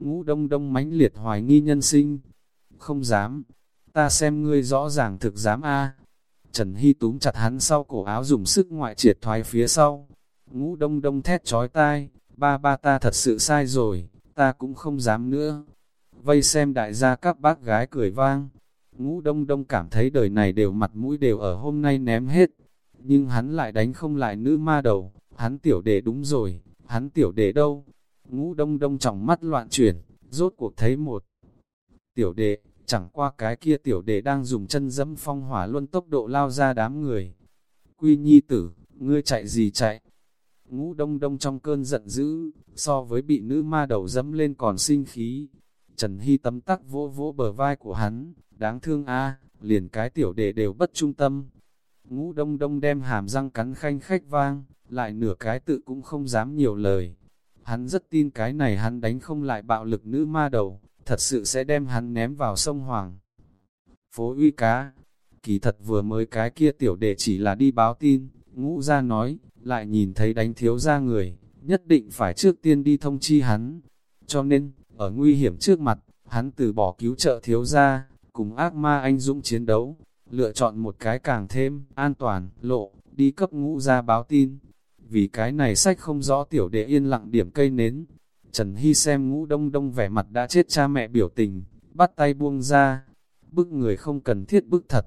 Ngũ đông đông mãnh liệt hoài nghi nhân sinh. Không dám, ta xem ngươi rõ ràng thực dám a Trần Hy túm chặt hắn sau cổ áo dùng sức ngoại triệt thoái phía sau. Ngũ đông đông thét trói tai, ba ba ta thật sự sai rồi, ta cũng không dám nữa. Vây xem đại gia các bác gái cười vang. Ngũ đông đông cảm thấy đời này đều mặt mũi đều ở hôm nay ném hết. Nhưng hắn lại đánh không lại nữ ma đầu, hắn tiểu đệ đúng rồi, hắn tiểu đệ đâu? Ngũ đông đông trong mắt loạn chuyển, rốt cuộc thấy một tiểu đệ, chẳng qua cái kia tiểu đệ đang dùng chân dẫm phong hỏa luân tốc độ lao ra đám người. Quy nhi tử, ngươi chạy gì chạy? Ngũ đông đông trong cơn giận dữ, so với bị nữ ma đầu dẫm lên còn sinh khí. Trần Hy tấm tắc vỗ vỗ bờ vai của hắn, đáng thương a liền cái tiểu đệ đều bất trung tâm. Ngũ đông đông đem hàm răng cắn khanh khách vang, lại nửa cái tự cũng không dám nhiều lời. Hắn rất tin cái này hắn đánh không lại bạo lực nữ ma đầu, thật sự sẽ đem hắn ném vào sông Hoàng. Phố uy cá, kỳ thật vừa mới cái kia tiểu đệ chỉ là đi báo tin, ngũ ra nói, lại nhìn thấy đánh thiếu ra người, nhất định phải trước tiên đi thông chi hắn. Cho nên, ở nguy hiểm trước mặt, hắn từ bỏ cứu trợ thiếu ra, cùng ác ma anh dũng chiến đấu, lựa chọn một cái càng thêm an toàn, lộ, đi cấp ngũ ra báo tin. Vì cái này sách không rõ tiểu đệ yên lặng điểm cây nến. Trần Hy xem ngũ đông đông vẻ mặt đã chết cha mẹ biểu tình, bắt tay buông ra. Bức người không cần thiết bức thật.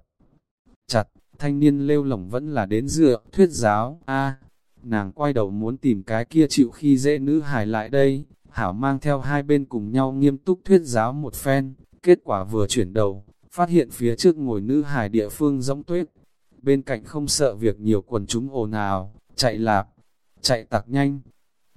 Chặt, thanh niên lêu lỏng vẫn là đến dựa, thuyết giáo, a Nàng quay đầu muốn tìm cái kia chịu khi dễ nữ hài lại đây, hảo mang theo hai bên cùng nhau nghiêm túc thuyết giáo một phen, kết quả vừa chuyển đầu, phát hiện phía trước ngồi nữ hài địa phương giống tuyết, bên cạnh không sợ việc nhiều quần chúng ồn ào, chạy lạp, chạy tặc nhanh.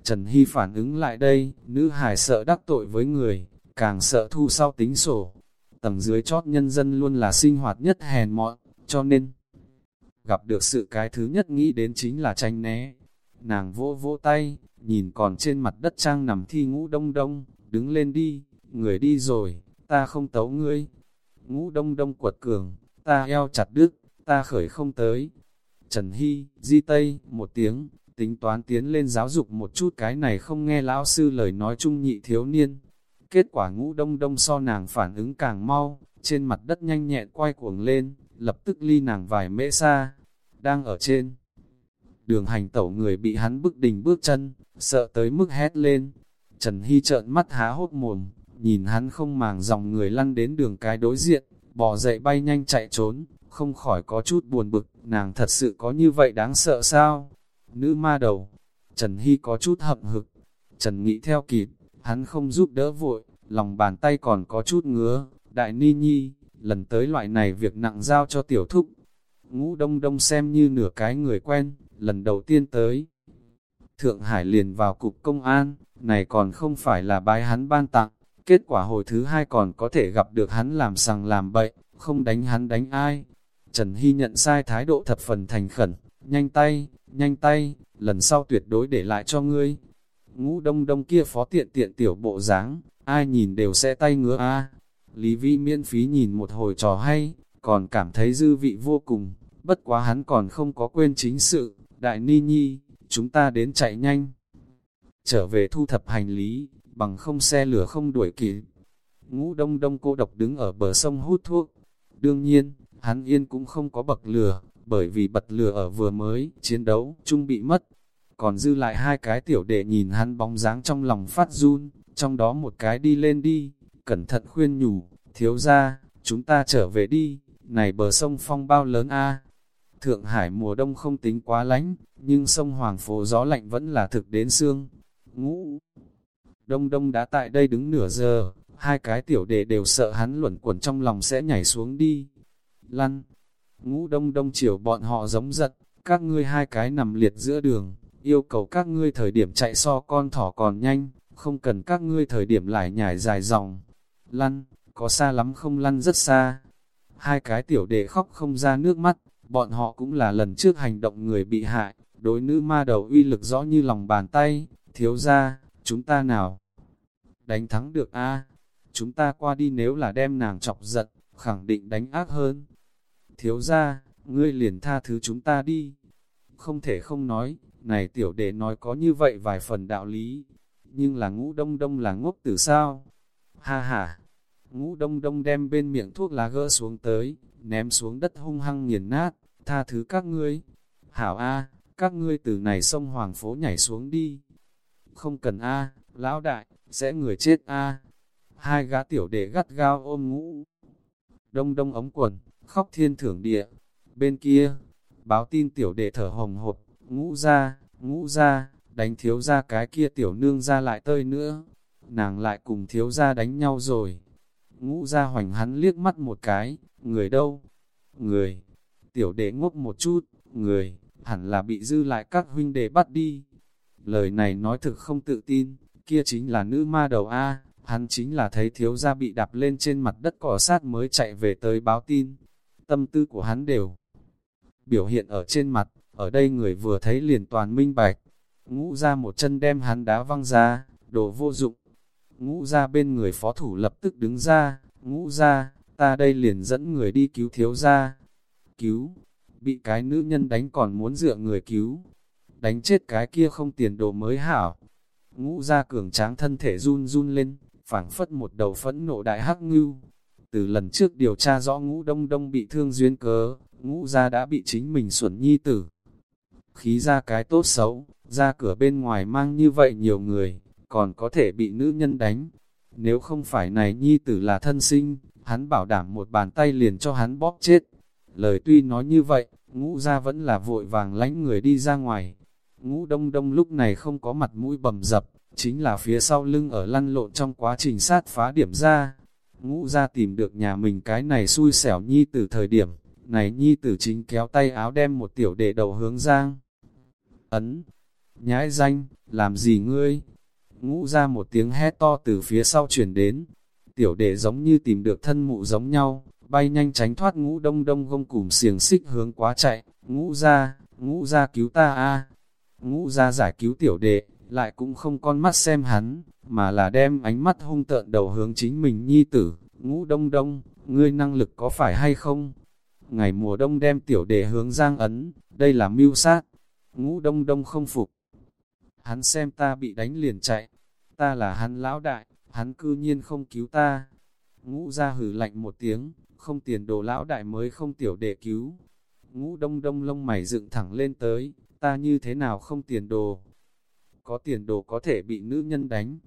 Trần Hy phản ứng lại đây, nữ hài sợ đắc tội với người, càng sợ thu sau tính sổ. Tầng dưới chót nhân dân luôn là sinh hoạt nhất hèn mọn, cho nên gặp được sự cái thứ nhất nghĩ đến chính là tranh né. Nàng vỗ vỗ tay, nhìn còn trên mặt đất trang nằm thi ngũ đông đông, đứng lên đi, người đi rồi, ta không tấu ngươi. Ngũ đông đông quật cường, ta eo chặt đứt, ta khởi không tới. Trần Hy, Di Tây, một tiếng, tính toán tiến lên giáo dục một chút cái này không nghe lão sư lời nói chung nhị thiếu niên. Kết quả ngũ đông đông so nàng phản ứng càng mau, trên mặt đất nhanh nhẹn quay cuồng lên, lập tức ly nàng vài mễ xa, đang ở trên. Đường hành tẩu người bị hắn bức đình bước chân, sợ tới mức hét lên. Trần Hy trợn mắt há hốt mồm, nhìn hắn không màng dòng người lăn đến đường cái đối diện, bò dậy bay nhanh chạy trốn, không khỏi có chút buồn bực, nàng thật sự có như vậy đáng sợ sao? Nữ ma đầu, Trần Hy có chút hậm hực, Trần nghĩ theo kịp, hắn không giúp đỡ vội, lòng bàn tay còn có chút ngứa, đại ni nhi, lần tới loại này việc nặng giao cho tiểu thúc. Ngũ đông đông xem như nửa cái người quen, lần đầu tiên tới. Thượng Hải liền vào cục công an, này còn không phải là bài hắn ban tặng, kết quả hồi thứ hai còn có thể gặp được hắn làm sằng làm bậy, không đánh hắn đánh ai. Trần Hy nhận sai thái độ thập phần thành khẩn, nhanh tay, nhanh tay, lần sau tuyệt đối để lại cho ngươi. Ngũ đông đông kia phó tiện tiện tiểu bộ dáng ai nhìn đều sẽ tay ngứa a Lý Vi miễn phí nhìn một hồi trò hay, còn cảm thấy dư vị vô cùng, bất quá hắn còn không có quên chính sự, đại ni nhi, chúng ta đến chạy nhanh. Trở về thu thập hành lý, bằng không xe lửa không đuổi kịp. Ngũ đông đông cô độc đứng ở bờ sông hút thuốc. Đương nhiên, hắn yên cũng không có bậc lửa, bởi vì bật lửa ở vừa mới, chiến đấu, chung bị mất. Còn dư lại hai cái tiểu đệ nhìn hắn bóng dáng trong lòng phát run, trong đó một cái đi lên đi, cẩn thận khuyên nhủ, thiếu ra, chúng ta trở về đi, này bờ sông phong bao lớn a Thượng Hải mùa đông không tính quá lánh, nhưng sông Hoàng Phố gió lạnh vẫn là thực đến xương. Ngũ Đông Đông đã tại đây đứng nửa giờ, hai cái tiểu đệ đều sợ hắn luẩn quẩn trong lòng sẽ nhảy xuống đi. Lăn, ngũ Đông Đông chiều bọn họ giống giật, các ngươi hai cái nằm liệt giữa đường, yêu cầu các ngươi thời điểm chạy so con thỏ còn nhanh, không cần các ngươi thời điểm lại nhảy dài dòng. Lăn, có xa lắm không lăn rất xa. Hai cái tiểu đệ khóc không ra nước mắt, bọn họ cũng là lần trước hành động người bị hại, đối nữ ma đầu uy lực rõ như lòng bàn tay, thiếu ra, chúng ta nào? Đánh thắng được a chúng ta qua đi nếu là đem nàng chọc giận, khẳng định đánh ác hơn. Thiếu ra, ngươi liền tha thứ chúng ta đi. Không thể không nói, này tiểu đệ nói có như vậy vài phần đạo lý. Nhưng là ngũ đông đông là ngốc tử sao? Ha ha! Ngũ đông đông đem bên miệng thuốc lá gỡ xuống tới, ném xuống đất hung hăng nghiền nát, tha thứ các ngươi. Hảo A, các ngươi từ này sông Hoàng phố nhảy xuống đi. Không cần A, lão đại, sẽ người chết A. Hai gã tiểu đệ gắt gao ôm ngũ. Đông đông ống quần, khóc thiên thưởng địa. Bên kia, báo tin tiểu đệ thở hồng hột ngũ ra, ngũ ra, đánh thiếu ra cái kia tiểu nương ra lại tơi nữa. Nàng lại cùng thiếu ra đánh nhau rồi. Ngũ ra hoành hắn liếc mắt một cái, người đâu? Người. Tiểu đệ ngốc một chút, người, hẳn là bị dư lại các huynh đệ bắt đi. Lời này nói thực không tự tin, kia chính là nữ ma đầu A, hắn chính là thấy thiếu gia bị đạp lên trên mặt đất cỏ sát mới chạy về tới báo tin. Tâm tư của hắn đều biểu hiện ở trên mặt, ở đây người vừa thấy liền toàn minh bạch. Ngũ ra một chân đem hắn đá văng ra, đồ vô dụng. Ngũ ra bên người phó thủ lập tức đứng ra, ngũ ra, ta đây liền dẫn người đi cứu thiếu gia. Cứu, bị cái nữ nhân đánh còn muốn dựa người cứu. Đánh chết cái kia không tiền đồ mới hảo. Ngũ ra cường tráng thân thể run run lên, phảng phất một đầu phẫn nộ đại hắc ngưu. Từ lần trước điều tra rõ ngũ đông đông bị thương duyên cớ, ngũ ra đã bị chính mình xuẩn nhi tử. Khí ra cái tốt xấu, ra cửa bên ngoài mang như vậy nhiều người, còn có thể bị nữ nhân đánh. Nếu không phải này nhi tử là thân sinh, hắn bảo đảm một bàn tay liền cho hắn bóp chết. Lời tuy nói như vậy, ngũ ra vẫn là vội vàng lánh người đi ra ngoài. Ngũ đông đông lúc này không có mặt mũi bầm dập, chính là phía sau lưng ở lăn lộn trong quá trình sát phá điểm ra. Ngũ ra tìm được nhà mình cái này xui xẻo nhi tử thời điểm, này nhi tử chính kéo tay áo đem một tiểu đệ đầu hướng giang. Ấn, nhãi danh, làm gì ngươi? Ngũ ra một tiếng hét to từ phía sau chuyển đến. Tiểu đệ giống như tìm được thân mụ giống nhau, bay nhanh tránh thoát ngũ đông đông gông cùm xiềng xích hướng quá chạy. Ngũ ra, ngũ ra cứu ta a Ngũ ra giải cứu tiểu đệ, lại cũng không con mắt xem hắn, mà là đem ánh mắt hung tợn đầu hướng chính mình nhi tử. Ngũ đông đông, ngươi năng lực có phải hay không? Ngày mùa đông đem tiểu đệ hướng giang ấn, đây là mưu sát. Ngũ đông đông không phục. Hắn xem ta bị đánh liền chạy. Ta là hắn lão đại, hắn cư nhiên không cứu ta. Ngũ ra hử lạnh một tiếng, không tiền đồ lão đại mới không tiểu đệ cứu. Ngũ đông đông lông mày dựng thẳng lên tới, ta như thế nào không tiền đồ. Có tiền đồ có thể bị nữ nhân đánh.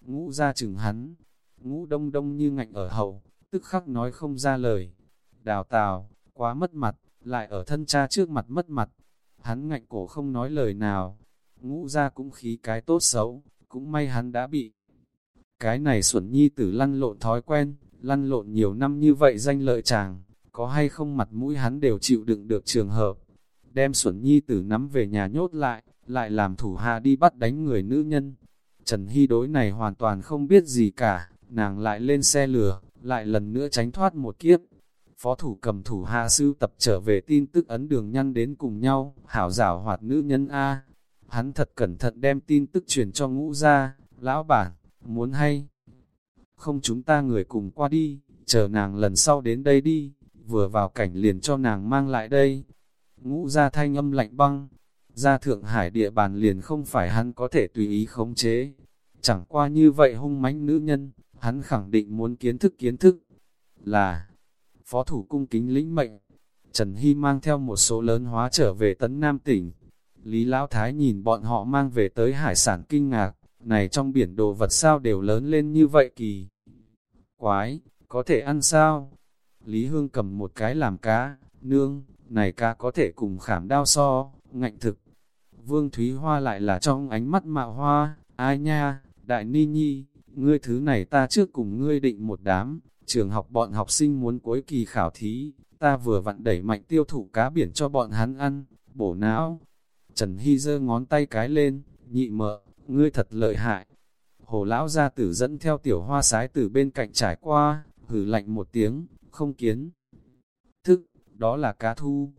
Ngũ ra chừng hắn, ngũ đông đông như ngạnh ở hậu, tức khắc nói không ra lời. Đào tào, quá mất mặt, lại ở thân cha trước mặt mất mặt. Hắn ngạnh cổ không nói lời nào, ngũ ra cũng khí cái tốt xấu, cũng may hắn đã bị. Cái này xuẩn nhi tử lăn lộn thói quen, lăn lộn nhiều năm như vậy danh lợi chàng, có hay không mặt mũi hắn đều chịu đựng được trường hợp. Đem xuẩn nhi tử nắm về nhà nhốt lại, lại làm thủ hạ đi bắt đánh người nữ nhân. Trần Hy đối này hoàn toàn không biết gì cả, nàng lại lên xe lửa, lại lần nữa tránh thoát một kiếp. Phó thủ cầm thủ hạ sư tập trở về tin tức ấn đường nhăn đến cùng nhau, hảo giảo hoạt nữ nhân A. Hắn thật cẩn thận đem tin tức truyền cho ngũ ra, lão bản, muốn hay. Không chúng ta người cùng qua đi, chờ nàng lần sau đến đây đi, vừa vào cảnh liền cho nàng mang lại đây. Ngũ ra thanh âm lạnh băng, ra Thượng Hải địa bàn liền không phải hắn có thể tùy ý khống chế. Chẳng qua như vậy hung mãnh nữ nhân, hắn khẳng định muốn kiến thức kiến thức. Là, phó thủ cung kính lĩnh mệnh, Trần Hy mang theo một số lớn hóa trở về tấn Nam tỉnh. Lý Lão Thái nhìn bọn họ mang về tới hải sản kinh ngạc, này trong biển đồ vật sao đều lớn lên như vậy kỳ. Quái, có thể ăn sao? Lý Hương cầm một cái làm cá, nương, này cá có thể cùng khảm đao so, ngạnh thực. Vương Thúy Hoa lại là trong ánh mắt mạo hoa, ai nha, đại ni nhi, ngươi thứ này ta trước cùng ngươi định một đám, trường học bọn học sinh muốn cuối kỳ khảo thí, ta vừa vặn đẩy mạnh tiêu thụ cá biển cho bọn hắn ăn, bổ não. Trần Hy giơ ngón tay cái lên, nhị mợ, ngươi thật lợi hại. Hồ lão gia tử dẫn theo tiểu hoa sái từ bên cạnh trải qua, hử lạnh một tiếng, không kiến. Thức, đó là cá thu.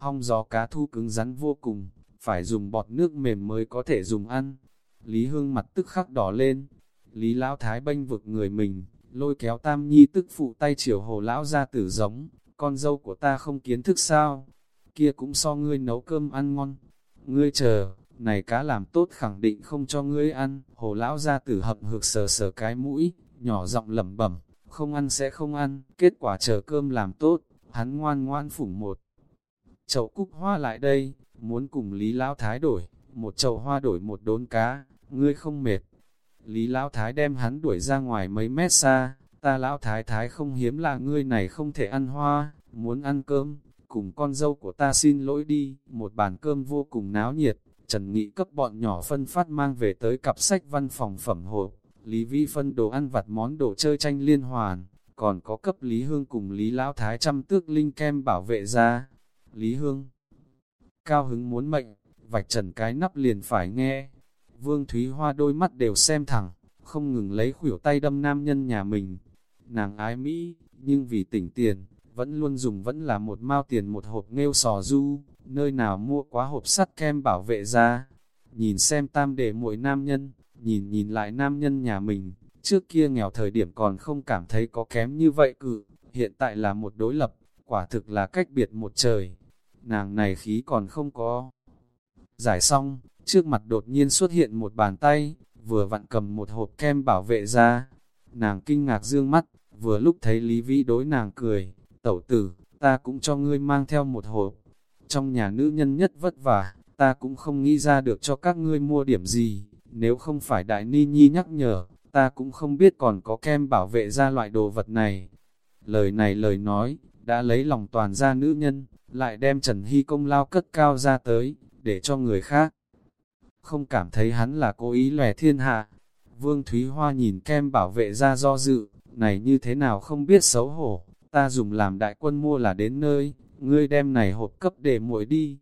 Hong gió cá thu cứng rắn vô cùng, phải dùng bọt nước mềm mới có thể dùng ăn. Lý Hương mặt tức khắc đỏ lên. Lý Lão Thái bênh vực người mình, lôi kéo Tam Nhi tức phụ tay chiều hồ lão ra tử giống, con dâu của ta không kiến thức sao? Kia cũng so ngươi nấu cơm ăn ngon. Ngươi chờ, này cá làm tốt khẳng định không cho ngươi ăn, hồ lão ra tử hậm hực sờ sờ cái mũi, nhỏ giọng lẩm bẩm, không ăn sẽ không ăn, kết quả chờ cơm làm tốt, hắn ngoan ngoan phủng một. Chậu cúc hoa lại đây, muốn cùng Lý Lão Thái đổi, một chậu hoa đổi một đốn cá, ngươi không mệt. Lý Lão Thái đem hắn đuổi ra ngoài mấy mét xa, ta Lão Thái Thái không hiếm là ngươi này không thể ăn hoa, muốn ăn cơm, cùng con dâu của ta xin lỗi đi, một bàn cơm vô cùng náo nhiệt, Trần Nghị cấp bọn nhỏ phân phát mang về tới cặp sách văn phòng phẩm hộp, Lý Vi phân đồ ăn vặt món đồ chơi tranh liên hoàn, còn có cấp Lý Hương cùng Lý Lão Thái trăm tước linh kem bảo vệ ra. Lý Hương cao hứng muốn mệnh, vạch trần cái nắp liền phải nghe. Vương Thúy Hoa đôi mắt đều xem thẳng, không ngừng lấy khuỷu tay đâm nam nhân nhà mình. Nàng ái Mỹ, nhưng vì tỉnh tiền, vẫn luôn dùng vẫn là một mao tiền một hộp nghêu sò du, nơi nào mua quá hộp sắt kem bảo vệ ra. Nhìn xem tam để muội nam nhân, nhìn nhìn lại nam nhân nhà mình, trước kia nghèo thời điểm còn không cảm thấy có kém như vậy cự, hiện tại là một đối lập, quả thực là cách biệt một trời. Nàng này khí còn không có. Giải xong, trước mặt đột nhiên xuất hiện một bàn tay, vừa vặn cầm một hộp kem bảo vệ ra. Nàng kinh ngạc dương mắt, vừa lúc thấy Lý Vĩ đối nàng cười, tẩu tử, ta cũng cho ngươi mang theo một hộp. Trong nhà nữ nhân nhất vất vả, ta cũng không nghĩ ra được cho các ngươi mua điểm gì, nếu không phải đại ni nhi nhắc nhở, ta cũng không biết còn có kem bảo vệ ra loại đồ vật này. Lời này lời nói, đã lấy lòng toàn gia nữ nhân, lại đem Trần Hy công lao cất cao ra tới, để cho người khác. Không cảm thấy hắn là cố ý lòe thiên hạ. Vương Thúy Hoa nhìn kem bảo vệ ra do dự, này như thế nào không biết xấu hổ, ta dùng làm đại quân mua là đến nơi, ngươi đem này hộp cấp để muội đi.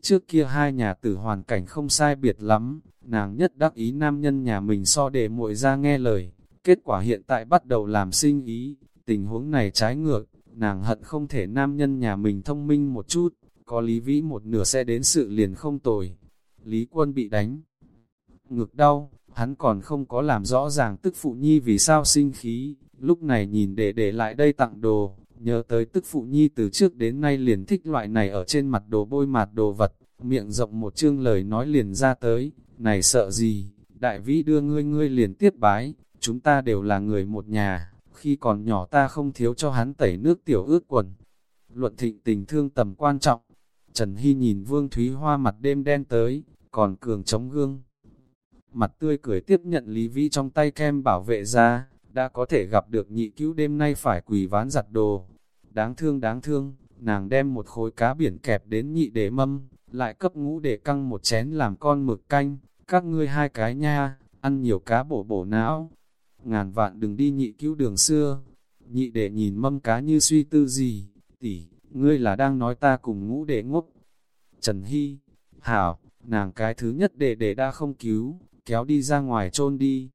Trước kia hai nhà tử hoàn cảnh không sai biệt lắm, nàng nhất đắc ý nam nhân nhà mình so để muội ra nghe lời, kết quả hiện tại bắt đầu làm sinh ý, tình huống này trái ngược, nàng hận không thể nam nhân nhà mình thông minh một chút, có lý vĩ một nửa sẽ đến sự liền không tồi. Lý quân bị đánh, ngực đau, hắn còn không có làm rõ ràng tức phụ nhi vì sao sinh khí, lúc này nhìn để để lại đây tặng đồ, nhớ tới tức phụ nhi từ trước đến nay liền thích loại này ở trên mặt đồ bôi mặt đồ vật, miệng rộng một chương lời nói liền ra tới, này sợ gì, đại vĩ đưa ngươi ngươi liền tiếp bái, chúng ta đều là người một nhà, khi còn nhỏ ta không thiếu cho hắn tẩy nước tiểu ướt quần. Luận thịnh tình thương tầm quan trọng, Trần Hy nhìn Vương Thúy Hoa mặt đêm đen tới, còn cường chống gương. Mặt tươi cười tiếp nhận Lý Vĩ trong tay kem bảo vệ ra, đã có thể gặp được nhị cứu đêm nay phải quỳ ván giặt đồ. Đáng thương đáng thương, nàng đem một khối cá biển kẹp đến nhị để mâm, lại cấp ngũ để căng một chén làm con mực canh, các ngươi hai cái nha, ăn nhiều cá bổ bổ não. Ngàn vạn đừng đi nhị cứu đường xưa, nhị để nhìn mâm cá như suy tư gì, tỷ, ngươi là đang nói ta cùng ngũ để ngốc. Trần Hy, Hảo, nàng cái thứ nhất để để đã không cứu, kéo đi ra ngoài chôn đi.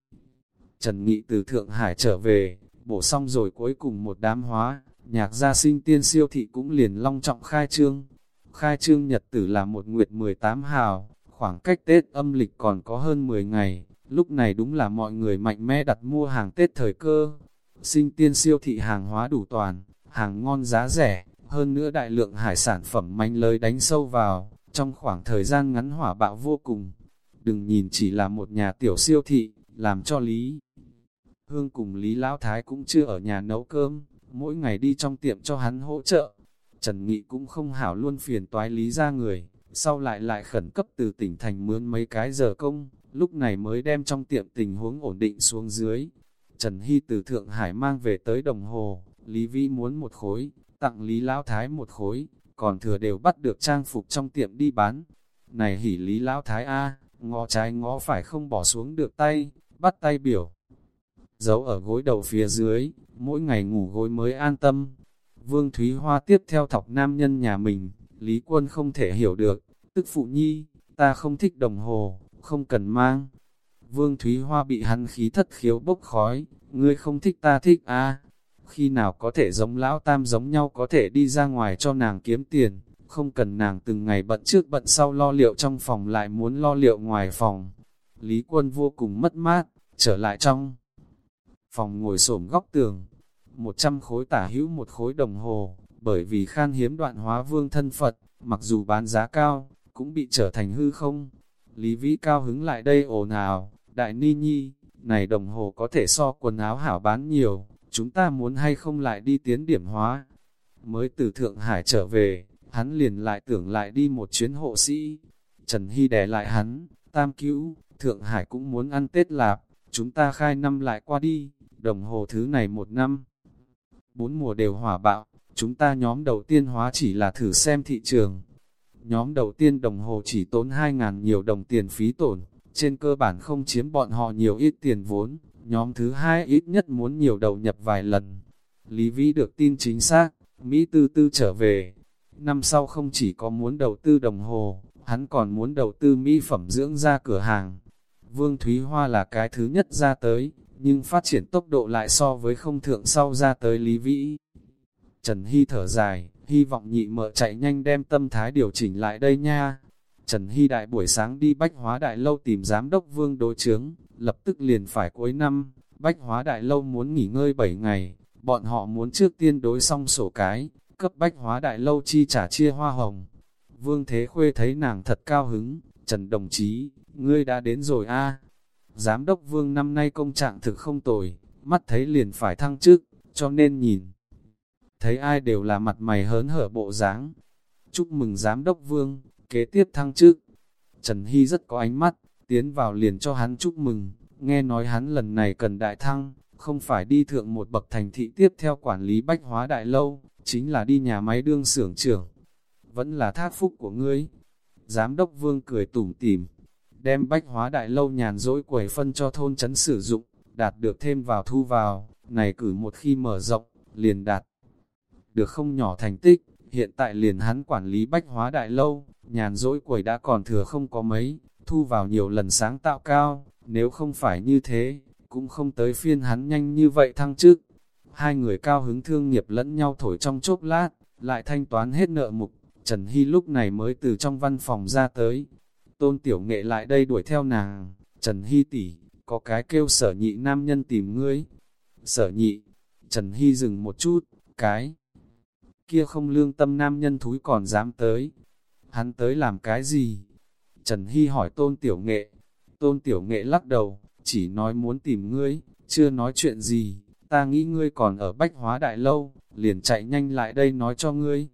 Trần Nghị từ Thượng Hải trở về, bổ xong rồi cuối cùng một đám hóa, nhạc gia sinh tiên siêu thị cũng liền long trọng khai trương. Khai trương nhật tử là một nguyệt 18 hào, khoảng cách Tết âm lịch còn có hơn 10 ngày, lúc này đúng là mọi người mạnh mẽ đặt mua hàng Tết thời cơ. Sinh tiên siêu thị hàng hóa đủ toàn, hàng ngon giá rẻ, hơn nữa đại lượng hải sản phẩm manh lơi đánh sâu vào, trong khoảng thời gian ngắn hỏa bạo vô cùng. Đừng nhìn chỉ là một nhà tiểu siêu thị, làm cho Lý. Hương cùng Lý Lão Thái cũng chưa ở nhà nấu cơm, mỗi ngày đi trong tiệm cho hắn hỗ trợ. Trần Nghị cũng không hảo luôn phiền toái Lý ra người, sau lại lại khẩn cấp từ tỉnh thành mướn mấy cái giờ công, lúc này mới đem trong tiệm tình huống ổn định xuống dưới. Trần Hy từ Thượng Hải mang về tới đồng hồ, Lý Vĩ muốn một khối, tặng Lý Lão Thái một khối, còn thừa đều bắt được trang phục trong tiệm đi bán. Này hỉ Lý Lão Thái A, ngó trái ngó phải không bỏ xuống được tay, bắt tay biểu. Giấu ở gối đầu phía dưới, mỗi ngày ngủ gối mới an tâm. Vương Thúy Hoa tiếp theo thọc nam nhân nhà mình, Lý Quân không thể hiểu được, tức phụ nhi, ta không thích đồng hồ, không cần mang. Vương Thúy Hoa bị hắn khí thất khiếu bốc khói, ngươi không thích ta thích a Khi nào có thể giống lão tam giống nhau có thể đi ra ngoài cho nàng kiếm tiền, không cần nàng từng ngày bận trước bận sau lo liệu trong phòng lại muốn lo liệu ngoài phòng. Lý Quân vô cùng mất mát, trở lại trong phòng ngồi xổm góc tường, một trăm khối tả hữu một khối đồng hồ, bởi vì khan hiếm đoạn hóa vương thân Phật, mặc dù bán giá cao, cũng bị trở thành hư không. Lý Vĩ cao hứng lại đây ồn ào, đại ni nhi, này đồng hồ có thể so quần áo hảo bán nhiều, chúng ta muốn hay không lại đi tiến điểm hóa. Mới từ Thượng Hải trở về, hắn liền lại tưởng lại đi một chuyến hộ sĩ. Trần Hy đè lại hắn, tam cứu, Thượng Hải cũng muốn ăn Tết Lạp, chúng ta khai năm lại qua đi, đồng hồ thứ này một năm. Bốn mùa đều hỏa bạo, chúng ta nhóm đầu tiên hóa chỉ là thử xem thị trường. Nhóm đầu tiên đồng hồ chỉ tốn 2.000 nhiều đồng tiền phí tổn, trên cơ bản không chiếm bọn họ nhiều ít tiền vốn, nhóm thứ hai ít nhất muốn nhiều đầu nhập vài lần. Lý Vĩ được tin chính xác, Mỹ tư tư trở về. Năm sau không chỉ có muốn đầu tư đồng hồ, hắn còn muốn đầu tư mỹ phẩm dưỡng ra cửa hàng. Vương Thúy Hoa là cái thứ nhất ra tới, nhưng phát triển tốc độ lại so với không thượng sau ra tới Lý Vĩ. Trần Hy thở dài, hy vọng nhị mợ chạy nhanh đem tâm thái điều chỉnh lại đây nha. Trần Hy đại buổi sáng đi Bách Hóa Đại Lâu tìm giám đốc Vương đối chướng, lập tức liền phải cuối năm, Bách Hóa Đại Lâu muốn nghỉ ngơi 7 ngày, bọn họ muốn trước tiên đối xong sổ cái, cấp Bách Hóa Đại Lâu chi trả chia hoa hồng. Vương Thế Khuê thấy nàng thật cao hứng, Trần đồng chí, ngươi đã đến rồi a Giám đốc Vương năm nay công trạng thực không tồi, mắt thấy liền phải thăng chức, cho nên nhìn. Thấy ai đều là mặt mày hớn hở bộ dáng. Chúc mừng giám đốc Vương, kế tiếp thăng chức. Trần Hy rất có ánh mắt, tiến vào liền cho hắn chúc mừng, nghe nói hắn lần này cần đại thăng, không phải đi thượng một bậc thành thị tiếp theo quản lý bách hóa đại lâu, chính là đi nhà máy đương xưởng trưởng. Vẫn là thác phúc của ngươi. Giám đốc vương cười tủm tỉm, đem bách hóa đại lâu nhàn dỗi quẩy phân cho thôn trấn sử dụng, đạt được thêm vào thu vào, này cử một khi mở rộng, liền đạt. Được không nhỏ thành tích, hiện tại liền hắn quản lý bách hóa đại lâu, nhàn rỗi quầy đã còn thừa không có mấy, thu vào nhiều lần sáng tạo cao, nếu không phải như thế, cũng không tới phiên hắn nhanh như vậy thăng chức. Hai người cao hứng thương nghiệp lẫn nhau thổi trong chốc lát, lại thanh toán hết nợ mục, Trần Hy lúc này mới từ trong văn phòng ra tới. Tôn Tiểu Nghệ lại đây đuổi theo nàng, Trần Hy tỷ có cái kêu sở nhị nam nhân tìm ngươi. Sở nhị, Trần Hy dừng một chút, cái kia không lương tâm nam nhân thúi còn dám tới. Hắn tới làm cái gì? Trần Hy hỏi Tôn Tiểu Nghệ. Tôn Tiểu Nghệ lắc đầu, chỉ nói muốn tìm ngươi, chưa nói chuyện gì. Ta nghĩ ngươi còn ở Bách Hóa Đại Lâu, liền chạy nhanh lại đây nói cho ngươi.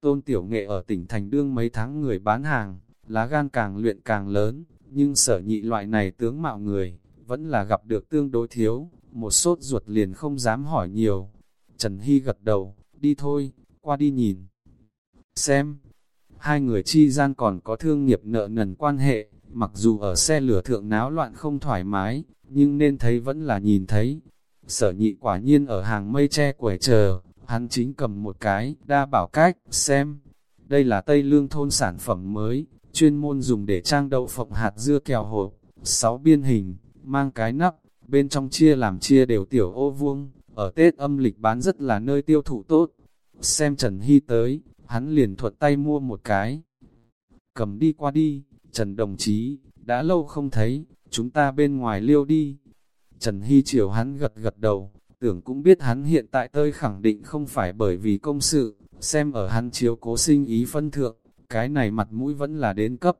Tôn Tiểu Nghệ ở tỉnh Thành Đương mấy tháng người bán hàng, lá gan càng luyện càng lớn, nhưng sở nhị loại này tướng mạo người, vẫn là gặp được tương đối thiếu, một sốt ruột liền không dám hỏi nhiều. Trần Hy gật đầu, đi thôi, qua đi nhìn. Xem, hai người chi gian còn có thương nghiệp nợ nần quan hệ, mặc dù ở xe lửa thượng náo loạn không thoải mái, nhưng nên thấy vẫn là nhìn thấy. Sở nhị quả nhiên ở hàng mây che quẩy chờ, hắn chính cầm một cái, đa bảo cách, xem. Đây là Tây Lương thôn sản phẩm mới, chuyên môn dùng để trang đậu phộng hạt dưa kèo hộp, sáu biên hình, mang cái nắp, bên trong chia làm chia đều tiểu ô vuông, ở Tết âm lịch bán rất là nơi tiêu thụ tốt. Xem Trần Hy tới, hắn liền thuật tay mua một cái. Cầm đi qua đi, Trần đồng chí, đã lâu không thấy, chúng ta bên ngoài liêu đi. Trần Hy chiều hắn gật gật đầu, tưởng cũng biết hắn hiện tại tơi khẳng định không phải bởi vì công sự, xem ở hắn chiếu cố sinh ý phân thượng, cái này mặt mũi vẫn là đến cấp.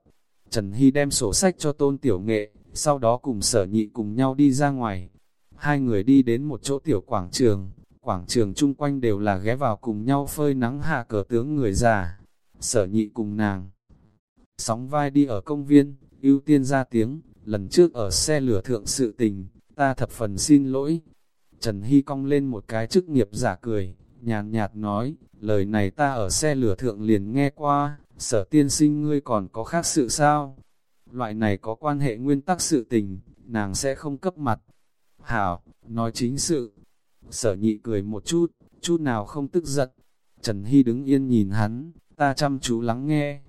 Trần Hy đem sổ sách cho tôn tiểu nghệ, sau đó cùng sở nhị cùng nhau đi ra ngoài. Hai người đi đến một chỗ tiểu quảng trường, quảng trường chung quanh đều là ghé vào cùng nhau phơi nắng hạ cờ tướng người già. Sở nhị cùng nàng, sóng vai đi ở công viên, ưu tiên ra tiếng, lần trước ở xe lửa thượng sự tình, ta thập phần xin lỗi. Trần Hy cong lên một cái chức nghiệp giả cười, nhàn nhạt nói, lời này ta ở xe lửa thượng liền nghe qua, sở tiên sinh ngươi còn có khác sự sao? Loại này có quan hệ nguyên tắc sự tình, nàng sẽ không cấp mặt. Hảo, nói chính sự. Sở nhị cười một chút, chút nào không tức giận. Trần Hy đứng yên nhìn hắn, ta chăm chú lắng nghe.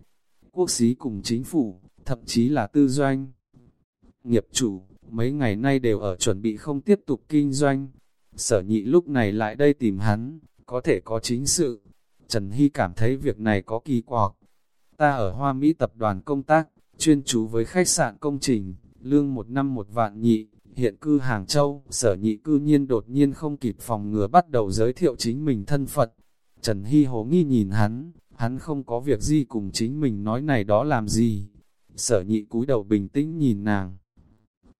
Quốc sĩ cùng chính phủ, thậm chí là tư doanh. Nghiệp chủ, mấy ngày nay đều ở chuẩn bị không tiếp tục kinh doanh. Sở nhị lúc này lại đây tìm hắn, có thể có chính sự. Trần Hy cảm thấy việc này có kỳ quặc. Ta ở Hoa Mỹ tập đoàn công tác, chuyên chú với khách sạn công trình, lương một năm một vạn nhị, hiện cư Hàng Châu, sở nhị cư nhiên đột nhiên không kịp phòng ngừa bắt đầu giới thiệu chính mình thân phận. Trần Hy hồ nghi nhìn hắn, hắn không có việc gì cùng chính mình nói này đó làm gì. sở nhị cúi đầu bình tĩnh nhìn nàng.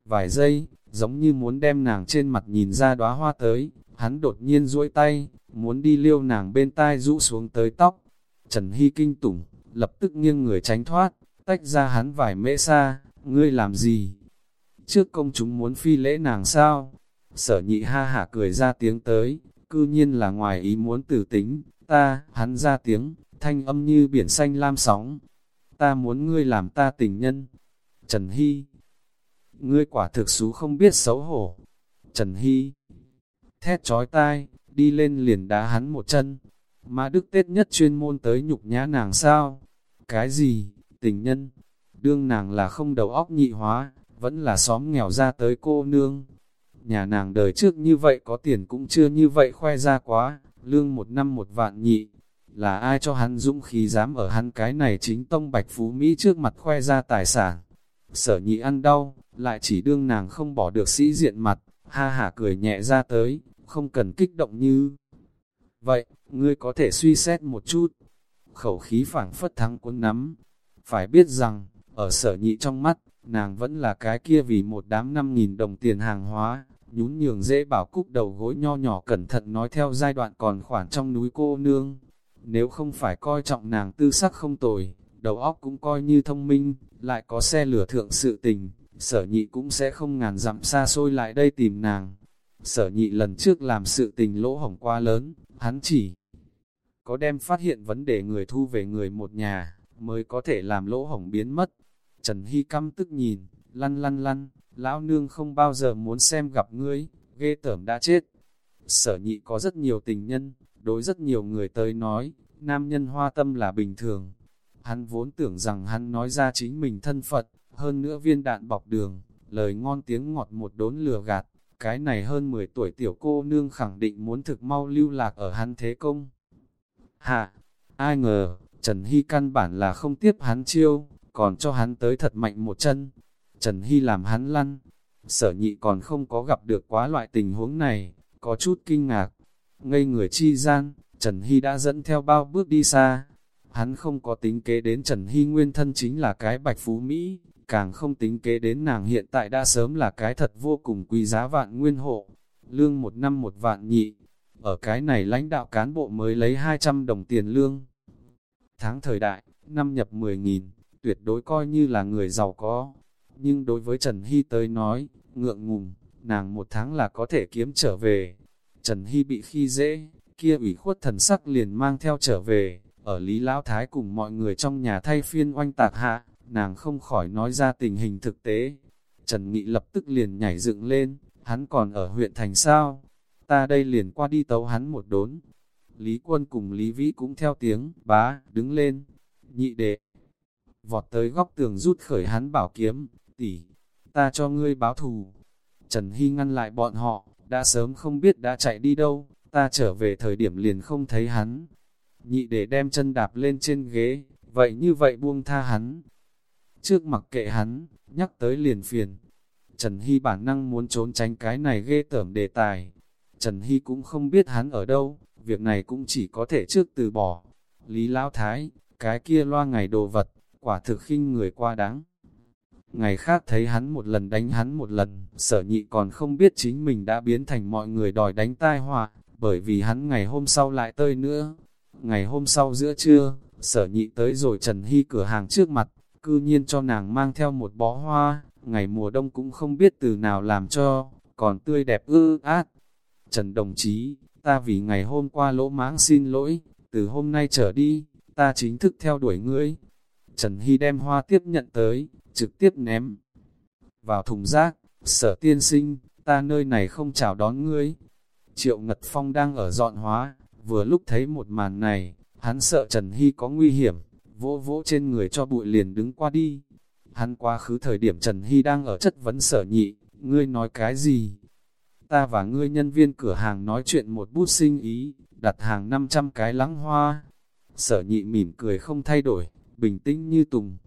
Vài giây, giống như muốn đem nàng trên mặt nhìn ra đóa hoa tới, hắn đột nhiên duỗi tay, muốn đi liêu nàng bên tai rũ xuống tới tóc. Trần Hy kinh tủng, lập tức nghiêng người tránh thoát, tách ra hắn vài mễ xa, ngươi làm gì? Trước công chúng muốn phi lễ nàng sao? Sở nhị ha hả cười ra tiếng tới, cư nhiên là ngoài ý muốn tử tính, ta, hắn ra tiếng, thanh âm như biển xanh lam sóng. Ta muốn ngươi làm ta tình nhân. Trần Hy Ngươi quả thực xú không biết xấu hổ. Trần Hy Thét trói tai, đi lên liền đá hắn một chân. Mà Đức Tết nhất chuyên môn tới nhục nhã nàng sao? Cái gì? Tình nhân? Đương nàng là không đầu óc nhị hóa, vẫn là xóm nghèo ra tới cô nương. Nhà nàng đời trước như vậy có tiền cũng chưa như vậy khoe ra quá, lương một năm một vạn nhị. Là ai cho hắn dũng khí dám ở hắn cái này chính tông bạch phú Mỹ trước mặt khoe ra tài sản. Sở nhị ăn đau, lại chỉ đương nàng không bỏ được sĩ diện mặt, ha hả cười nhẹ ra tới, không cần kích động như. Vậy, ngươi có thể suy xét một chút. Khẩu khí phảng phất thắng cuốn nắm. Phải biết rằng, ở sở nhị trong mắt, nàng vẫn là cái kia vì một đám năm nghìn đồng tiền hàng hóa, nhún nhường dễ bảo cúc đầu gối nho nhỏ cẩn thận nói theo giai đoạn còn khoản trong núi cô nương. Nếu không phải coi trọng nàng tư sắc không tồi, đầu óc cũng coi như thông minh, lại có xe lửa thượng sự tình, sở nhị cũng sẽ không ngàn dặm xa xôi lại đây tìm nàng. Sở nhị lần trước làm sự tình lỗ hổng quá lớn, hắn chỉ có đem phát hiện vấn đề người thu về người một nhà, mới có thể làm lỗ hổng biến mất. Trần Hy căm tức nhìn, lăn lăn lăn, lão nương không bao giờ muốn xem gặp ngươi, ghê tởm đã chết. Sở nhị có rất nhiều tình nhân, đối rất nhiều người tới nói, nam nhân hoa tâm là bình thường. Hắn vốn tưởng rằng hắn nói ra chính mình thân Phật, hơn nữa viên đạn bọc đường, lời ngon tiếng ngọt một đốn lừa gạt, cái này hơn 10 tuổi tiểu cô nương khẳng định muốn thực mau lưu lạc ở hắn thế công. Hạ, ai ngờ, Trần Hy căn bản là không tiếp hắn chiêu, còn cho hắn tới thật mạnh một chân. Trần Hy làm hắn lăn, sở nhị còn không có gặp được quá loại tình huống này, có chút kinh ngạc. Ngây người chi gian, Trần Hy đã dẫn theo bao bước đi xa. Hắn không có tính kế đến Trần Hy nguyên thân chính là cái bạch phú Mỹ, càng không tính kế đến nàng hiện tại đã sớm là cái thật vô cùng quý giá vạn nguyên hộ. Lương một năm một vạn nhị, ở cái này lãnh đạo cán bộ mới lấy 200 đồng tiền lương. Tháng thời đại, năm nhập 10.000, tuyệt đối coi như là người giàu có. Nhưng đối với Trần Hy tới nói, ngượng ngùng, nàng một tháng là có thể kiếm trở về. Trần Hy bị khi dễ, kia ủy khuất thần sắc liền mang theo trở về, ở Lý Lão Thái cùng mọi người trong nhà thay phiên oanh tạc hạ, nàng không khỏi nói ra tình hình thực tế. Trần Nghị lập tức liền nhảy dựng lên, hắn còn ở huyện thành sao? Ta đây liền qua đi tấu hắn một đốn. Lý Quân cùng Lý Vĩ cũng theo tiếng, bá, đứng lên, nhị đệ. Vọt tới góc tường rút khởi hắn bảo kiếm, tỷ, ta cho ngươi báo thù. Trần Hy ngăn lại bọn họ, đã sớm không biết đã chạy đi đâu, ta trở về thời điểm liền không thấy hắn. Nhị để đem chân đạp lên trên ghế, vậy như vậy buông tha hắn. Trước mặc kệ hắn, nhắc tới liền phiền. Trần Hy bản năng muốn trốn tránh cái này ghê tởm đề tài. Trần Hy cũng không biết hắn ở đâu, việc này cũng chỉ có thể trước từ bỏ. Lý Lão Thái, cái kia loa ngày đồ vật, quả thực khinh người qua đáng. Ngày khác thấy hắn một lần đánh hắn một lần, sở nhị còn không biết chính mình đã biến thành mọi người đòi đánh tai họa, bởi vì hắn ngày hôm sau lại tơi nữa. Ngày hôm sau giữa trưa, sở nhị tới rồi Trần Hy cửa hàng trước mặt, cư nhiên cho nàng mang theo một bó hoa, ngày mùa đông cũng không biết từ nào làm cho, còn tươi đẹp ư át. Trần đồng chí, ta vì ngày hôm qua lỗ mãng xin lỗi, từ hôm nay trở đi, ta chính thức theo đuổi ngươi. Trần Hy đem hoa tiếp nhận tới, trực tiếp ném vào thùng rác, sở tiên sinh, ta nơi này không chào đón ngươi. Triệu Ngật Phong đang ở dọn hóa, vừa lúc thấy một màn này, hắn sợ Trần Hy có nguy hiểm, vỗ vỗ trên người cho bụi liền đứng qua đi. Hắn quá khứ thời điểm Trần Hy đang ở chất vấn sở nhị, ngươi nói cái gì? Ta và ngươi nhân viên cửa hàng nói chuyện một bút sinh ý, đặt hàng 500 cái lắng hoa. Sở nhị mỉm cười không thay đổi, bình tĩnh như tùng.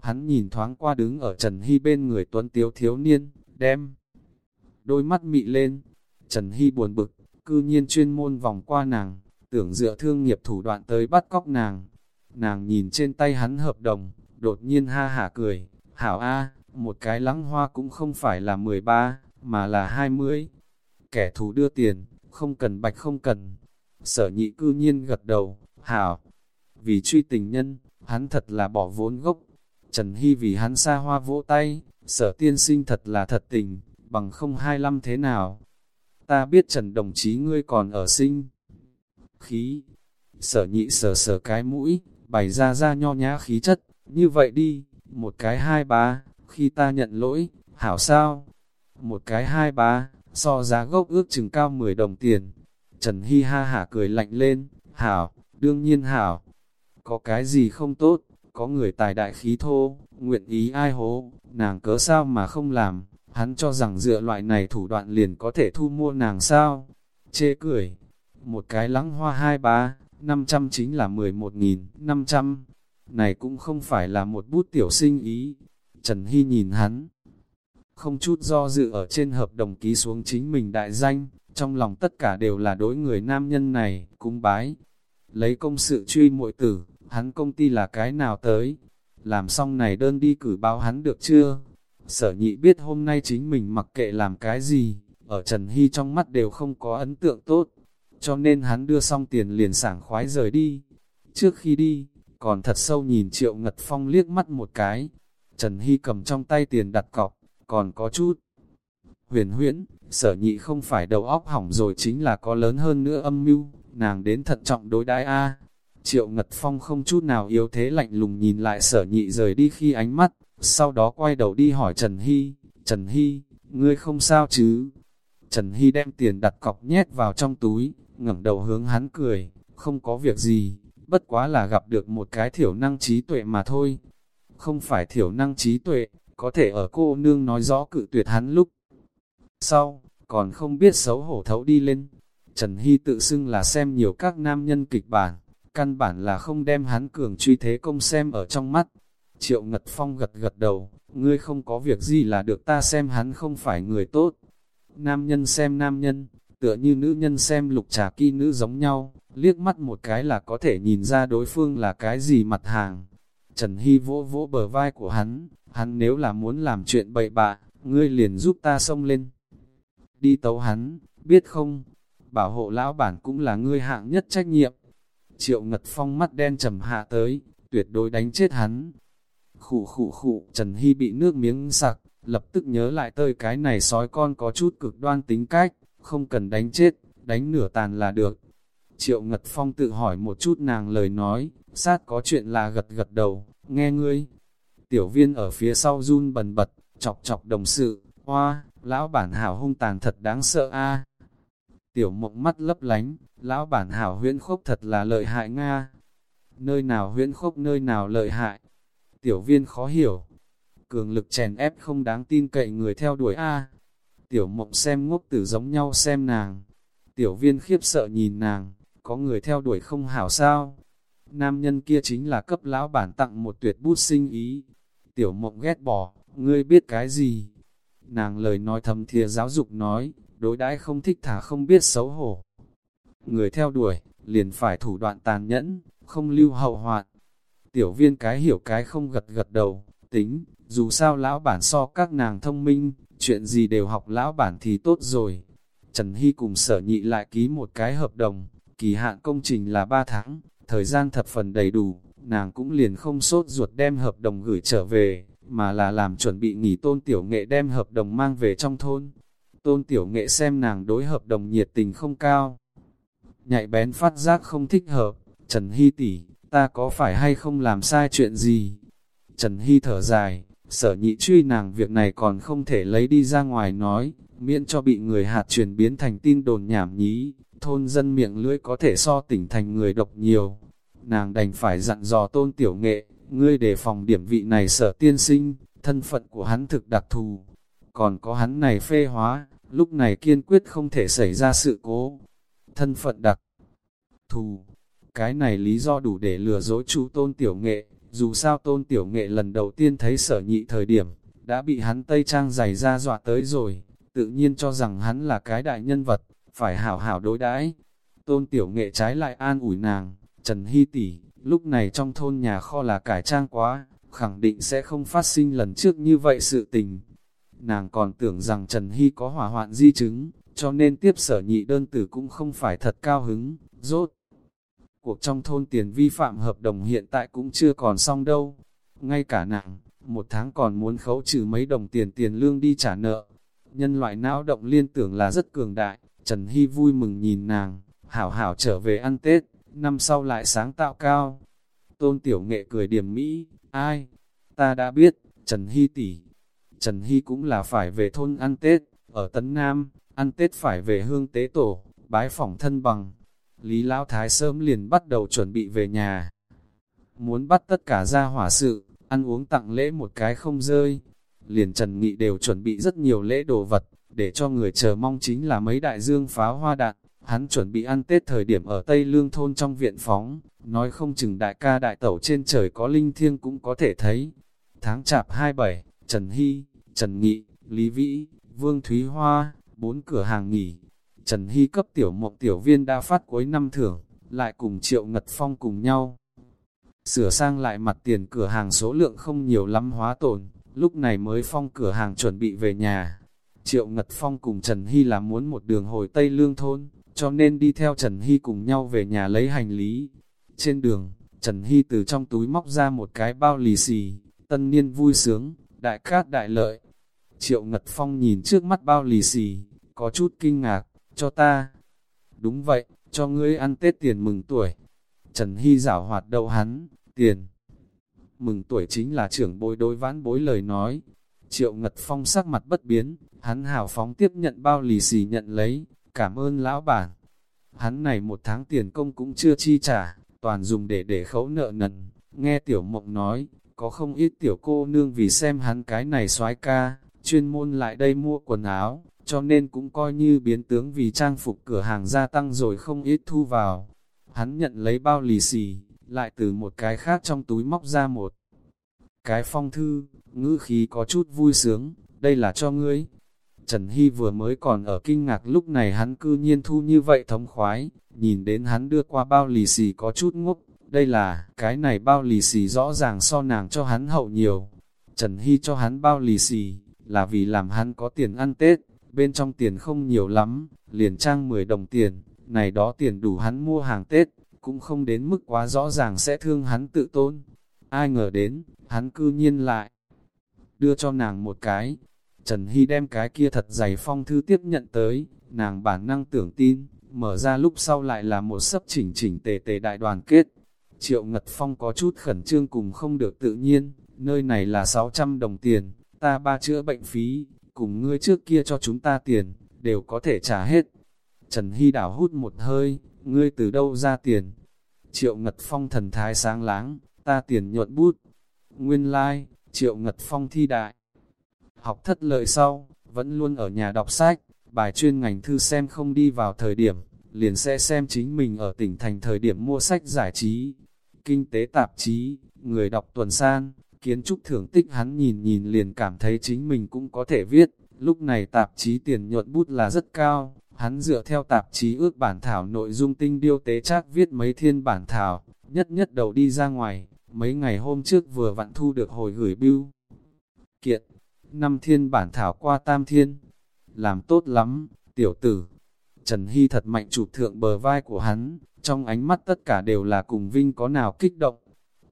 Hắn nhìn thoáng qua đứng ở Trần Hy bên người tuấn tiếu thiếu niên, đem. Đôi mắt mị lên, Trần Hy buồn bực, cư nhiên chuyên môn vòng qua nàng, tưởng dựa thương nghiệp thủ đoạn tới bắt cóc nàng. Nàng nhìn trên tay hắn hợp đồng, đột nhiên ha hả cười, hảo A, một cái lắng hoa cũng không phải là 13, mà là 20. Kẻ thù đưa tiền, không cần bạch không cần. Sở nhị cư nhiên gật đầu, hảo. Vì truy tình nhân, hắn thật là bỏ vốn gốc. Trần Hy vì hắn xa hoa vỗ tay, sở tiên sinh thật là thật tình, bằng không hai lăm thế nào. Ta biết Trần đồng chí ngươi còn ở sinh. Khí, sở nhị sở sở cái mũi, bày ra ra nho nhã khí chất, như vậy đi, một cái hai ba, khi ta nhận lỗi, hảo sao? Một cái hai ba, so giá gốc ước chừng cao 10 đồng tiền. Trần Hy ha hả cười lạnh lên, hảo, đương nhiên hảo. Có cái gì không tốt, có người tài đại khí thô, nguyện ý ai hố, nàng cớ sao mà không làm, hắn cho rằng dựa loại này thủ đoạn liền có thể thu mua nàng sao. Chê cười, một cái lắng hoa hai ba, 500 chính là 11.500, này cũng không phải là một bút tiểu sinh ý. Trần Hy nhìn hắn, không chút do dự ở trên hợp đồng ký xuống chính mình đại danh, trong lòng tất cả đều là đối người nam nhân này, cúng bái. Lấy công sự truy muội tử, hắn công ty là cái nào tới, làm xong này đơn đi cử báo hắn được chưa? Sở nhị biết hôm nay chính mình mặc kệ làm cái gì, ở Trần Hy trong mắt đều không có ấn tượng tốt, cho nên hắn đưa xong tiền liền sảng khoái rời đi. Trước khi đi, còn thật sâu nhìn Triệu Ngật Phong liếc mắt một cái. Trần Hy cầm trong tay tiền đặt cọc, còn có chút. Huyền huyễn, sở nhị không phải đầu óc hỏng rồi chính là có lớn hơn nữa âm mưu, nàng đến thận trọng đối đãi a. Triệu Ngật Phong không chút nào yếu thế lạnh lùng nhìn lại sở nhị rời đi khi ánh mắt, sau đó quay đầu đi hỏi Trần Hy, Trần Hy, ngươi không sao chứ? Trần Hy đem tiền đặt cọc nhét vào trong túi, ngẩng đầu hướng hắn cười, không có việc gì, bất quá là gặp được một cái thiểu năng trí tuệ mà thôi. Không phải thiểu năng trí tuệ, có thể ở cô nương nói rõ cự tuyệt hắn lúc. Sau, còn không biết xấu hổ thấu đi lên. Trần Hy tự xưng là xem nhiều các nam nhân kịch bản, căn bản là không đem hắn cường truy thế công xem ở trong mắt. Triệu Ngật Phong gật gật đầu, ngươi không có việc gì là được ta xem hắn không phải người tốt. Nam nhân xem nam nhân, tựa như nữ nhân xem lục trà kỳ nữ giống nhau, liếc mắt một cái là có thể nhìn ra đối phương là cái gì mặt hàng. Trần Hy vỗ vỗ bờ vai của hắn, hắn nếu là muốn làm chuyện bậy bạ, ngươi liền giúp ta xông lên. Đi tấu hắn, biết không? Bảo hộ lão bản cũng là ngươi hạng nhất trách nhiệm. Triệu Ngật Phong mắt đen trầm hạ tới, tuyệt đối đánh chết hắn. Khủ khủ khủ, Trần Hy bị nước miếng sặc, lập tức nhớ lại tơi cái này sói con có chút cực đoan tính cách, không cần đánh chết, đánh nửa tàn là được. Triệu Ngật Phong tự hỏi một chút nàng lời nói, sát có chuyện là gật gật đầu, nghe ngươi. Tiểu viên ở phía sau run bần bật, chọc chọc đồng sự, hoa, lão bản hảo hung tàn thật đáng sợ a. Tiểu mộng mắt lấp lánh, lão bản hảo huyễn khốc thật là lợi hại Nga. Nơi nào huyễn khốc nơi nào lợi hại. Tiểu viên khó hiểu. Cường lực chèn ép không đáng tin cậy người theo đuổi A. Tiểu mộng xem ngốc tử giống nhau xem nàng. Tiểu viên khiếp sợ nhìn nàng, có người theo đuổi không hảo sao. Nam nhân kia chính là cấp lão bản tặng một tuyệt bút sinh ý. Tiểu mộng ghét bỏ, ngươi biết cái gì? Nàng lời nói thầm thìa giáo dục nói, đối đãi không thích thả không biết xấu hổ. Người theo đuổi, liền phải thủ đoạn tàn nhẫn, không lưu hậu hoạn. Tiểu viên cái hiểu cái không gật gật đầu, tính, dù sao lão bản so các nàng thông minh, chuyện gì đều học lão bản thì tốt rồi. Trần Hy cùng sở nhị lại ký một cái hợp đồng, kỳ hạn công trình là 3 tháng, thời gian thập phần đầy đủ, nàng cũng liền không sốt ruột đem hợp đồng gửi trở về, mà là làm chuẩn bị nghỉ tôn tiểu nghệ đem hợp đồng mang về trong thôn. Tôn tiểu nghệ xem nàng đối hợp đồng nhiệt tình không cao. Nhạy bén phát giác không thích hợp, Trần Hy tỷ ta có phải hay không làm sai chuyện gì? Trần Hy thở dài, sở nhị truy nàng việc này còn không thể lấy đi ra ngoài nói, miễn cho bị người hạt truyền biến thành tin đồn nhảm nhí, thôn dân miệng lưỡi có thể so tỉnh thành người độc nhiều. Nàng đành phải dặn dò tôn tiểu nghệ, ngươi đề phòng điểm vị này sở tiên sinh, thân phận của hắn thực đặc thù. Còn có hắn này phê hóa, lúc này kiên quyết không thể xảy ra sự cố. Thân phận đặc thù, cái này lý do đủ để lừa dối chú tôn tiểu nghệ, dù sao tôn tiểu nghệ lần đầu tiên thấy sở nhị thời điểm, đã bị hắn tây trang giày ra dọa tới rồi, tự nhiên cho rằng hắn là cái đại nhân vật, phải hảo hảo đối đãi. Tôn tiểu nghệ trái lại an ủi nàng, Trần Hy tỷ lúc này trong thôn nhà kho là cải trang quá, khẳng định sẽ không phát sinh lần trước như vậy sự tình. Nàng còn tưởng rằng Trần Hy có hỏa hoạn di chứng, cho nên tiếp sở nhị đơn tử cũng không phải thật cao hứng, rốt. Cuộc trong thôn tiền vi phạm hợp đồng hiện tại cũng chưa còn xong đâu. Ngay cả nàng, một tháng còn muốn khấu trừ mấy đồng tiền tiền lương đi trả nợ. Nhân loại não động liên tưởng là rất cường đại, Trần Hy vui mừng nhìn nàng, hảo hảo trở về ăn Tết, năm sau lại sáng tạo cao. Tôn Tiểu Nghệ cười điểm mỹ, ai? Ta đã biết, Trần Hy tỷ. Trần Hy cũng là phải về thôn ăn Tết, ở Tấn Nam, ăn Tết phải về hương tế tổ, bái phỏng thân bằng. Lý Lão Thái sớm liền bắt đầu chuẩn bị về nhà. Muốn bắt tất cả ra hỏa sự, ăn uống tặng lễ một cái không rơi. Liền Trần Nghị đều chuẩn bị rất nhiều lễ đồ vật, để cho người chờ mong chính là mấy đại dương pháo hoa đạn. Hắn chuẩn bị ăn Tết thời điểm ở Tây Lương Thôn trong viện phóng, nói không chừng đại ca đại tẩu trên trời có linh thiêng cũng có thể thấy. Tháng chạp 27, Trần Hy, Trần Nghị, Lý Vĩ, Vương Thúy Hoa, bốn cửa hàng nghỉ. Trần Hy cấp tiểu mộng tiểu viên đa phát cuối năm thưởng, lại cùng Triệu Ngật Phong cùng nhau. Sửa sang lại mặt tiền cửa hàng số lượng không nhiều lắm hóa tổn, lúc này mới phong cửa hàng chuẩn bị về nhà. Triệu Ngật Phong cùng Trần Hy là muốn một đường hồi Tây Lương Thôn, cho nên đi theo Trần Hy cùng nhau về nhà lấy hành lý. Trên đường, Trần Hy từ trong túi móc ra một cái bao lì xì, tân niên vui sướng, đại cát đại lợi. Triệu Ngật Phong nhìn trước mắt bao lì xì, có chút kinh ngạc, cho ta. Đúng vậy, cho ngươi ăn Tết tiền mừng tuổi. Trần Hy giảo hoạt đầu hắn, tiền. Mừng tuổi chính là trưởng bối đối vãn bối lời nói. Triệu Ngật Phong sắc mặt bất biến, hắn hào phóng tiếp nhận bao lì xì nhận lấy, cảm ơn lão bản. Hắn này một tháng tiền công cũng chưa chi trả, toàn dùng để để khấu nợ nần. Nghe tiểu mộng nói, có không ít tiểu cô nương vì xem hắn cái này soái ca, chuyên môn lại đây mua quần áo, cho nên cũng coi như biến tướng vì trang phục cửa hàng gia tăng rồi không ít thu vào. Hắn nhận lấy bao lì xì, lại từ một cái khác trong túi móc ra một cái phong thư, ngữ khí có chút vui sướng, đây là cho ngươi. Trần Hy vừa mới còn ở kinh ngạc lúc này hắn cư nhiên thu như vậy thống khoái, nhìn đến hắn đưa qua bao lì xì có chút ngốc, đây là, cái này bao lì xì rõ ràng so nàng cho hắn hậu nhiều. Trần Hy cho hắn bao lì xì, là vì làm hắn có tiền ăn Tết, bên trong tiền không nhiều lắm, liền trang 10 đồng tiền, này đó tiền đủ hắn mua hàng Tết, cũng không đến mức quá rõ ràng sẽ thương hắn tự tôn. Ai ngờ đến, hắn cư nhiên lại đưa cho nàng một cái. Trần Hy đem cái kia thật dày phong thư tiếp nhận tới, nàng bản năng tưởng tin, mở ra lúc sau lại là một sấp chỉnh chỉnh tề tề đại đoàn kết. Triệu Ngật Phong có chút khẩn trương cùng không được tự nhiên, nơi này là 600 đồng tiền, ta ba chữa bệnh phí, cùng ngươi trước kia cho chúng ta tiền, đều có thể trả hết. Trần Hy đảo hút một hơi, ngươi từ đâu ra tiền? Triệu Ngật Phong thần thái sáng láng, ta tiền nhuận bút. Nguyên lai, like, Triệu Ngật Phong thi đại. Học thất lợi sau, vẫn luôn ở nhà đọc sách, bài chuyên ngành thư xem không đi vào thời điểm, liền sẽ xem chính mình ở tỉnh thành thời điểm mua sách giải trí. Kinh tế tạp chí, người đọc tuần san, kiến trúc thưởng tích hắn nhìn nhìn liền cảm thấy chính mình cũng có thể viết, lúc này tạp chí tiền nhuận bút là rất cao, hắn dựa theo tạp chí ước bản thảo nội dung tinh điêu tế chắc viết mấy thiên bản thảo, nhất nhất đầu đi ra ngoài, mấy ngày hôm trước vừa vặn thu được hồi gửi bưu. Kiện, năm thiên bản thảo qua tam thiên, làm tốt lắm, tiểu tử. Trần Hy thật mạnh chụp thượng bờ vai của hắn, trong ánh mắt tất cả đều là cùng Vinh có nào kích động.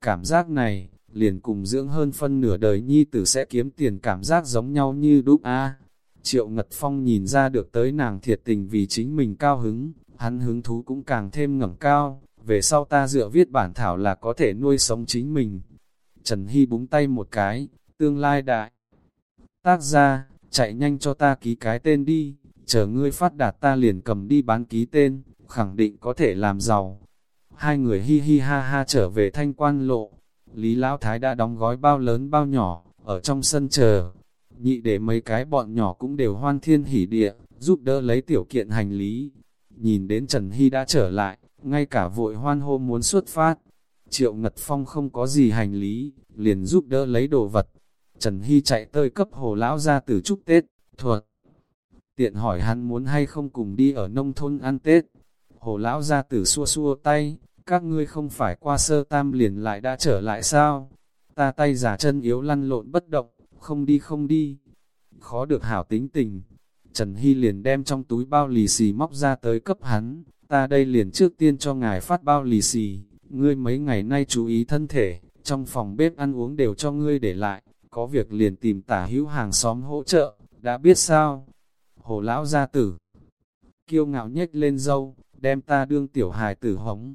Cảm giác này, liền cùng dưỡng hơn phân nửa đời nhi tử sẽ kiếm tiền cảm giác giống nhau như đúc a. Triệu Ngật Phong nhìn ra được tới nàng thiệt tình vì chính mình cao hứng, hắn hứng thú cũng càng thêm ngẩng cao, về sau ta dựa viết bản thảo là có thể nuôi sống chính mình. Trần Hy búng tay một cái, tương lai đại. Tác ra, chạy nhanh cho ta ký cái tên đi, chờ ngươi phát đạt ta liền cầm đi bán ký tên, khẳng định có thể làm giàu. Hai người hi hi ha ha trở về thanh quan lộ, Lý Lão Thái đã đóng gói bao lớn bao nhỏ, ở trong sân chờ. Nhị để mấy cái bọn nhỏ cũng đều hoan thiên hỉ địa, giúp đỡ lấy tiểu kiện hành lý. Nhìn đến Trần Hy đã trở lại, ngay cả vội hoan hô muốn xuất phát. Triệu Ngật Phong không có gì hành lý, liền giúp đỡ lấy đồ vật. Trần Hy chạy tới cấp hồ lão ra từ chúc Tết, thuật. Tiện hỏi hắn muốn hay không cùng đi ở nông thôn ăn Tết. Hồ lão ra tử xua xua tay, các ngươi không phải qua sơ tam liền lại đã trở lại sao? ta tay giả chân yếu lăn lộn bất động, không đi không đi. Khó được hảo tính tình. Trần Hy liền đem trong túi bao lì xì móc ra tới cấp hắn, ta đây liền trước tiên cho ngài phát bao lì xì, ngươi mấy ngày nay chú ý thân thể, trong phòng bếp ăn uống đều cho ngươi để lại, có việc liền tìm tả hữu hàng xóm hỗ trợ, đã biết sao? Hồ lão gia tử, kiêu ngạo nhếch lên dâu, đem ta đương tiểu hài tử hống.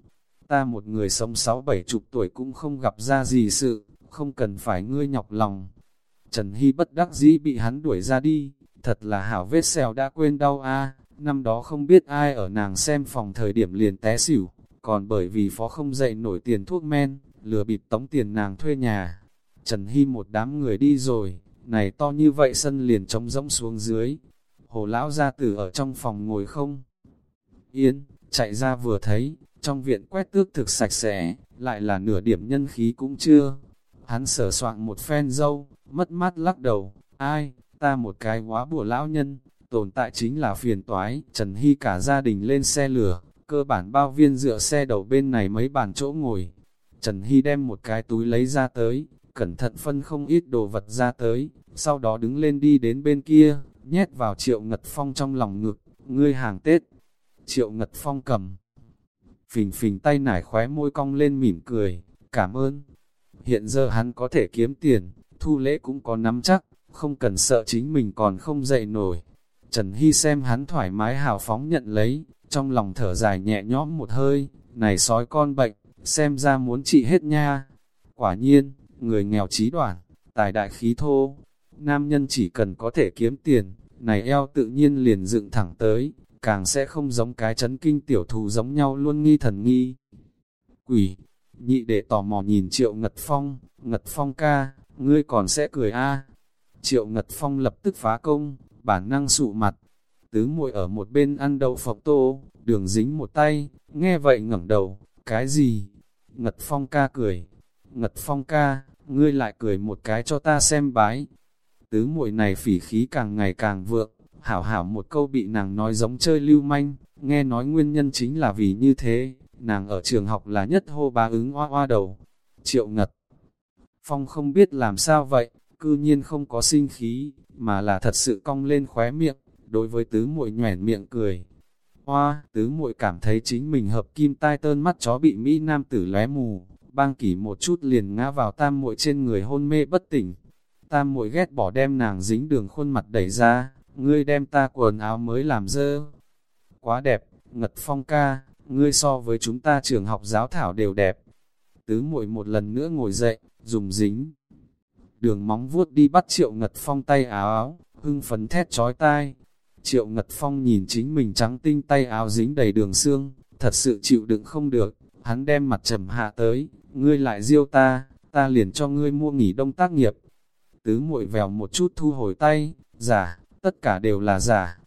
Ta một người sống sáu bảy chục tuổi cũng không gặp ra gì sự, không cần phải ngươi nhọc lòng. Trần Hy bất đắc dĩ bị hắn đuổi ra đi, thật là hảo vết xèo đã quên đau a năm đó không biết ai ở nàng xem phòng thời điểm liền té xỉu, còn bởi vì phó không dậy nổi tiền thuốc men, lừa bịp tống tiền nàng thuê nhà. Trần Hy một đám người đi rồi, này to như vậy sân liền trống rỗng xuống dưới. Hồ lão gia tử ở trong phòng ngồi không? Yên, chạy ra vừa thấy, trong viện quét tước thực sạch sẽ, lại là nửa điểm nhân khí cũng chưa. Hắn sở soạn một phen dâu, mất mát lắc đầu, ai, ta một cái quá bùa lão nhân, tồn tại chính là phiền toái. Trần Hy cả gia đình lên xe lửa, cơ bản bao viên dựa xe đầu bên này mấy bàn chỗ ngồi. Trần Hy đem một cái túi lấy ra tới, cẩn thận phân không ít đồ vật ra tới, sau đó đứng lên đi đến bên kia, nhét vào triệu ngật phong trong lòng ngực, ngươi hàng Tết. Triệu ngật phong cầm, phình phình tay nải khóe môi cong lên mỉm cười, cảm ơn. Hiện giờ hắn có thể kiếm tiền, thu lễ cũng có nắm chắc, không cần sợ chính mình còn không dậy nổi. Trần Hy xem hắn thoải mái hào phóng nhận lấy, trong lòng thở dài nhẹ nhõm một hơi, này sói con bệnh, xem ra muốn trị hết nha. Quả nhiên, người nghèo trí đoản, tài đại khí thô, nam nhân chỉ cần có thể kiếm tiền, này eo tự nhiên liền dựng thẳng tới, càng sẽ không giống cái chấn kinh tiểu thù giống nhau luôn nghi thần nghi. Quỷ, nhị đệ tò mò nhìn triệu ngật phong, ngật phong ca, ngươi còn sẽ cười a Triệu ngật phong lập tức phá công, bản năng sụ mặt, tứ muội ở một bên ăn đậu phộng tô, đường dính một tay, nghe vậy ngẩng đầu, cái gì? Ngật phong ca cười, ngật phong ca, ngươi lại cười một cái cho ta xem bái. Tứ muội này phỉ khí càng ngày càng vượng, hảo hảo một câu bị nàng nói giống chơi lưu manh, nghe nói nguyên nhân chính là vì như thế, nàng ở trường học là nhất hô bá ứng oa oa đầu. Triệu ngật, phong không biết làm sao vậy, cư nhiên không có sinh khí, mà là thật sự cong lên khóe miệng, đối với tứ muội nhoẻn miệng cười. Hoa, tứ muội cảm thấy chính mình hợp kim tai tơn mắt chó bị Mỹ Nam tử lé mù, bang kỷ một chút liền ngã vào tam muội trên người hôn mê bất tỉnh. Tam muội ghét bỏ đem nàng dính đường khuôn mặt đẩy ra, ngươi đem ta quần áo mới làm dơ. Quá đẹp, ngật phong ca, ngươi so với chúng ta trường học giáo thảo đều đẹp. Tứ muội một lần nữa ngồi dậy, dùng dính. Đường móng vuốt đi bắt triệu ngật phong tay áo áo, hưng phấn thét trói tai. Triệu ngật phong nhìn chính mình trắng tinh tay áo dính đầy đường xương, thật sự chịu đựng không được, hắn đem mặt trầm hạ tới, ngươi lại diêu ta, ta liền cho ngươi mua nghỉ đông tác nghiệp. Tứ muội vèo một chút thu hồi tay, giả, tất cả đều là giả.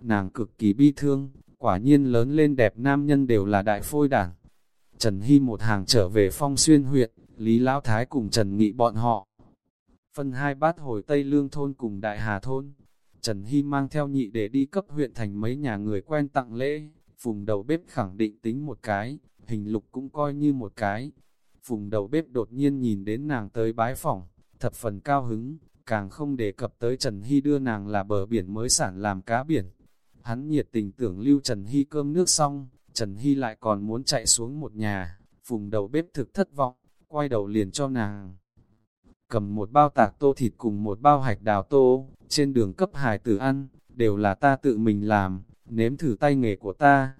Nàng cực kỳ bi thương, quả nhiên lớn lên đẹp nam nhân đều là đại phôi đảng. Trần Hy một hàng trở về phong xuyên huyện, Lý Lão Thái cùng Trần Nghị bọn họ. Phân hai bát hồi Tây Lương thôn cùng Đại Hà thôn. Trần Hy mang theo nhị để đi cấp huyện thành mấy nhà người quen tặng lễ. Phùng đầu bếp khẳng định tính một cái, hình lục cũng coi như một cái. Phùng đầu bếp đột nhiên nhìn đến nàng tới bái phỏng, thập phần cao hứng, càng không đề cập tới Trần Hy đưa nàng là bờ biển mới sản làm cá biển. Hắn nhiệt tình tưởng lưu Trần Hy cơm nước xong, Trần Hy lại còn muốn chạy xuống một nhà, phùng đầu bếp thực thất vọng, quay đầu liền cho nàng. Cầm một bao tạc tô thịt cùng một bao hạch đào tô, trên đường cấp hài tử ăn, đều là ta tự mình làm, nếm thử tay nghề của ta.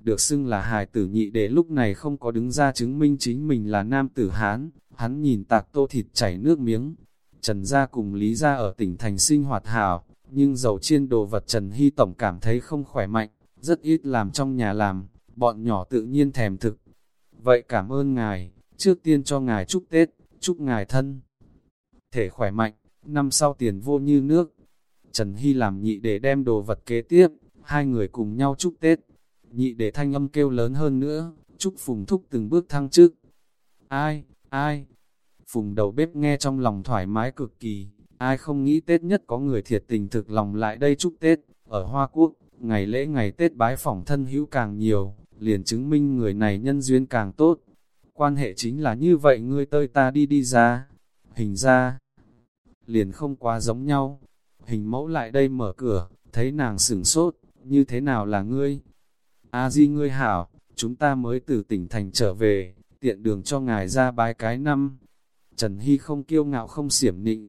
Được xưng là hài tử nhị để lúc này không có đứng ra chứng minh chính mình là nam tử Hán, hắn nhìn tạc tô thịt chảy nước miếng, Trần Gia cùng Lý Gia ở tỉnh thành sinh hoạt hảo, nhưng dầu chiên đồ vật Trần Hy Tổng cảm thấy không khỏe mạnh, rất ít làm trong nhà làm, bọn nhỏ tự nhiên thèm thực. Vậy cảm ơn ngài, trước tiên cho ngài chúc Tết, chúc ngài thân. Thể khỏe mạnh, năm sau tiền vô như nước. Trần Hy làm nhị để đem đồ vật kế tiếp, hai người cùng nhau chúc Tết. Nhị để thanh âm kêu lớn hơn nữa, chúc phùng thúc từng bước thăng chức. Ai, ai, Phùng đầu bếp nghe trong lòng thoải mái cực kỳ, ai không nghĩ Tết nhất có người thiệt tình thực lòng lại đây chúc Tết, ở Hoa Quốc, ngày lễ ngày Tết bái phỏng thân hữu càng nhiều, liền chứng minh người này nhân duyên càng tốt. Quan hệ chính là như vậy ngươi tơi ta đi đi ra. hình ra, liền không quá giống nhau. Hình mẫu lại đây mở cửa, thấy nàng sửng sốt, như thế nào là ngươi? A di ngươi hảo, chúng ta mới từ tỉnh thành trở về, tiện đường cho ngài ra bái cái năm. Trần Hy không kiêu ngạo không xiểm nịnh,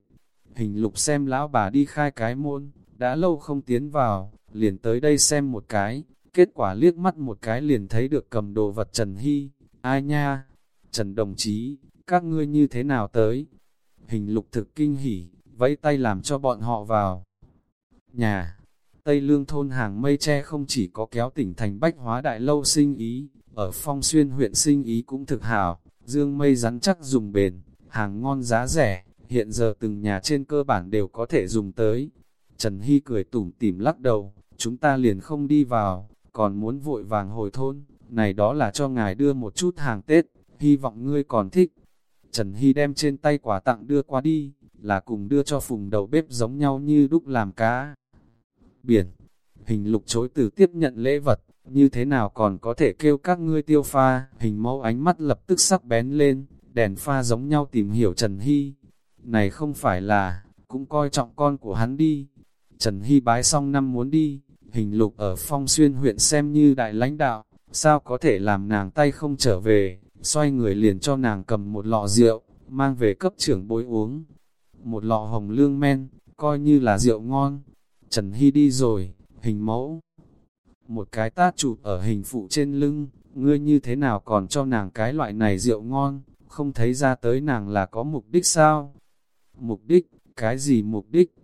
hình lục xem lão bà đi khai cái môn, đã lâu không tiến vào, liền tới đây xem một cái, kết quả liếc mắt một cái liền thấy được cầm đồ vật Trần Hy, ai nha, Trần đồng chí, các ngươi như thế nào tới? Hình lục thực kinh hỉ, vẫy tay làm cho bọn họ vào. Nhà, Tây Lương thôn hàng mây tre không chỉ có kéo tỉnh thành bách hóa đại lâu sinh ý, ở phong xuyên huyện sinh ý cũng thực hảo, dương mây rắn chắc dùng bền, hàng ngon giá rẻ, hiện giờ từng nhà trên cơ bản đều có thể dùng tới. Trần Hy cười tủm tỉm lắc đầu, chúng ta liền không đi vào, còn muốn vội vàng hồi thôn, này đó là cho ngài đưa một chút hàng Tết, hy vọng ngươi còn thích. Trần Hy đem trên tay quà tặng đưa qua đi, là cùng đưa cho phùng đầu bếp giống nhau như đúc làm cá. Biển, hình lục chối từ tiếp nhận lễ vật, như thế nào còn có thể kêu các ngươi tiêu pha, hình mẫu ánh mắt lập tức sắc bén lên, đèn pha giống nhau tìm hiểu Trần Hy. Này không phải là, cũng coi trọng con của hắn đi. Trần Hy bái xong năm muốn đi, hình lục ở phong xuyên huyện xem như đại lãnh đạo, sao có thể làm nàng tay không trở về, xoay người liền cho nàng cầm một lọ rượu, mang về cấp trưởng bối uống. Một lọ hồng lương men, coi như là rượu ngon. Trần Hy đi rồi, hình mẫu. Một cái tát chụp ở hình phụ trên lưng, ngươi như thế nào còn cho nàng cái loại này rượu ngon, không thấy ra tới nàng là có mục đích sao? Mục đích, cái gì mục đích?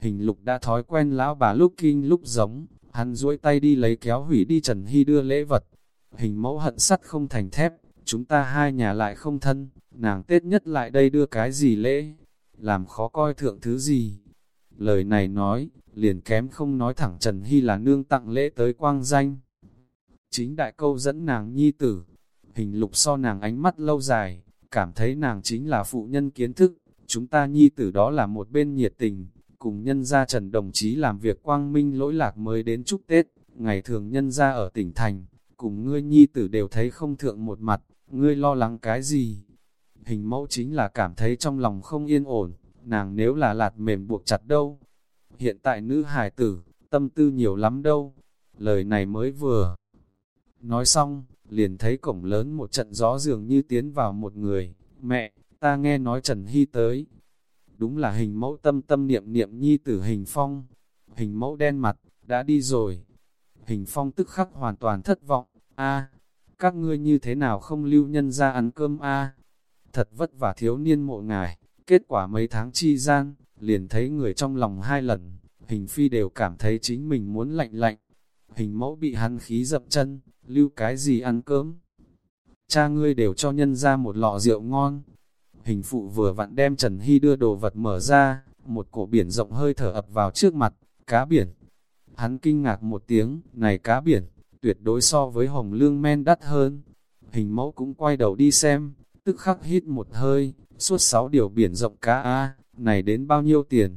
Hình lục đã thói quen lão bà lúc kinh lúc giống, hắn duỗi tay đi lấy kéo hủy đi Trần Hy đưa lễ vật. Hình mẫu hận sắt không thành thép, chúng ta hai nhà lại không thân, nàng Tết nhất lại đây đưa cái gì lễ, làm khó coi thượng thứ gì. Lời này nói, liền kém không nói thẳng Trần Hy là nương tặng lễ tới quang danh. Chính đại câu dẫn nàng nhi tử, hình lục so nàng ánh mắt lâu dài, cảm thấy nàng chính là phụ nhân kiến thức, chúng ta nhi tử đó là một bên nhiệt tình, cùng nhân gia Trần đồng chí làm việc quang minh lỗi lạc mới đến chúc Tết, ngày thường nhân gia ở tỉnh thành, cùng ngươi nhi tử đều thấy không thượng một mặt, ngươi lo lắng cái gì? Hình mẫu chính là cảm thấy trong lòng không yên ổn, nàng nếu là lạt mềm buộc chặt đâu. Hiện tại nữ hài tử, tâm tư nhiều lắm đâu. Lời này mới vừa. Nói xong, liền thấy cổng lớn một trận gió dường như tiến vào một người. Mẹ, ta nghe nói Trần Hy tới. Đúng là hình mẫu tâm tâm niệm niệm nhi tử hình phong. Hình mẫu đen mặt, đã đi rồi. Hình phong tức khắc hoàn toàn thất vọng. a các ngươi như thế nào không lưu nhân ra ăn cơm a Thật vất vả thiếu niên mộ ngài, kết quả mấy tháng chi gian, liền thấy người trong lòng hai lần, hình phi đều cảm thấy chính mình muốn lạnh lạnh. Hình mẫu bị hắn khí dập chân, lưu cái gì ăn cơm. Cha ngươi đều cho nhân ra một lọ rượu ngon. Hình phụ vừa vặn đem Trần Hy đưa đồ vật mở ra, một cổ biển rộng hơi thở ập vào trước mặt, cá biển. Hắn kinh ngạc một tiếng, này cá biển, tuyệt đối so với hồng lương men đắt hơn. Hình mẫu cũng quay đầu đi xem, tức khắc hít một hơi, suốt sáu điều biển rộng cá A, này đến bao nhiêu tiền?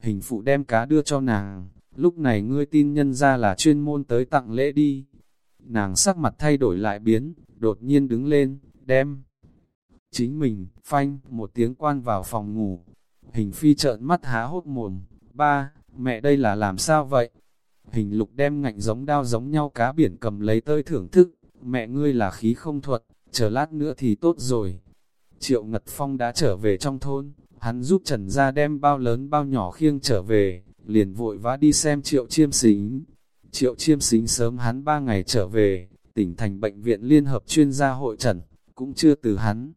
Hình phụ đem cá đưa cho nàng, lúc này ngươi tin nhân ra là chuyên môn tới tặng lễ đi. Nàng sắc mặt thay đổi lại biến, đột nhiên đứng lên, đem. Chính mình, phanh, một tiếng quan vào phòng ngủ. Hình phi trợn mắt há hốt mồm, ba, mẹ đây là làm sao vậy? Hình lục đem ngạnh giống đao giống nhau cá biển cầm lấy tơi thưởng thức, mẹ ngươi là khí không thuật, chờ lát nữa thì tốt rồi. Triệu Ngật Phong đã trở về trong thôn, hắn giúp Trần Gia đem bao lớn bao nhỏ khiêng trở về, liền vội vã đi xem Triệu Chiêm Xính. Triệu Chiêm Xính sớm hắn ba ngày trở về, tỉnh thành bệnh viện liên hợp chuyên gia hội trần, cũng chưa từ hắn.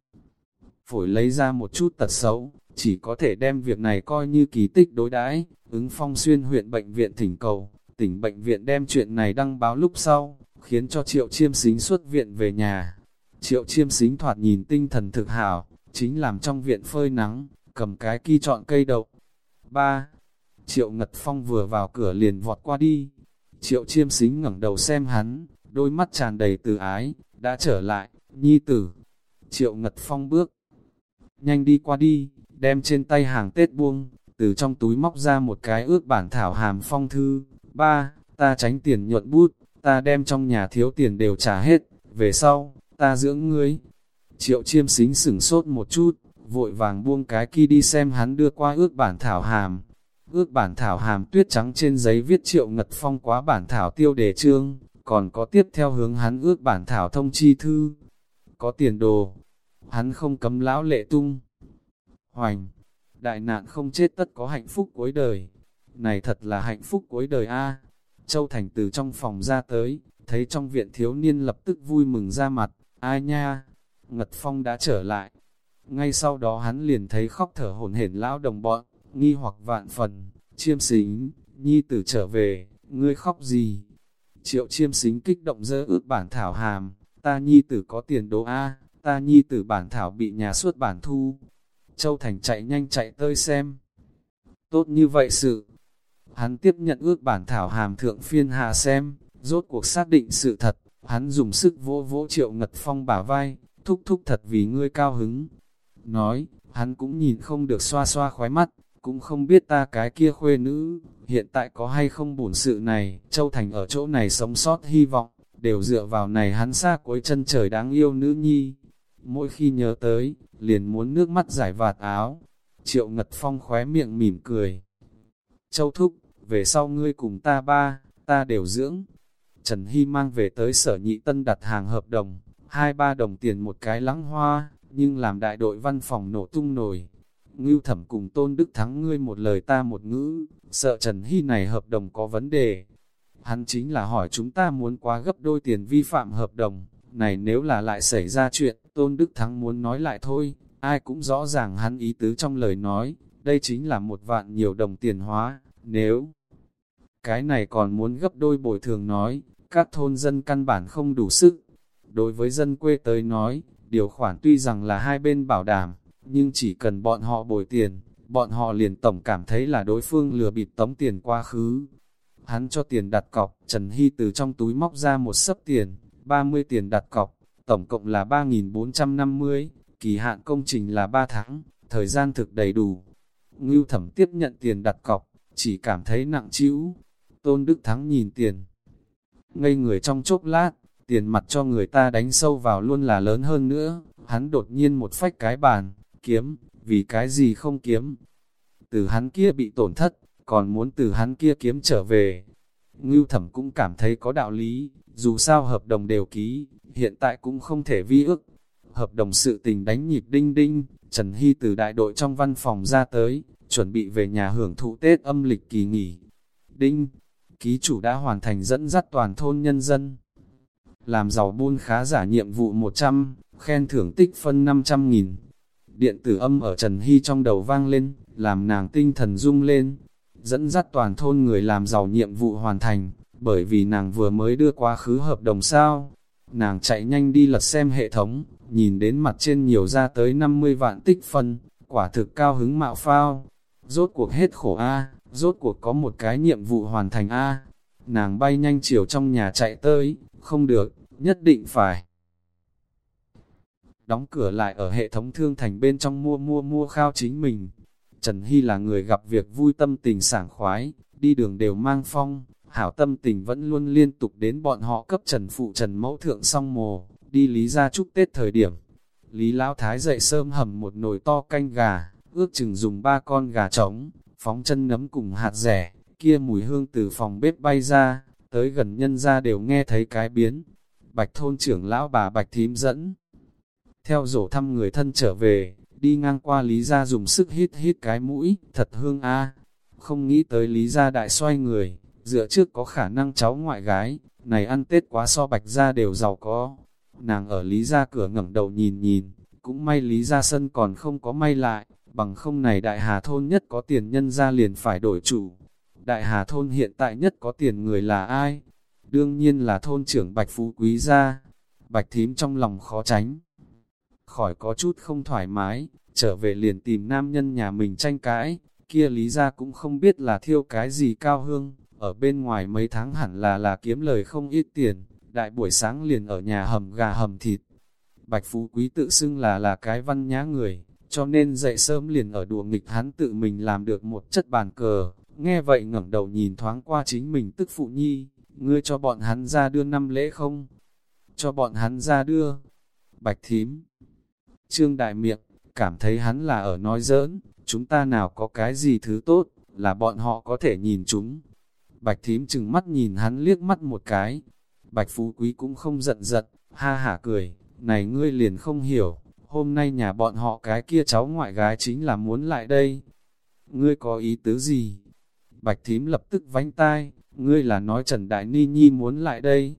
Phổi lấy ra một chút tật xấu, chỉ có thể đem việc này coi như kỳ tích đối đãi ứng phong xuyên huyện bệnh viện thỉnh cầu, tỉnh bệnh viện đem chuyện này đăng báo lúc sau, khiến cho Triệu Chiêm Xính xuất viện về nhà. Triệu Chiêm Xính thoạt nhìn tinh thần thực hảo, chính làm trong viện phơi nắng, cầm cái ki chọn cây đậu. 3. Triệu Ngật Phong vừa vào cửa liền vọt qua đi. Triệu Chiêm Xính ngẩng đầu xem hắn, đôi mắt tràn đầy từ ái, đã trở lại, nhi tử. Triệu Ngật Phong bước, nhanh đi qua đi, đem trên tay hàng Tết buông, từ trong túi móc ra một cái ước bản thảo hàm phong thư, ba, ta tránh tiền nhuận bút, ta đem trong nhà thiếu tiền đều trả hết, về sau, ta dưỡng ngươi. Triệu chiêm xính sửng sốt một chút, vội vàng buông cái kia đi xem hắn đưa qua ước bản thảo hàm. Ước bản thảo hàm tuyết trắng trên giấy viết triệu ngật phong quá bản thảo tiêu đề trương, còn có tiếp theo hướng hắn ước bản thảo thông chi thư. Có tiền đồ, hắn không cấm lão lệ tung. Hoành, đại nạn không chết tất có hạnh phúc cuối đời. Này thật là hạnh phúc cuối đời a Châu Thành từ trong phòng ra tới, thấy trong viện thiếu niên lập tức vui mừng ra mặt, ai nha, Ngật Phong đã trở lại. Ngay sau đó hắn liền thấy khóc thở hổn hển lão đồng bọn, nghi hoặc vạn phần, chiêm xính, nhi tử trở về, ngươi khóc gì? Triệu chiêm xính kích động dơ ước bản thảo hàm, ta nhi tử có tiền đồ A, ta nhi tử bản thảo bị nhà xuất bản thu. Châu Thành chạy nhanh chạy tới xem. Tốt như vậy sự. Hắn tiếp nhận ước bản thảo hàm thượng phiên hà xem, rốt cuộc xác định sự thật, hắn dùng sức vỗ vỗ triệu ngật phong bả vai, thúc thúc thật vì ngươi cao hứng. Nói, hắn cũng nhìn không được xoa xoa khóe mắt, cũng không biết ta cái kia khuê nữ, hiện tại có hay không bổn sự này, Châu Thành ở chỗ này sống sót hy vọng, đều dựa vào này hắn xa cuối chân trời đáng yêu nữ nhi. Mỗi khi nhớ tới, liền muốn nước mắt giải vạt áo. Triệu Ngật Phong khóe miệng mỉm cười. Châu Thúc, về sau ngươi cùng ta ba, ta đều dưỡng. Trần Hy mang về tới sở nhị tân đặt hàng hợp đồng, hai ba đồng tiền một cái lắng hoa, nhưng làm đại đội văn phòng nổ tung nổi. Ngưu thẩm cùng tôn đức thắng ngươi một lời ta một ngữ, sợ Trần Hy này hợp đồng có vấn đề. Hắn chính là hỏi chúng ta muốn quá gấp đôi tiền vi phạm hợp đồng, này nếu là lại xảy ra chuyện, tôn đức thắng muốn nói lại thôi, ai cũng rõ ràng hắn ý tứ trong lời nói, đây chính là một vạn nhiều đồng tiền hóa, nếu cái này còn muốn gấp đôi bồi thường nói, các thôn dân căn bản không đủ sức. Đối với dân quê tới nói, điều khoản tuy rằng là hai bên bảo đảm, nhưng chỉ cần bọn họ bồi tiền, bọn họ liền tổng cảm thấy là đối phương lừa bịp tống tiền quá khứ. Hắn cho tiền đặt cọc, Trần Hy từ trong túi móc ra một sấp tiền, 30 tiền đặt cọc, tổng cộng là 3.450, kỳ hạn công trình là 3 tháng, thời gian thực đầy đủ. Ngưu thẩm tiếp nhận tiền đặt cọc, chỉ cảm thấy nặng chịu. Tôn Đức Thắng nhìn tiền, ngây người trong chốc lát, tiền mặt cho người ta đánh sâu vào luôn là lớn hơn nữa, hắn đột nhiên một phách cái bàn, kiếm, vì cái gì không kiếm. Từ hắn kia bị tổn thất, còn muốn từ hắn kia kiếm trở về. Ngưu thẩm cũng cảm thấy có đạo lý, dù sao hợp đồng đều ký, hiện tại cũng không thể vi ước. Hợp đồng sự tình đánh nhịp đinh đinh, Trần Hy từ đại đội trong văn phòng ra tới, chuẩn bị về nhà hưởng thụ Tết âm lịch kỳ nghỉ. Đinh, ký chủ đã hoàn thành dẫn dắt toàn thôn nhân dân. Làm giàu buôn khá giả nhiệm vụ 100, khen thưởng tích phân 500 nghìn. Điện tử âm ở Trần Hy trong đầu vang lên, làm nàng tinh thần rung lên. Dẫn dắt toàn thôn người làm giàu nhiệm vụ hoàn thành, bởi vì nàng vừa mới đưa quá khứ hợp đồng sao. Nàng chạy nhanh đi lật xem hệ thống, nhìn đến mặt trên nhiều ra tới 50 vạn tích phân, quả thực cao hứng mạo phao. Rốt cuộc hết khổ A, rốt cuộc có một cái nhiệm vụ hoàn thành A. Nàng bay nhanh chiều trong nhà chạy tới, không được, nhất định phải. Đóng cửa lại ở hệ thống thương thành bên trong mua mua mua khao chính mình. Trần Hy là người gặp việc vui tâm tình sảng khoái, đi đường đều mang phong, hảo tâm tình vẫn luôn liên tục đến bọn họ cấp Trần Phụ Trần Mẫu Thượng song mồ, đi Lý ra chúc Tết thời điểm. Lý Lão Thái dậy sớm hầm một nồi to canh gà, ước chừng dùng ba con gà trống, phóng chân nấm cùng hạt rẻ, kia mùi hương từ phòng bếp bay ra, tới gần nhân ra đều nghe thấy cái biến. Bạch thôn trưởng lão bà Bạch thím dẫn. Theo rổ thăm người thân trở về, đi ngang qua Lý gia dùng sức hít hít cái mũi, thật hương a Không nghĩ tới Lý gia đại xoay người, dựa trước có khả năng cháu ngoại gái, này ăn Tết quá so Bạch gia đều giàu có. Nàng ở Lý gia cửa ngẩng đầu nhìn nhìn, cũng may Lý gia sân còn không có may lại, bằng không này đại hà thôn nhất có tiền nhân ra liền phải đổi chủ. Đại hà thôn hiện tại nhất có tiền người là ai? Đương nhiên là thôn trưởng Bạch Phú Quý gia. Bạch thím trong lòng khó tránh. Khỏi có chút không thoải mái, trở về liền tìm nam nhân nhà mình tranh cãi, kia lý ra cũng không biết là thiêu cái gì cao hương, ở bên ngoài mấy tháng hẳn là là kiếm lời không ít tiền, đại buổi sáng liền ở nhà hầm gà hầm thịt. Bạch Phú Quý tự xưng là là cái văn nhã người, cho nên dậy sớm liền ở đùa nghịch hắn tự mình làm được một chất bàn cờ, nghe vậy ngẩng đầu nhìn thoáng qua chính mình tức phụ nhi, ngươi cho bọn hắn ra đưa năm lễ không? Cho bọn hắn ra đưa. Bạch thím. Trương đại miệng, cảm thấy hắn là ở nói giỡn, chúng ta nào có cái gì thứ tốt, là bọn họ có thể nhìn chúng. Bạch thím chừng mắt nhìn hắn liếc mắt một cái. Bạch phú quý cũng không giận giận, ha hả cười, này ngươi liền không hiểu, hôm nay nhà bọn họ cái kia cháu ngoại gái chính là muốn lại đây. Ngươi có ý tứ gì? Bạch thím lập tức vánh tai, ngươi là nói Trần Đại Ni Nhi muốn lại đây.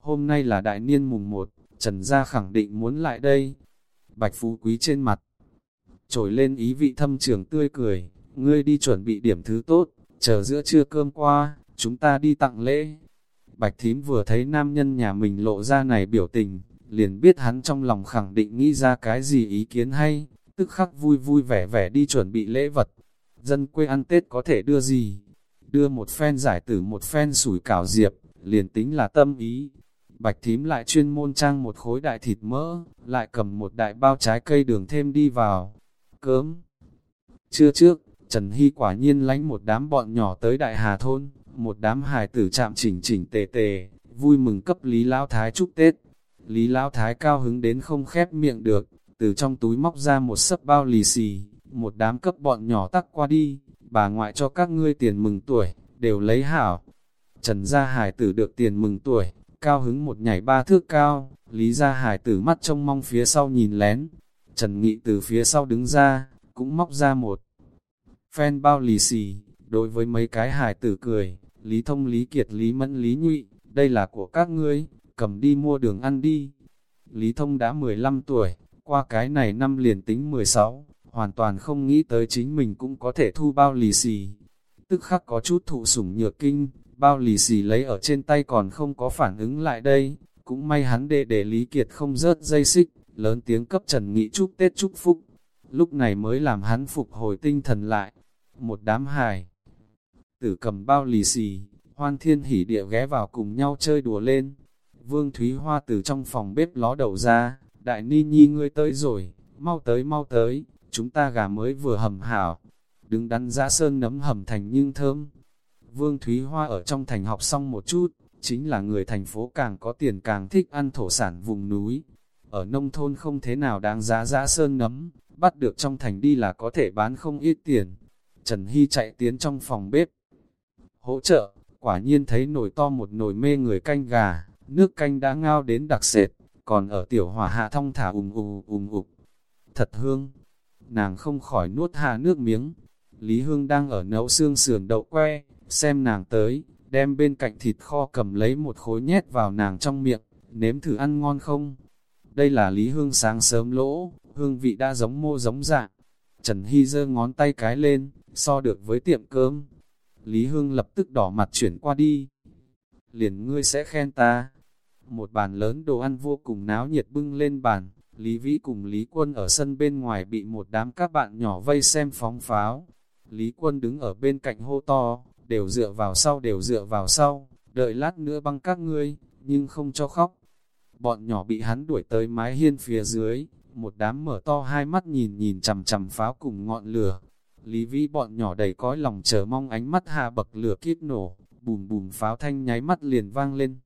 Hôm nay là đại niên mùng 1, Trần Gia khẳng định muốn lại đây. Bạch Phú Quý trên mặt, trồi lên ý vị thâm trường tươi cười, ngươi đi chuẩn bị điểm thứ tốt, chờ giữa trưa cơm qua, chúng ta đi tặng lễ. Bạch Thím vừa thấy nam nhân nhà mình lộ ra này biểu tình, liền biết hắn trong lòng khẳng định nghĩ ra cái gì ý kiến hay, tức khắc vui vui vẻ vẻ đi chuẩn bị lễ vật. Dân quê ăn Tết có thể đưa gì? Đưa một phen giải tử một phen sủi cảo diệp, liền tính là tâm ý. Bạch thím lại chuyên môn trang một khối đại thịt mỡ, lại cầm một đại bao trái cây đường thêm đi vào. Cớm. chưa trước, Trần Hy quả nhiên lánh một đám bọn nhỏ tới Đại Hà Thôn, một đám hài tử chạm chỉnh chỉnh tề tề, vui mừng cấp Lý Lão Thái chúc Tết. Lý Lão Thái cao hứng đến không khép miệng được, từ trong túi móc ra một sấp bao lì xì, một đám cấp bọn nhỏ tắc qua đi, bà ngoại cho các ngươi tiền mừng tuổi, đều lấy hảo. Trần Gia Hải tử được tiền mừng tuổi, cao hứng một nhảy ba thước cao, Lý Gia Hải tử mắt trông mong phía sau nhìn lén. Trần Nghị từ phía sau đứng ra, cũng móc ra một phen bao lì xì, đối với mấy cái hải tử cười, Lý Thông Lý Kiệt Lý Mẫn Lý Nhụy, đây là của các ngươi, cầm đi mua đường ăn đi. Lý Thông đã 15 tuổi, qua cái này năm liền tính 16, hoàn toàn không nghĩ tới chính mình cũng có thể thu bao lì xì. Tức khắc có chút thụ sủng nhược kinh, bao lì xì lấy ở trên tay còn không có phản ứng lại đây, cũng may hắn đệ để Lý Kiệt không rớt dây xích, lớn tiếng cấp Trần Nghị chúc Tết chúc Phúc. Lúc này mới làm hắn phục hồi tinh thần lại. Một đám hài, tử cầm bao lì xì, hoan thiên hỉ địa ghé vào cùng nhau chơi đùa lên. Vương Thúy Hoa từ trong phòng bếp ló đầu ra, đại ni nhi ngươi tới rồi, mau tới mau tới, chúng ta gà mới vừa hầm hảo, đứng đắn giã sơn nấm hầm thành nhưng thơm. Vương Thúy Hoa ở trong thành học xong một chút, chính là người thành phố càng có tiền càng thích ăn thổ sản vùng núi. Ở nông thôn không thế nào đáng giá giá sơn nấm, bắt được trong thành đi là có thể bán không ít tiền. Trần Hy chạy tiến trong phòng bếp. Hỗ trợ, quả nhiên thấy nồi to một nồi mê người canh gà, nước canh đã ngao đến đặc sệt, còn ở tiểu hỏa hạ thông thả ùm ùm ùm ục. Thật hương, nàng không khỏi nuốt hạ nước miếng. Lý Hương đang ở nấu xương sườn đậu que, xem nàng tới, đem bên cạnh thịt kho cầm lấy một khối nhét vào nàng trong miệng, nếm thử ăn ngon không? Đây là Lý Hương sáng sớm lỗ, hương vị đã giống mô giống dạng. Trần Hy giơ ngón tay cái lên, so được với tiệm cơm. Lý Hương lập tức đỏ mặt chuyển qua đi. Liền ngươi sẽ khen ta. Một bàn lớn đồ ăn vô cùng náo nhiệt bưng lên bàn, Lý Vĩ cùng Lý Quân ở sân bên ngoài bị một đám các bạn nhỏ vây xem phóng pháo. Lý Quân đứng ở bên cạnh hô to, đều dựa vào sau đều dựa vào sau, đợi lát nữa băng các ngươi, nhưng không cho khóc. Bọn nhỏ bị hắn đuổi tới mái hiên phía dưới, một đám mở to hai mắt nhìn nhìn chằm chằm pháo cùng ngọn lửa. Lý vi bọn nhỏ đầy cõi lòng chờ mong ánh mắt hạ bậc lửa kiếp nổ, bùm bùm pháo thanh nháy mắt liền vang lên.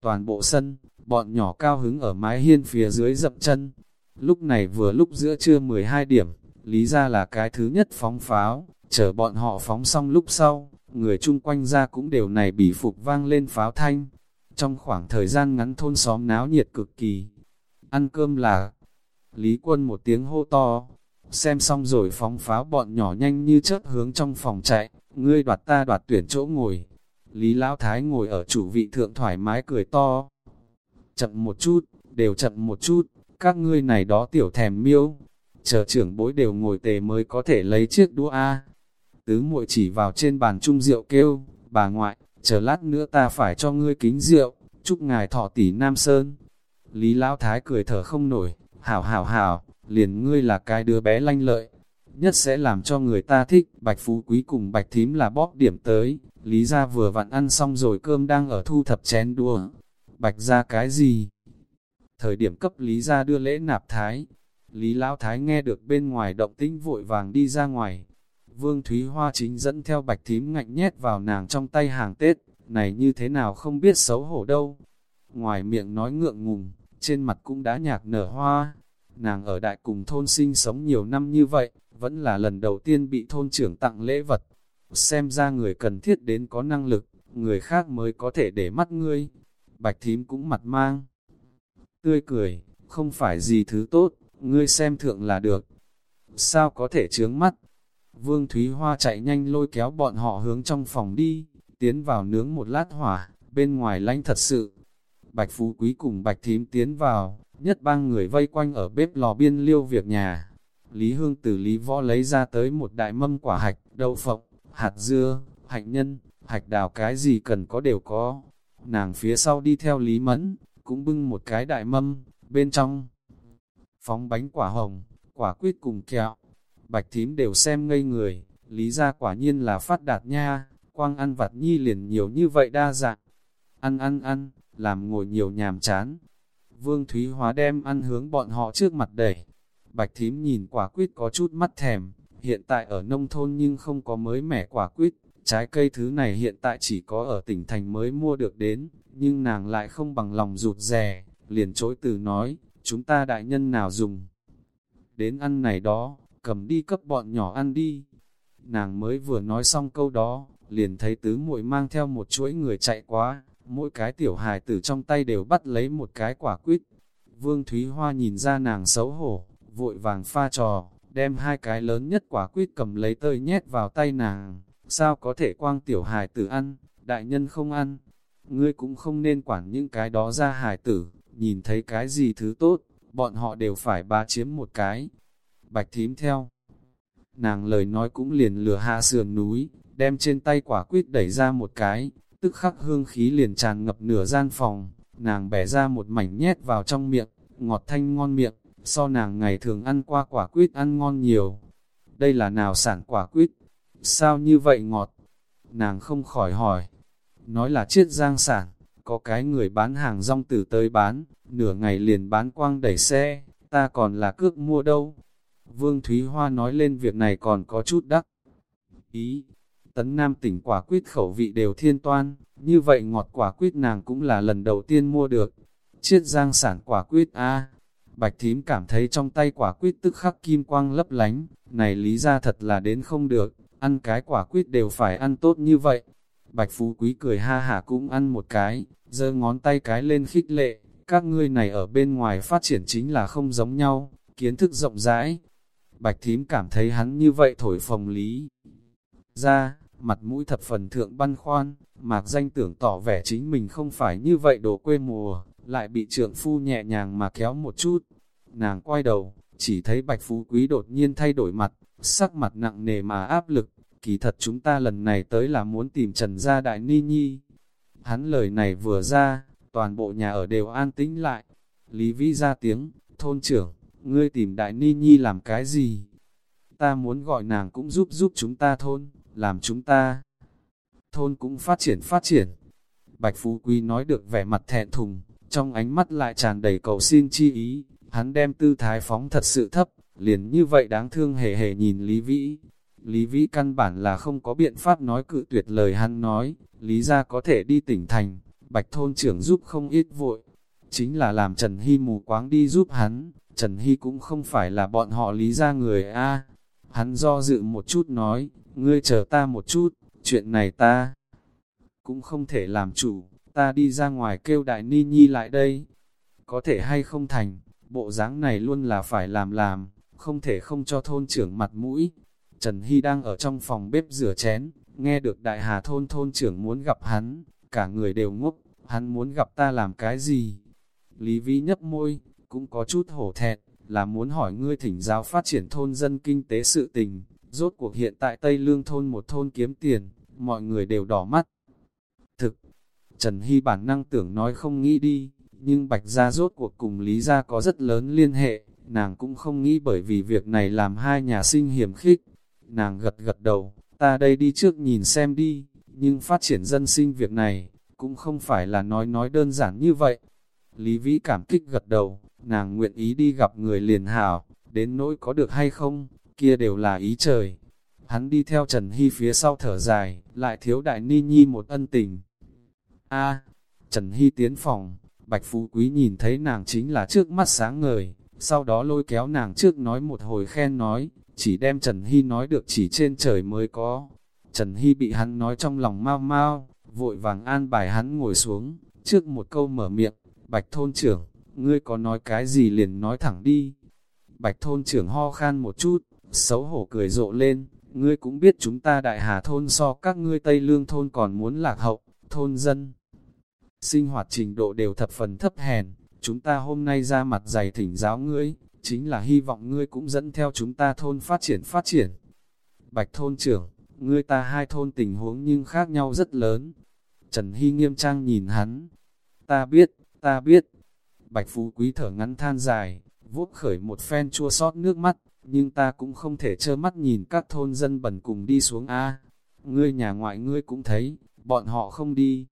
Toàn bộ sân, bọn nhỏ cao hứng ở mái hiên phía dưới dậm chân. Lúc này vừa lúc giữa trưa 12 điểm, lý ra là cái thứ nhất phóng pháo, chờ bọn họ phóng xong lúc sau, người chung quanh ra cũng đều này bị phục vang lên pháo thanh. Trong khoảng thời gian ngắn thôn xóm náo nhiệt cực kỳ, ăn cơm là Lý quân một tiếng hô to, xem xong rồi phóng pháo bọn nhỏ nhanh như chớp hướng trong phòng chạy, ngươi đoạt ta đoạt tuyển chỗ ngồi. Lý Lão Thái ngồi ở chủ vị thượng thoải mái cười to, chậm một chút, đều chậm một chút, các ngươi này đó tiểu thèm miêu, chờ trưởng bối đều ngồi tề mới có thể lấy chiếc đũa A. Tứ muội chỉ vào trên bàn chung rượu kêu, bà ngoại, chờ lát nữa ta phải cho ngươi kính rượu, chúc ngài thọ tỷ Nam Sơn. Lý Lão Thái cười thở không nổi, hảo hảo hảo, liền ngươi là cái đứa bé lanh lợi, nhất sẽ làm cho người ta thích, bạch phú quý cùng bạch thím là bóp điểm tới, Lý ra vừa vặn ăn xong rồi cơm đang ở thu thập chén đua, bạch ra cái gì? Thời điểm cấp Lý ra đưa lễ nạp thái, Lý Lão Thái nghe được bên ngoài động tĩnh vội vàng đi ra ngoài. Vương Thúy Hoa chính dẫn theo bạch thím ngạnh nhét vào nàng trong tay hàng Tết, này như thế nào không biết xấu hổ đâu. Ngoài miệng nói ngượng ngùng, trên mặt cũng đã nhạc nở hoa. nàng ở đại cùng thôn sinh sống nhiều năm như vậy, vẫn là lần đầu tiên bị thôn trưởng tặng lễ vật. Xem ra người cần thiết đến có năng lực, người khác mới có thể để mắt ngươi. Bạch thím cũng mặt mang. Tươi cười, không phải gì thứ tốt, ngươi xem thượng là được. Sao có thể chướng mắt? Vương Thúy Hoa chạy nhanh lôi kéo bọn họ hướng trong phòng đi, tiến vào nướng một lát hỏa, bên ngoài lạnh thật sự. Bạch Phú Quý cùng Bạch Thím tiến vào, nhất bang người vây quanh ở bếp lò biên liêu việc nhà. Lý Hương từ Lý Võ lấy ra tới một đại mâm quả hạch, đậu phộng, hạt dưa, hạnh nhân, hạch đào cái gì cần có đều có. Nàng phía sau đi theo Lý Mẫn, cũng bưng một cái đại mâm, bên trong phóng bánh quả hồng, quả quýt cùng kẹo. Bạch thím đều xem ngây người, lý ra quả nhiên là phát đạt nha, quang ăn vặt nhi liền nhiều như vậy đa dạng. Ăn ăn ăn, làm ngồi nhiều nhàm chán. Vương Thúy Hóa đem ăn hướng bọn họ trước mặt đẩy. Bạch thím nhìn quả quýt có chút mắt thèm, hiện tại ở nông thôn nhưng không có mới mẻ quả quýt, trái cây thứ này hiện tại chỉ có ở tỉnh thành mới mua được đến, nhưng nàng lại không bằng lòng rụt rè, liền chối từ nói, chúng ta đại nhân nào dùng. Đến ăn này đó, cầm đi cấp bọn nhỏ ăn đi. Nàng mới vừa nói xong câu đó, liền thấy tứ muội mang theo một chuỗi người chạy quá, mỗi cái tiểu hài tử trong tay đều bắt lấy một cái quả quýt. Vương Thúy Hoa nhìn ra nàng xấu hổ, vội vàng pha trò, đem hai cái lớn nhất quả quýt cầm lấy tơi nhét vào tay nàng. Sao có thể quang tiểu hài tử ăn, đại nhân không ăn? Ngươi cũng không nên quản những cái đó ra hài tử, nhìn thấy cái gì thứ tốt, bọn họ đều phải ba chiếm một cái. Bạch thím theo. Nàng lời nói cũng liền lừa hạ sườn núi, đem trên tay quả quýt đẩy ra một cái, tức khắc hương khí liền tràn ngập nửa gian phòng, nàng bẻ ra một mảnh nhét vào trong miệng, ngọt thanh ngon miệng, so nàng ngày thường ăn qua quả quýt ăn ngon nhiều. Đây là nào sản quả quýt? Sao như vậy ngọt? Nàng không khỏi hỏi. Nói là chiết giang sản, có cái người bán hàng rong từ tới bán, nửa ngày liền bán quang đẩy xe, ta còn là cước mua đâu. Vương Thúy Hoa nói lên việc này còn có chút đắc. Ý, tấn nam tỉnh quả quýt khẩu vị đều thiên toan, như vậy ngọt quả quýt nàng cũng là lần đầu tiên mua được. Chiết giang sản quả quýt a Bạch thím cảm thấy trong tay quả quýt tức khắc kim quang lấp lánh, này lý ra thật là đến không được, ăn cái quả quýt đều phải ăn tốt như vậy. Bạch Phú Quý cười ha hả cũng ăn một cái, giơ ngón tay cái lên khích lệ, các ngươi này ở bên ngoài phát triển chính là không giống nhau, kiến thức rộng rãi. Bạch thím cảm thấy hắn như vậy thổi phồng lý. Ra, mặt mũi thập phần thượng băn khoan, mạc danh tưởng tỏ vẻ chính mình không phải như vậy đồ quê mùa, lại bị trượng phu nhẹ nhàng mà kéo một chút. Nàng quay đầu, chỉ thấy bạch phú quý đột nhiên thay đổi mặt, sắc mặt nặng nề mà áp lực, kỳ thật chúng ta lần này tới là muốn tìm Trần Gia Đại Ni Nhi. Hắn lời này vừa ra, toàn bộ nhà ở đều an tĩnh lại. Lý Vĩ ra tiếng, thôn trưởng, ngươi tìm Đại Ni Nhi làm cái gì? Ta muốn gọi nàng cũng giúp giúp chúng ta thôn, làm chúng ta. Thôn cũng phát triển phát triển. Bạch Phú Quý nói được vẻ mặt thẹn thùng, trong ánh mắt lại tràn đầy cầu xin chi ý, hắn đem tư thái phóng thật sự thấp, liền như vậy đáng thương hề hề nhìn Lý Vĩ. Lý Vĩ căn bản là không có biện pháp nói cự tuyệt lời hắn nói, Lý ra có thể đi tỉnh thành, bạch thôn trưởng giúp không ít vội. Chính là làm Trần Hy mù quáng đi giúp hắn, Trần Hy cũng không phải là bọn họ Lý ra người a Hắn do dự một chút nói, ngươi chờ ta một chút, chuyện này ta cũng không thể làm chủ, ta đi ra ngoài kêu đại ni nhi lại đây. Có thể hay không thành, bộ dáng này luôn là phải làm làm, không thể không cho thôn trưởng mặt mũi. Trần Hy đang ở trong phòng bếp rửa chén, nghe được đại hà thôn thôn trưởng muốn gặp hắn, cả người đều ngốc, hắn muốn gặp ta làm cái gì? Lý Vĩ nhấp môi, cũng có chút hổ thẹn, là muốn hỏi ngươi thỉnh giáo phát triển thôn dân kinh tế sự tình, rốt cuộc hiện tại Tây Lương thôn một thôn kiếm tiền, mọi người đều đỏ mắt. Thực, Trần Hy bản năng tưởng nói không nghĩ đi, nhưng Bạch Gia rốt cuộc cùng Lý Gia có rất lớn liên hệ, nàng cũng không nghĩ bởi vì việc này làm hai nhà sinh hiểm khích. Nàng gật gật đầu, ta đây đi trước nhìn xem đi, nhưng phát triển dân sinh việc này, cũng không phải là nói nói đơn giản như vậy. Lý Vĩ cảm kích gật đầu, nàng nguyện ý đi gặp người liền hảo, đến nỗi có được hay không, kia đều là ý trời. Hắn đi theo Trần Hy phía sau thở dài, lại thiếu đại ni nhi một ân tình. A, Trần Hy tiến phòng, Bạch Phú Quý nhìn thấy nàng chính là trước mắt sáng ngời, sau đó lôi kéo nàng trước nói một hồi khen nói, chỉ đem Trần Hy nói được chỉ trên trời mới có. Trần Hy bị hắn nói trong lòng mau mau, vội vàng an bài hắn ngồi xuống, trước một câu mở miệng, bạch thôn trưởng, ngươi có nói cái gì liền nói thẳng đi. Bạch thôn trưởng ho khan một chút, xấu hổ cười rộ lên, ngươi cũng biết chúng ta đại hà thôn so các ngươi Tây Lương thôn còn muốn lạc hậu, thôn dân. Sinh hoạt trình độ đều thập phần thấp hèn, chúng ta hôm nay ra mặt dày thỉnh giáo ngươi, chính là hy vọng ngươi cũng dẫn theo chúng ta thôn phát triển phát triển. Bạch thôn trưởng, ngươi ta hai thôn tình huống nhưng khác nhau rất lớn. Trần Hy nghiêm trang nhìn hắn. Ta biết, ta biết. Bạch Phú Quý thở ngắn than dài, vuốt khởi một phen chua sót nước mắt, nhưng ta cũng không thể trơ mắt nhìn các thôn dân bẩn cùng đi xuống A. Ngươi nhà ngoại ngươi cũng thấy, bọn họ không đi.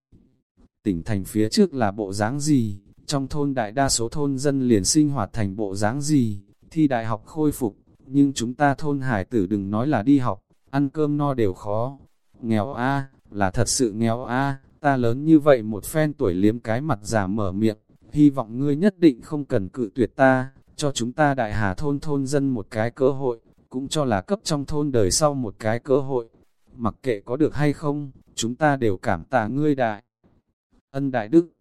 Tỉnh thành phía trước là bộ dáng gì, trong thôn đại đa số thôn dân liền sinh hoạt thành bộ dáng gì, thi đại học khôi phục, nhưng chúng ta thôn hải tử đừng nói là đi học, ăn cơm no đều khó. Nghèo a là thật sự nghèo a ta lớn như vậy một phen tuổi liếm cái mặt già mở miệng, hy vọng ngươi nhất định không cần cự tuyệt ta, cho chúng ta đại hà thôn thôn dân một cái cơ hội, cũng cho là cấp trong thôn đời sau một cái cơ hội. Mặc kệ có được hay không, chúng ta đều cảm tạ ngươi đại. Ân đại đức,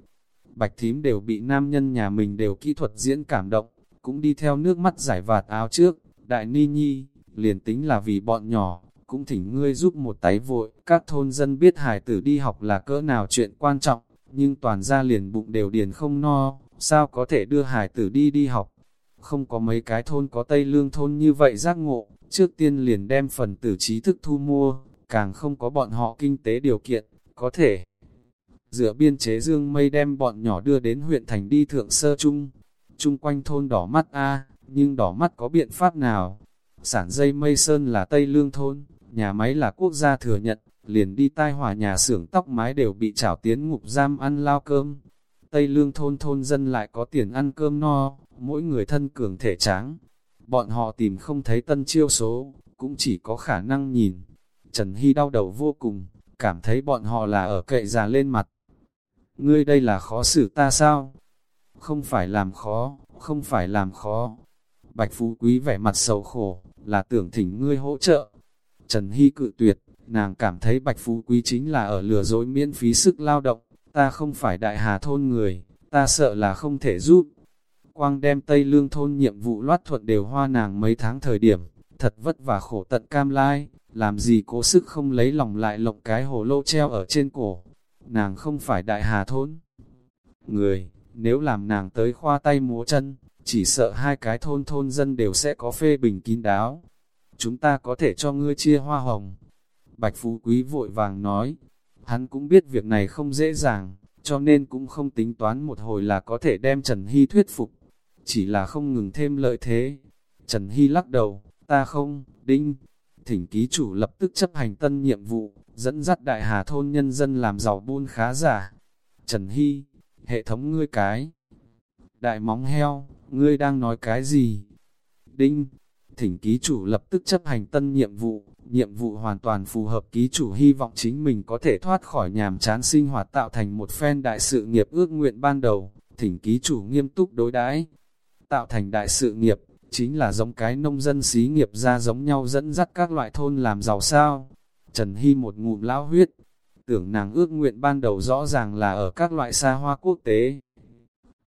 bạch thím đều bị nam nhân nhà mình đều kỹ thuật diễn cảm động, cũng đi theo nước mắt giải vạt áo trước, đại ni nhi, liền tính là vì bọn nhỏ, cũng thỉnh ngươi giúp một tay vội, các thôn dân biết hải tử đi học là cỡ nào chuyện quan trọng, nhưng toàn gia liền bụng đều điền không no, sao có thể đưa hải tử đi đi học. Không có mấy cái thôn có Tây Lương thôn như vậy giác ngộ, trước tiên liền đem phần tử trí thức thu mua, càng không có bọn họ kinh tế điều kiện, có thể dựa biên chế dương mây đem bọn nhỏ đưa đến huyện thành đi thượng sơ trung. Trung quanh thôn đỏ mắt a nhưng đỏ mắt có biện pháp nào? Sản dây mây sơn là Tây Lương thôn, nhà máy là quốc gia thừa nhận, liền đi tai hỏa nhà xưởng tóc mái đều bị trảo tiến ngục giam ăn lao cơm. Tây Lương thôn thôn dân lại có tiền ăn cơm no, mỗi người thân cường thể tráng. Bọn họ tìm không thấy tân chiêu số, cũng chỉ có khả năng nhìn. Trần Hy đau đầu vô cùng, cảm thấy bọn họ là ở cậy già lên mặt ngươi đây là khó xử ta sao? Không phải làm khó, không phải làm khó. Bạch Phú Quý vẻ mặt sầu khổ, là tưởng thỉnh ngươi hỗ trợ. Trần Hy cự tuyệt, nàng cảm thấy Bạch Phú Quý chính là ở lừa dối miễn phí sức lao động, ta không phải đại hà thôn người, ta sợ là không thể giúp. Quang đem Tây Lương thôn nhiệm vụ loát thuận đều hoa nàng mấy tháng thời điểm, thật vất vả khổ tận cam lai, làm gì cố sức không lấy lòng lại lộng cái hồ lô treo ở trên cổ, nàng không phải đại hà thôn. Người, nếu làm nàng tới khoa tay múa chân, chỉ sợ hai cái thôn thôn dân đều sẽ có phê bình kín đáo. Chúng ta có thể cho ngươi chia hoa hồng. Bạch Phú Quý vội vàng nói, hắn cũng biết việc này không dễ dàng, cho nên cũng không tính toán một hồi là có thể đem Trần Hy thuyết phục. Chỉ là không ngừng thêm lợi thế. Trần Hy lắc đầu, ta không, đinh. Thỉnh ký chủ lập tức chấp hành tân nhiệm vụ, dẫn dắt đại hà thôn nhân dân làm giàu buôn khá giả. Trần Hy, hệ thống ngươi cái. Đại móng heo, ngươi đang nói cái gì? Đinh, thỉnh ký chủ lập tức chấp hành tân nhiệm vụ, nhiệm vụ hoàn toàn phù hợp ký chủ hy vọng chính mình có thể thoát khỏi nhàm chán sinh hoạt tạo thành một phen đại sự nghiệp ước nguyện ban đầu, thỉnh ký chủ nghiêm túc đối đãi Tạo thành đại sự nghiệp, chính là giống cái nông dân xí nghiệp ra giống nhau dẫn dắt các loại thôn làm giàu sao. Trần Hy một ngụm lão huyết, tưởng nàng ước nguyện ban đầu rõ ràng là ở các loại xa hoa quốc tế.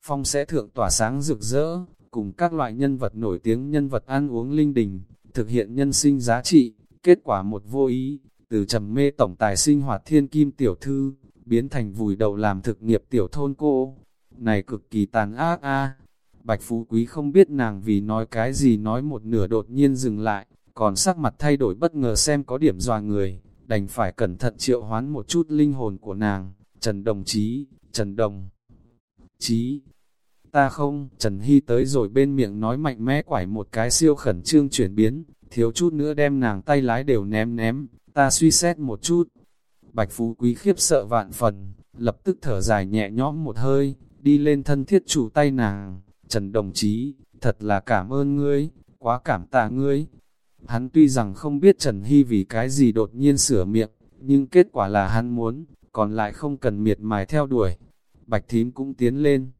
Phong sẽ thượng tỏa sáng rực rỡ, cùng các loại nhân vật nổi tiếng nhân vật ăn uống linh đình, thực hiện nhân sinh giá trị, kết quả một vô ý, từ trầm mê tổng tài sinh hoạt thiên kim tiểu thư, biến thành vùi đầu làm thực nghiệp tiểu thôn cô. Này cực kỳ tàn ác a. Bạch Phú Quý không biết nàng vì nói cái gì nói một nửa đột nhiên dừng lại, còn sắc mặt thay đổi bất ngờ xem có điểm dòa người, đành phải cẩn thận triệu hoán một chút linh hồn của nàng, Trần Đồng Chí, Trần Đồng Chí, ta không, Trần Hy tới rồi bên miệng nói mạnh mẽ quải một cái siêu khẩn trương chuyển biến, thiếu chút nữa đem nàng tay lái đều ném ném, ta suy xét một chút. Bạch Phú Quý khiếp sợ vạn phần, lập tức thở dài nhẹ nhõm một hơi, đi lên thân thiết chủ tay nàng, Trần Đồng Chí, thật là cảm ơn ngươi, quá cảm tạ ngươi, Hắn tuy rằng không biết Trần Hy vì cái gì đột nhiên sửa miệng, nhưng kết quả là hắn muốn, còn lại không cần miệt mài theo đuổi. Bạch thím cũng tiến lên,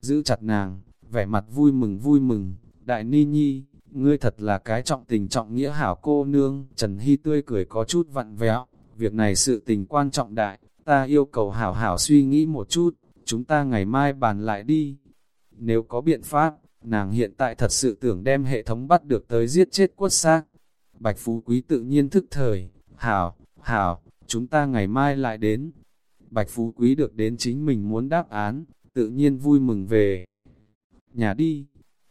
giữ chặt nàng, vẻ mặt vui mừng vui mừng, đại ni nhi, ngươi thật là cái trọng tình trọng nghĩa hảo cô nương, Trần Hy tươi cười có chút vặn vẹo, việc này sự tình quan trọng đại, ta yêu cầu hảo hảo suy nghĩ một chút, chúng ta ngày mai bàn lại đi. Nếu có biện pháp, nàng hiện tại thật sự tưởng đem hệ thống bắt được tới giết chết quất xác. Bạch Phú Quý tự nhiên thức thời, hảo, hảo, chúng ta ngày mai lại đến. Bạch Phú Quý được đến chính mình muốn đáp án, tự nhiên vui mừng về. Nhà đi,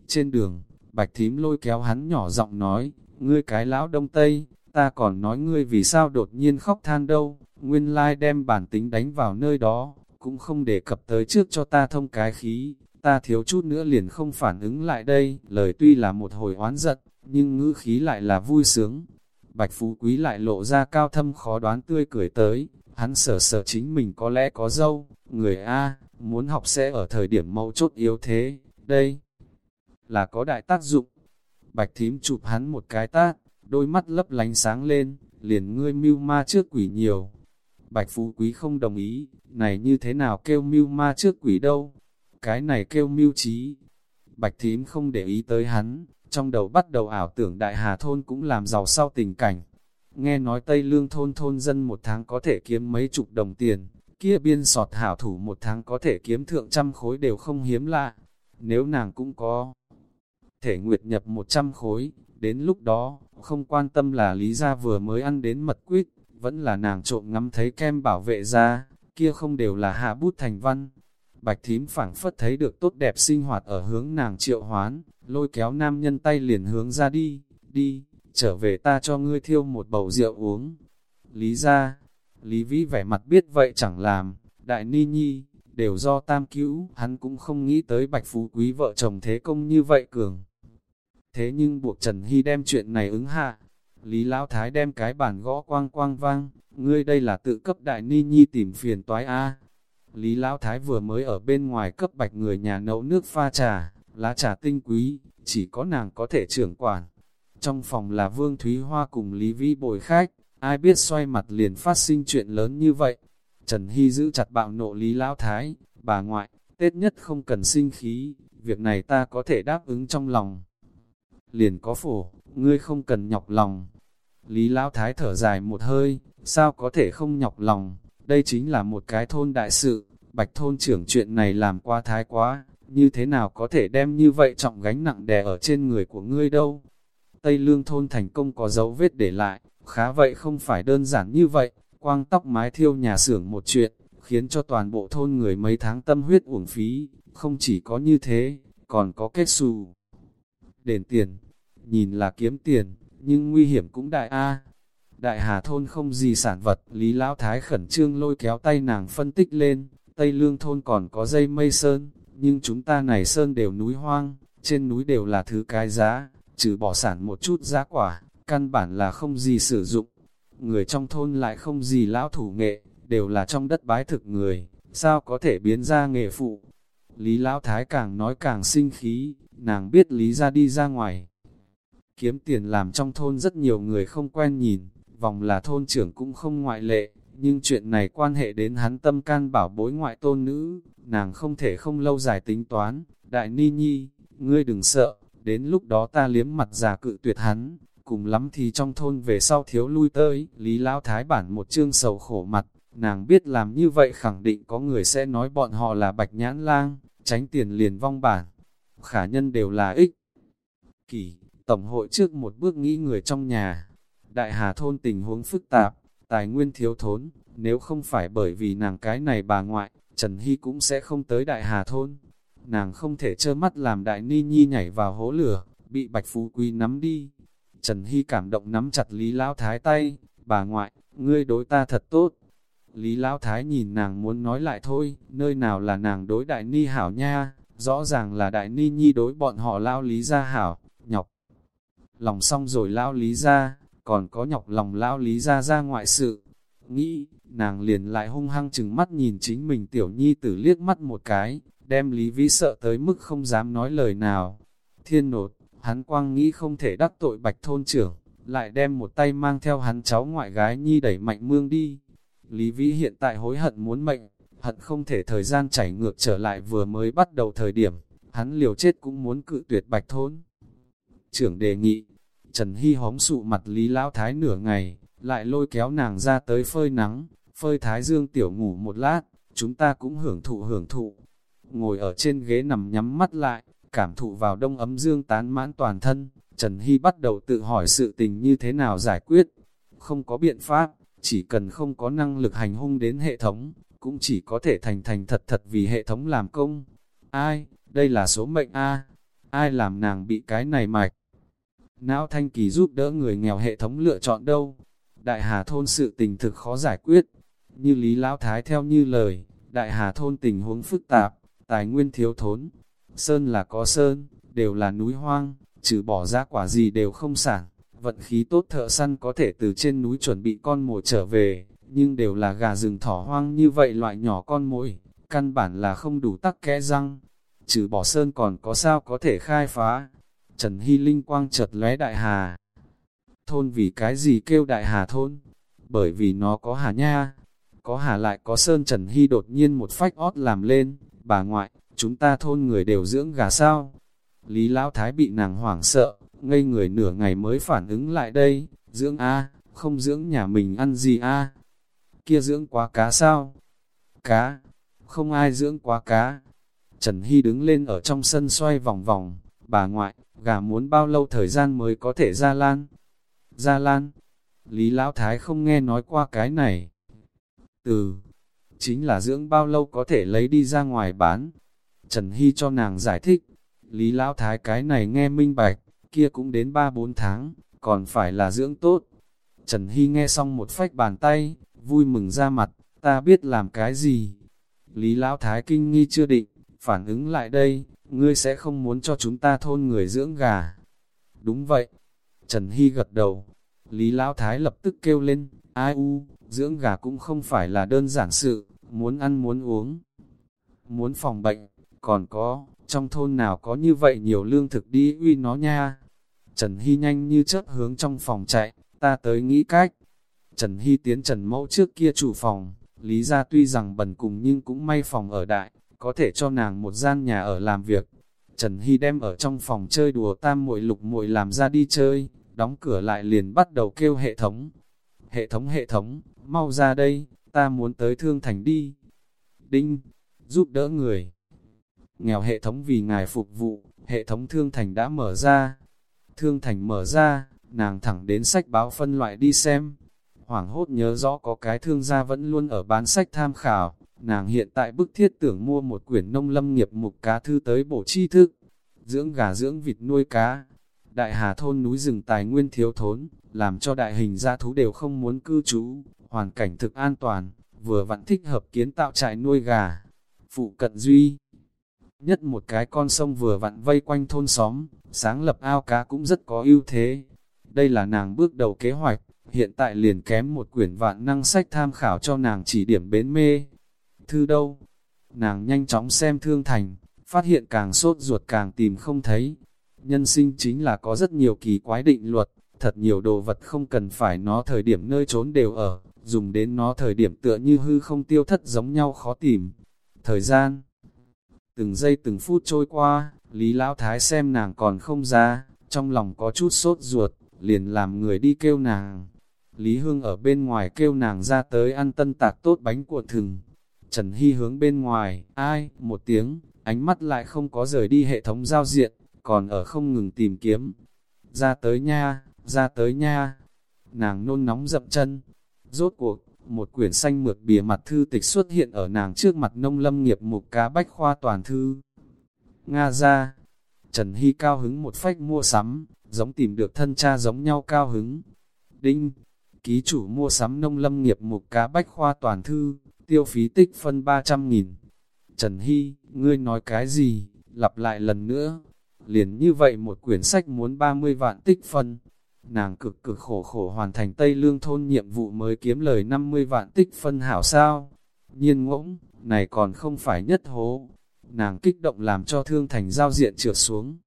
trên đường, Bạch Thím lôi kéo hắn nhỏ giọng nói, ngươi cái lão đông tây, ta còn nói ngươi vì sao đột nhiên khóc than đâu, nguyên lai đem bản tính đánh vào nơi đó, cũng không để cập tới trước cho ta thông cái khí, ta thiếu chút nữa liền không phản ứng lại đây, lời tuy là một hồi oán giận, nhưng ngữ khí lại là vui sướng. Bạch Phú Quý lại lộ ra cao thâm khó đoán tươi cười tới, hắn sở sở chính mình có lẽ có dâu, người A, muốn học sẽ ở thời điểm mâu chốt yếu thế, đây là có đại tác dụng. Bạch thím chụp hắn một cái tát, đôi mắt lấp lánh sáng lên, liền ngươi mưu ma trước quỷ nhiều. Bạch Phú Quý không đồng ý, này như thế nào kêu mưu ma trước quỷ đâu, cái này kêu mưu trí. Bạch thím không để ý tới hắn, trong đầu bắt đầu ảo tưởng đại hà thôn cũng làm giàu sau tình cảnh. Nghe nói Tây Lương thôn thôn dân một tháng có thể kiếm mấy chục đồng tiền, kia biên sọt hảo thủ một tháng có thể kiếm thượng trăm khối đều không hiếm lạ. Nếu nàng cũng có thể nguyệt nhập một trăm khối, đến lúc đó, không quan tâm là lý gia vừa mới ăn đến mật quýt, vẫn là nàng trộm ngắm thấy kem bảo vệ ra, kia không đều là hạ bút thành văn. Bạch thím phảng phất thấy được tốt đẹp sinh hoạt ở hướng nàng triệu hoán, lôi kéo nam nhân tay liền hướng ra đi, đi, trở về ta cho ngươi thiêu một bầu rượu uống. Lý ra, Lý Vĩ vẻ mặt biết vậy chẳng làm, đại ni nhi, đều do tam cứu, hắn cũng không nghĩ tới bạch phú quý vợ chồng thế công như vậy cường. Thế nhưng buộc Trần Hy đem chuyện này ứng hạ, Lý Lão Thái đem cái bản gõ quang quang vang, ngươi đây là tự cấp đại ni nhi tìm phiền toái a Lý Lão Thái vừa mới ở bên ngoài cấp bạch người nhà nấu nước pha trà, lá trà tinh quý, chỉ có nàng có thể trưởng quản. Trong phòng là Vương Thúy Hoa cùng Lý Vĩ bồi khách, ai biết xoay mặt liền phát sinh chuyện lớn như vậy. Trần Hy giữ chặt bạo nộ Lý Lão Thái, bà ngoại, Tết nhất không cần sinh khí, việc này ta có thể đáp ứng trong lòng. Liền có phổ, ngươi không cần nhọc lòng. Lý Lão Thái thở dài một hơi, sao có thể không nhọc lòng, đây chính là một cái thôn đại sự, bạch thôn trưởng chuyện này làm qua thái quá, như thế nào có thể đem như vậy trọng gánh nặng đè ở trên người của ngươi đâu. Tây Lương thôn thành công có dấu vết để lại, khá vậy không phải đơn giản như vậy, quang tóc mái thiêu nhà xưởng một chuyện, khiến cho toàn bộ thôn người mấy tháng tâm huyết uổng phí, không chỉ có như thế, còn có kết xù. Đền tiền, nhìn là kiếm tiền, nhưng nguy hiểm cũng đại A, Đại Hà thôn không gì sản vật, Lý Lão Thái khẩn trương lôi kéo tay nàng phân tích lên, Tây Lương thôn còn có dây mây sơn, nhưng chúng ta này sơn đều núi hoang, trên núi đều là thứ cái giá, trừ bỏ sản một chút giá quả, căn bản là không gì sử dụng. Người trong thôn lại không gì lão thủ nghệ, đều là trong đất bái thực người, sao có thể biến ra nghề phụ. Lý Lão Thái càng nói càng sinh khí, nàng biết Lý ra đi ra ngoài. Kiếm tiền làm trong thôn rất nhiều người không quen nhìn, vòng là thôn trưởng cũng không ngoại lệ, nhưng chuyện này quan hệ đến hắn tâm can bảo bối ngoại tôn nữ, nàng không thể không lâu dài tính toán, đại ni nhi, ngươi đừng sợ, đến lúc đó ta liếm mặt già cự tuyệt hắn, cùng lắm thì trong thôn về sau thiếu lui tới, Lý Lão Thái bản một chương sầu khổ mặt, nàng biết làm như vậy khẳng định có người sẽ nói bọn họ là bạch nhãn lang, tránh tiền liền vong bản, khả nhân đều là ích. Kỳ, Tổng hội trước một bước nghĩ người trong nhà, Đại Hà thôn tình huống phức tạp, tài nguyên thiếu thốn, nếu không phải bởi vì nàng cái này bà ngoại, Trần Hy cũng sẽ không tới Đại Hà thôn. Nàng không thể trơ mắt làm Đại Ni Nhi nhảy vào hố lửa, bị Bạch Phú Quý nắm đi. Trần Hy cảm động nắm chặt Lý Lão Thái tay, bà ngoại, ngươi đối ta thật tốt. Lý Lão Thái nhìn nàng muốn nói lại thôi, nơi nào là nàng đối Đại Ni hảo nha, rõ ràng là Đại Ni Nhi đối bọn họ Lao Lý ra hảo, nhọc. Lòng xong rồi Lao Lý ra, còn có nhọc lòng lão lý ra ra ngoại sự. Nghĩ, nàng liền lại hung hăng chừng mắt nhìn chính mình tiểu nhi tử liếc mắt một cái, đem lý vĩ sợ tới mức không dám nói lời nào. Thiên nột, hắn quang nghĩ không thể đắc tội bạch thôn trưởng, lại đem một tay mang theo hắn cháu ngoại gái nhi đẩy mạnh mương đi. Lý vĩ hiện tại hối hận muốn mệnh, hận không thể thời gian chảy ngược trở lại vừa mới bắt đầu thời điểm, hắn liều chết cũng muốn cự tuyệt bạch thôn. Trưởng đề nghị, Trần Hy hóng sụ mặt Lý Lão Thái nửa ngày, lại lôi kéo nàng ra tới phơi nắng, phơi Thái Dương tiểu ngủ một lát, chúng ta cũng hưởng thụ hưởng thụ. Ngồi ở trên ghế nằm nhắm mắt lại, cảm thụ vào đông ấm dương tán mãn toàn thân, Trần Hy bắt đầu tự hỏi sự tình như thế nào giải quyết. Không có biện pháp, chỉ cần không có năng lực hành hung đến hệ thống, cũng chỉ có thể thành thành thật thật vì hệ thống làm công. Ai, đây là số mệnh A, ai làm nàng bị cái này mạch. Não Thanh Kỳ giúp đỡ người nghèo hệ thống lựa chọn đâu. Đại Hà Thôn sự tình thực khó giải quyết. Như Lý Lão Thái theo như lời, Đại Hà Thôn tình huống phức tạp, tài nguyên thiếu thốn. Sơn là có sơn, đều là núi hoang, trừ bỏ ra quả gì đều không sản. Vận khí tốt thợ săn có thể từ trên núi chuẩn bị con mồi trở về, nhưng đều là gà rừng thỏ hoang như vậy loại nhỏ con mồi, căn bản là không đủ tắc kẽ răng. Trừ bỏ sơn còn có sao có thể khai phá. Trần Hy Linh quang chợt lóe đại hà. Thôn vì cái gì kêu đại hà thôn? Bởi vì nó có hà nha. Có hà lại có sơn Trần Hy đột nhiên một phách ót làm lên. Bà ngoại, chúng ta thôn người đều dưỡng gà sao? Lý Lão Thái bị nàng hoảng sợ, ngây người nửa ngày mới phản ứng lại đây. Dưỡng A, không dưỡng nhà mình ăn gì A? Kia dưỡng quá cá sao? Cá, không ai dưỡng quá cá. Trần Hy đứng lên ở trong sân xoay vòng vòng, bà ngoại, gà muốn bao lâu thời gian mới có thể ra lan. Ra lan, Lý Lão Thái không nghe nói qua cái này. Từ, chính là dưỡng bao lâu có thể lấy đi ra ngoài bán. Trần Hy cho nàng giải thích, Lý Lão Thái cái này nghe minh bạch, kia cũng đến 3-4 tháng, còn phải là dưỡng tốt. Trần Hy nghe xong một phách bàn tay, vui mừng ra mặt, ta biết làm cái gì. Lý Lão Thái kinh nghi chưa định, phản ứng lại đây, ngươi sẽ không muốn cho chúng ta thôn người dưỡng gà. Đúng vậy. Trần Hy gật đầu. Lý Lão Thái lập tức kêu lên, ai u, dưỡng gà cũng không phải là đơn giản sự, muốn ăn muốn uống, muốn phòng bệnh, còn có, trong thôn nào có như vậy nhiều lương thực đi uy nó nha. Trần Hy nhanh như chớp hướng trong phòng chạy, ta tới nghĩ cách. Trần Hy tiến Trần Mẫu trước kia chủ phòng, Lý ra tuy rằng bần cùng nhưng cũng may phòng ở đại, có thể cho nàng một gian nhà ở làm việc. Trần Hy đem ở trong phòng chơi đùa tam muội lục muội làm ra đi chơi, đóng cửa lại liền bắt đầu kêu hệ thống. Hệ thống hệ thống, mau ra đây, ta muốn tới thương thành đi. Đinh, giúp đỡ người. Nghèo hệ thống vì ngài phục vụ, hệ thống thương thành đã mở ra. Thương thành mở ra, nàng thẳng đến sách báo phân loại đi xem. Hoảng hốt nhớ rõ có cái thương gia vẫn luôn ở bán sách tham khảo, Nàng hiện tại bức thiết tưởng mua một quyển nông lâm nghiệp mục cá thư tới bổ tri thức, dưỡng gà dưỡng vịt nuôi cá. Đại Hà thôn núi rừng tài nguyên thiếu thốn, làm cho đại hình gia thú đều không muốn cư trú, hoàn cảnh thực an toàn, vừa vặn thích hợp kiến tạo trại nuôi gà. Phụ cận duy, nhất một cái con sông vừa vặn vây quanh thôn xóm, sáng lập ao cá cũng rất có ưu thế. Đây là nàng bước đầu kế hoạch, hiện tại liền kém một quyển vạn năng sách tham khảo cho nàng chỉ điểm bến mê thư đâu? Nàng nhanh chóng xem thương thành, phát hiện càng sốt ruột càng tìm không thấy. Nhân sinh chính là có rất nhiều kỳ quái định luật, thật nhiều đồ vật không cần phải nó thời điểm nơi trốn đều ở, dùng đến nó thời điểm tựa như hư không tiêu thất giống nhau khó tìm. Thời gian, từng giây từng phút trôi qua, Lý Lão Thái xem nàng còn không ra, trong lòng có chút sốt ruột, liền làm người đi kêu nàng. Lý Hương ở bên ngoài kêu nàng ra tới ăn tân tạc tốt bánh của thừng, Trần Hy hướng bên ngoài, ai, một tiếng, ánh mắt lại không có rời đi hệ thống giao diện, còn ở không ngừng tìm kiếm. Ra tới nha, ra tới nha. Nàng nôn nóng dậm chân. Rốt cuộc, một quyển xanh mượt bìa mặt thư tịch xuất hiện ở nàng trước mặt nông lâm nghiệp mục cá bách khoa toàn thư. Nga ra, Trần Hy cao hứng một phách mua sắm, giống tìm được thân cha giống nhau cao hứng. Đinh, ký chủ mua sắm nông lâm nghiệp mục cá bách khoa toàn thư, tiêu phí tích phân 300.000. Trần Hy, ngươi nói cái gì, lặp lại lần nữa, liền như vậy một quyển sách muốn 30 vạn tích phân. Nàng cực cực khổ khổ hoàn thành Tây Lương thôn nhiệm vụ mới kiếm lời 50 vạn tích phân hảo sao. Nhiên ngỗng, này còn không phải nhất hố. Nàng kích động làm cho thương thành giao diện trượt xuống.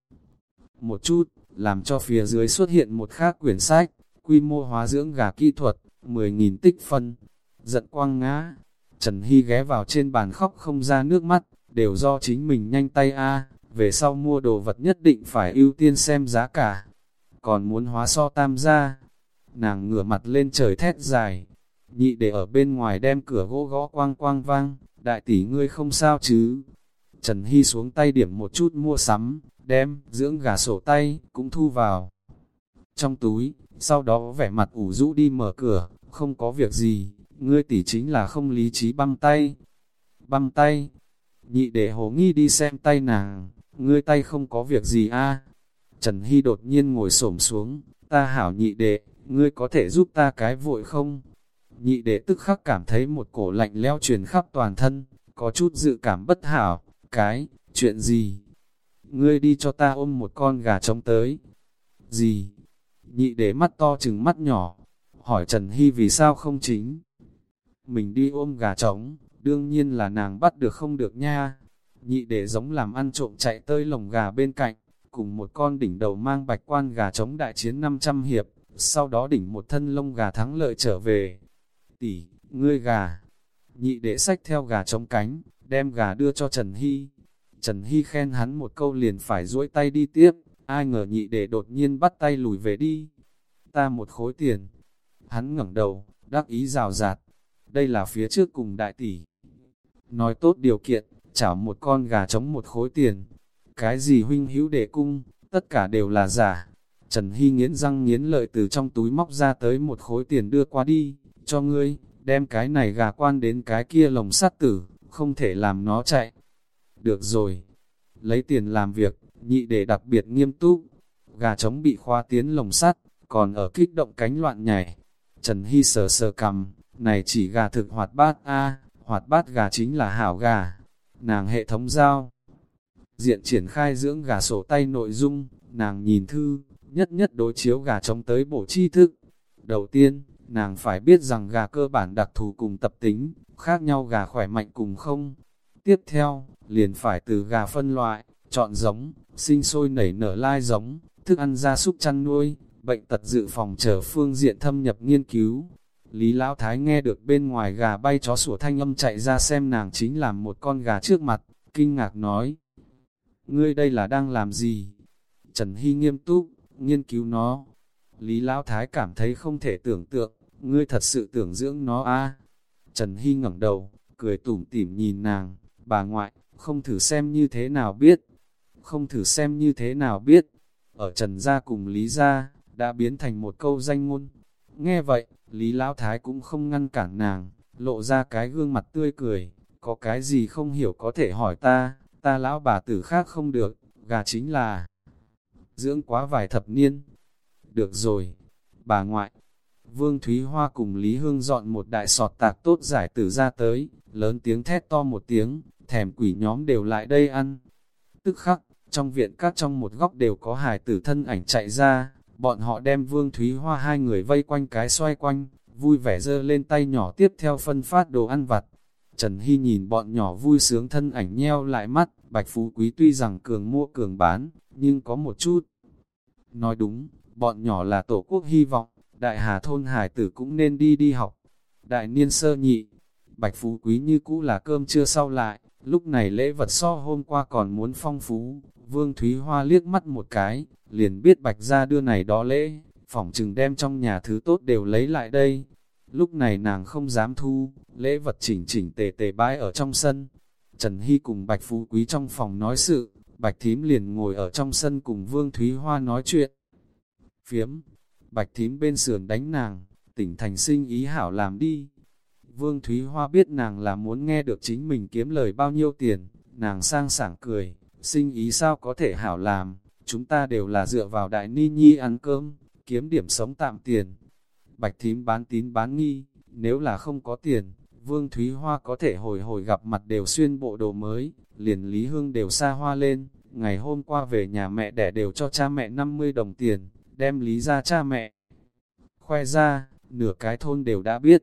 Một chút, làm cho phía dưới xuất hiện một khác quyển sách, quy mô hóa dưỡng gà kỹ thuật, 10.000 tích phân. Giận quang ngã, Trần Hy ghé vào trên bàn khóc không ra nước mắt, đều do chính mình nhanh tay a về sau mua đồ vật nhất định phải ưu tiên xem giá cả, còn muốn hóa so tam gia. Nàng ngửa mặt lên trời thét dài, nhị để ở bên ngoài đem cửa gỗ gõ quang quang vang, đại tỷ ngươi không sao chứ. Trần Hy xuống tay điểm một chút mua sắm, đem, dưỡng gà sổ tay, cũng thu vào. Trong túi, sau đó vẻ mặt ủ rũ đi mở cửa, không có việc gì, ngươi tỷ chính là không lý trí băm tay. Băm tay, nhị để hồ nghi đi xem tay nàng, ngươi tay không có việc gì a Trần Hy đột nhiên ngồi xổm xuống, ta hảo nhị đệ, ngươi có thể giúp ta cái vội không? Nhị đệ tức khắc cảm thấy một cổ lạnh leo truyền khắp toàn thân, có chút dự cảm bất hảo, cái, chuyện gì? Ngươi đi cho ta ôm một con gà trống tới. Gì? Nhị để mắt to chừng mắt nhỏ, hỏi Trần Hy vì sao không chính. Mình đi ôm gà trống, đương nhiên là nàng bắt được không được nha. Nhị để giống làm ăn trộm chạy tới lồng gà bên cạnh, cùng một con đỉnh đầu mang bạch quan gà trống đại chiến 500 hiệp, sau đó đỉnh một thân lông gà thắng lợi trở về. Tỷ, ngươi gà. Nhị đệ sách theo gà trống cánh, đem gà đưa cho Trần Hy. Trần Hy khen hắn một câu liền phải duỗi tay đi tiếp, ai ngờ nhị đệ đột nhiên bắt tay lùi về đi. Ta một khối tiền. Hắn ngẩng đầu, đắc ý rào rạt. Đây là phía trước cùng đại tỷ. Nói tốt điều kiện, chảo một con gà chống một khối tiền. Cái gì huynh hữu đệ cung, tất cả đều là giả. Trần Hy nghiến răng nghiến lợi từ trong túi móc ra tới một khối tiền đưa qua đi, cho ngươi, đem cái này gà quan đến cái kia lồng sắt tử, không thể làm nó chạy. Được rồi, lấy tiền làm việc, nhị để đặc biệt nghiêm túc, gà trống bị khoa tiến lồng sắt, còn ở kích động cánh loạn nhảy. Trần Hy sờ sờ cầm, này chỉ gà thực hoạt bát a hoạt bát gà chính là hảo gà. Nàng hệ thống giao, diện triển khai dưỡng gà sổ tay nội dung, nàng nhìn thư, nhất nhất đối chiếu gà trống tới bổ chi thức. Đầu tiên, nàng phải biết rằng gà cơ bản đặc thù cùng tập tính, khác nhau gà khỏe mạnh cùng không. Tiếp theo, liền phải từ gà phân loại, chọn giống, sinh sôi nảy nở lai giống, thức ăn gia súc chăn nuôi, bệnh tật dự phòng trở phương diện thâm nhập nghiên cứu. Lý Lão Thái nghe được bên ngoài gà bay chó sủa thanh âm chạy ra xem nàng chính là một con gà trước mặt, kinh ngạc nói. Ngươi đây là đang làm gì? Trần Hy nghiêm túc, nghiên cứu nó. Lý Lão Thái cảm thấy không thể tưởng tượng, ngươi thật sự tưởng dưỡng nó a à? Trần Hy ngẩng đầu, cười tủm tỉm nhìn nàng, bà ngoại, không thử xem như thế nào biết. Không thử xem như thế nào biết. Ở Trần Gia cùng Lý Gia, đã biến thành một câu danh ngôn. Nghe vậy, Lý Lão Thái cũng không ngăn cản nàng, lộ ra cái gương mặt tươi cười, có cái gì không hiểu có thể hỏi ta, ta lão bà tử khác không được, gà chính là dưỡng quá vài thập niên. Được rồi, bà ngoại, Vương Thúy Hoa cùng Lý Hương dọn một đại sọt tạc tốt giải tử ra tới, lớn tiếng thét to một tiếng, thèm quỷ nhóm đều lại đây ăn. Tức khắc, trong viện các trong một góc đều có hài tử thân ảnh chạy ra, bọn họ đem Vương Thúy Hoa hai người vây quanh cái xoay quanh, vui vẻ dơ lên tay nhỏ tiếp theo phân phát đồ ăn vặt. Trần Hy nhìn bọn nhỏ vui sướng thân ảnh nheo lại mắt, Bạch Phú Quý tuy rằng cường mua cường bán, nhưng có một chút. Nói đúng, bọn nhỏ là tổ quốc hy vọng, đại hà thôn hải tử cũng nên đi đi học. Đại niên sơ nhị, Bạch Phú Quý như cũ là cơm chưa sau lại, lúc này lễ vật so hôm qua còn muốn phong phú. Vương Thúy Hoa liếc mắt một cái, liền biết Bạch ra đưa này đó lễ, phỏng chừng đem trong nhà thứ tốt đều lấy lại đây. Lúc này nàng không dám thu, lễ vật chỉnh chỉnh tề tề bãi ở trong sân. Trần Hy cùng Bạch Phú Quý trong phòng nói sự, Bạch Thím liền ngồi ở trong sân cùng Vương Thúy Hoa nói chuyện. Phiếm, Bạch Thím bên sườn đánh nàng, tỉnh thành sinh ý hảo làm đi. Vương Thúy Hoa biết nàng là muốn nghe được chính mình kiếm lời bao nhiêu tiền, nàng sang sảng cười, sinh ý sao có thể hảo làm, chúng ta đều là dựa vào đại ni nhi ăn cơm, kiếm điểm sống tạm tiền. Bạch thím bán tín bán nghi, nếu là không có tiền, Vương Thúy Hoa có thể hồi hồi gặp mặt đều xuyên bộ đồ mới, liền Lý Hương đều xa hoa lên, ngày hôm qua về nhà mẹ đẻ đều cho cha mẹ 50 đồng tiền, đem Lý ra cha mẹ. Khoe ra, nửa cái thôn đều đã biết,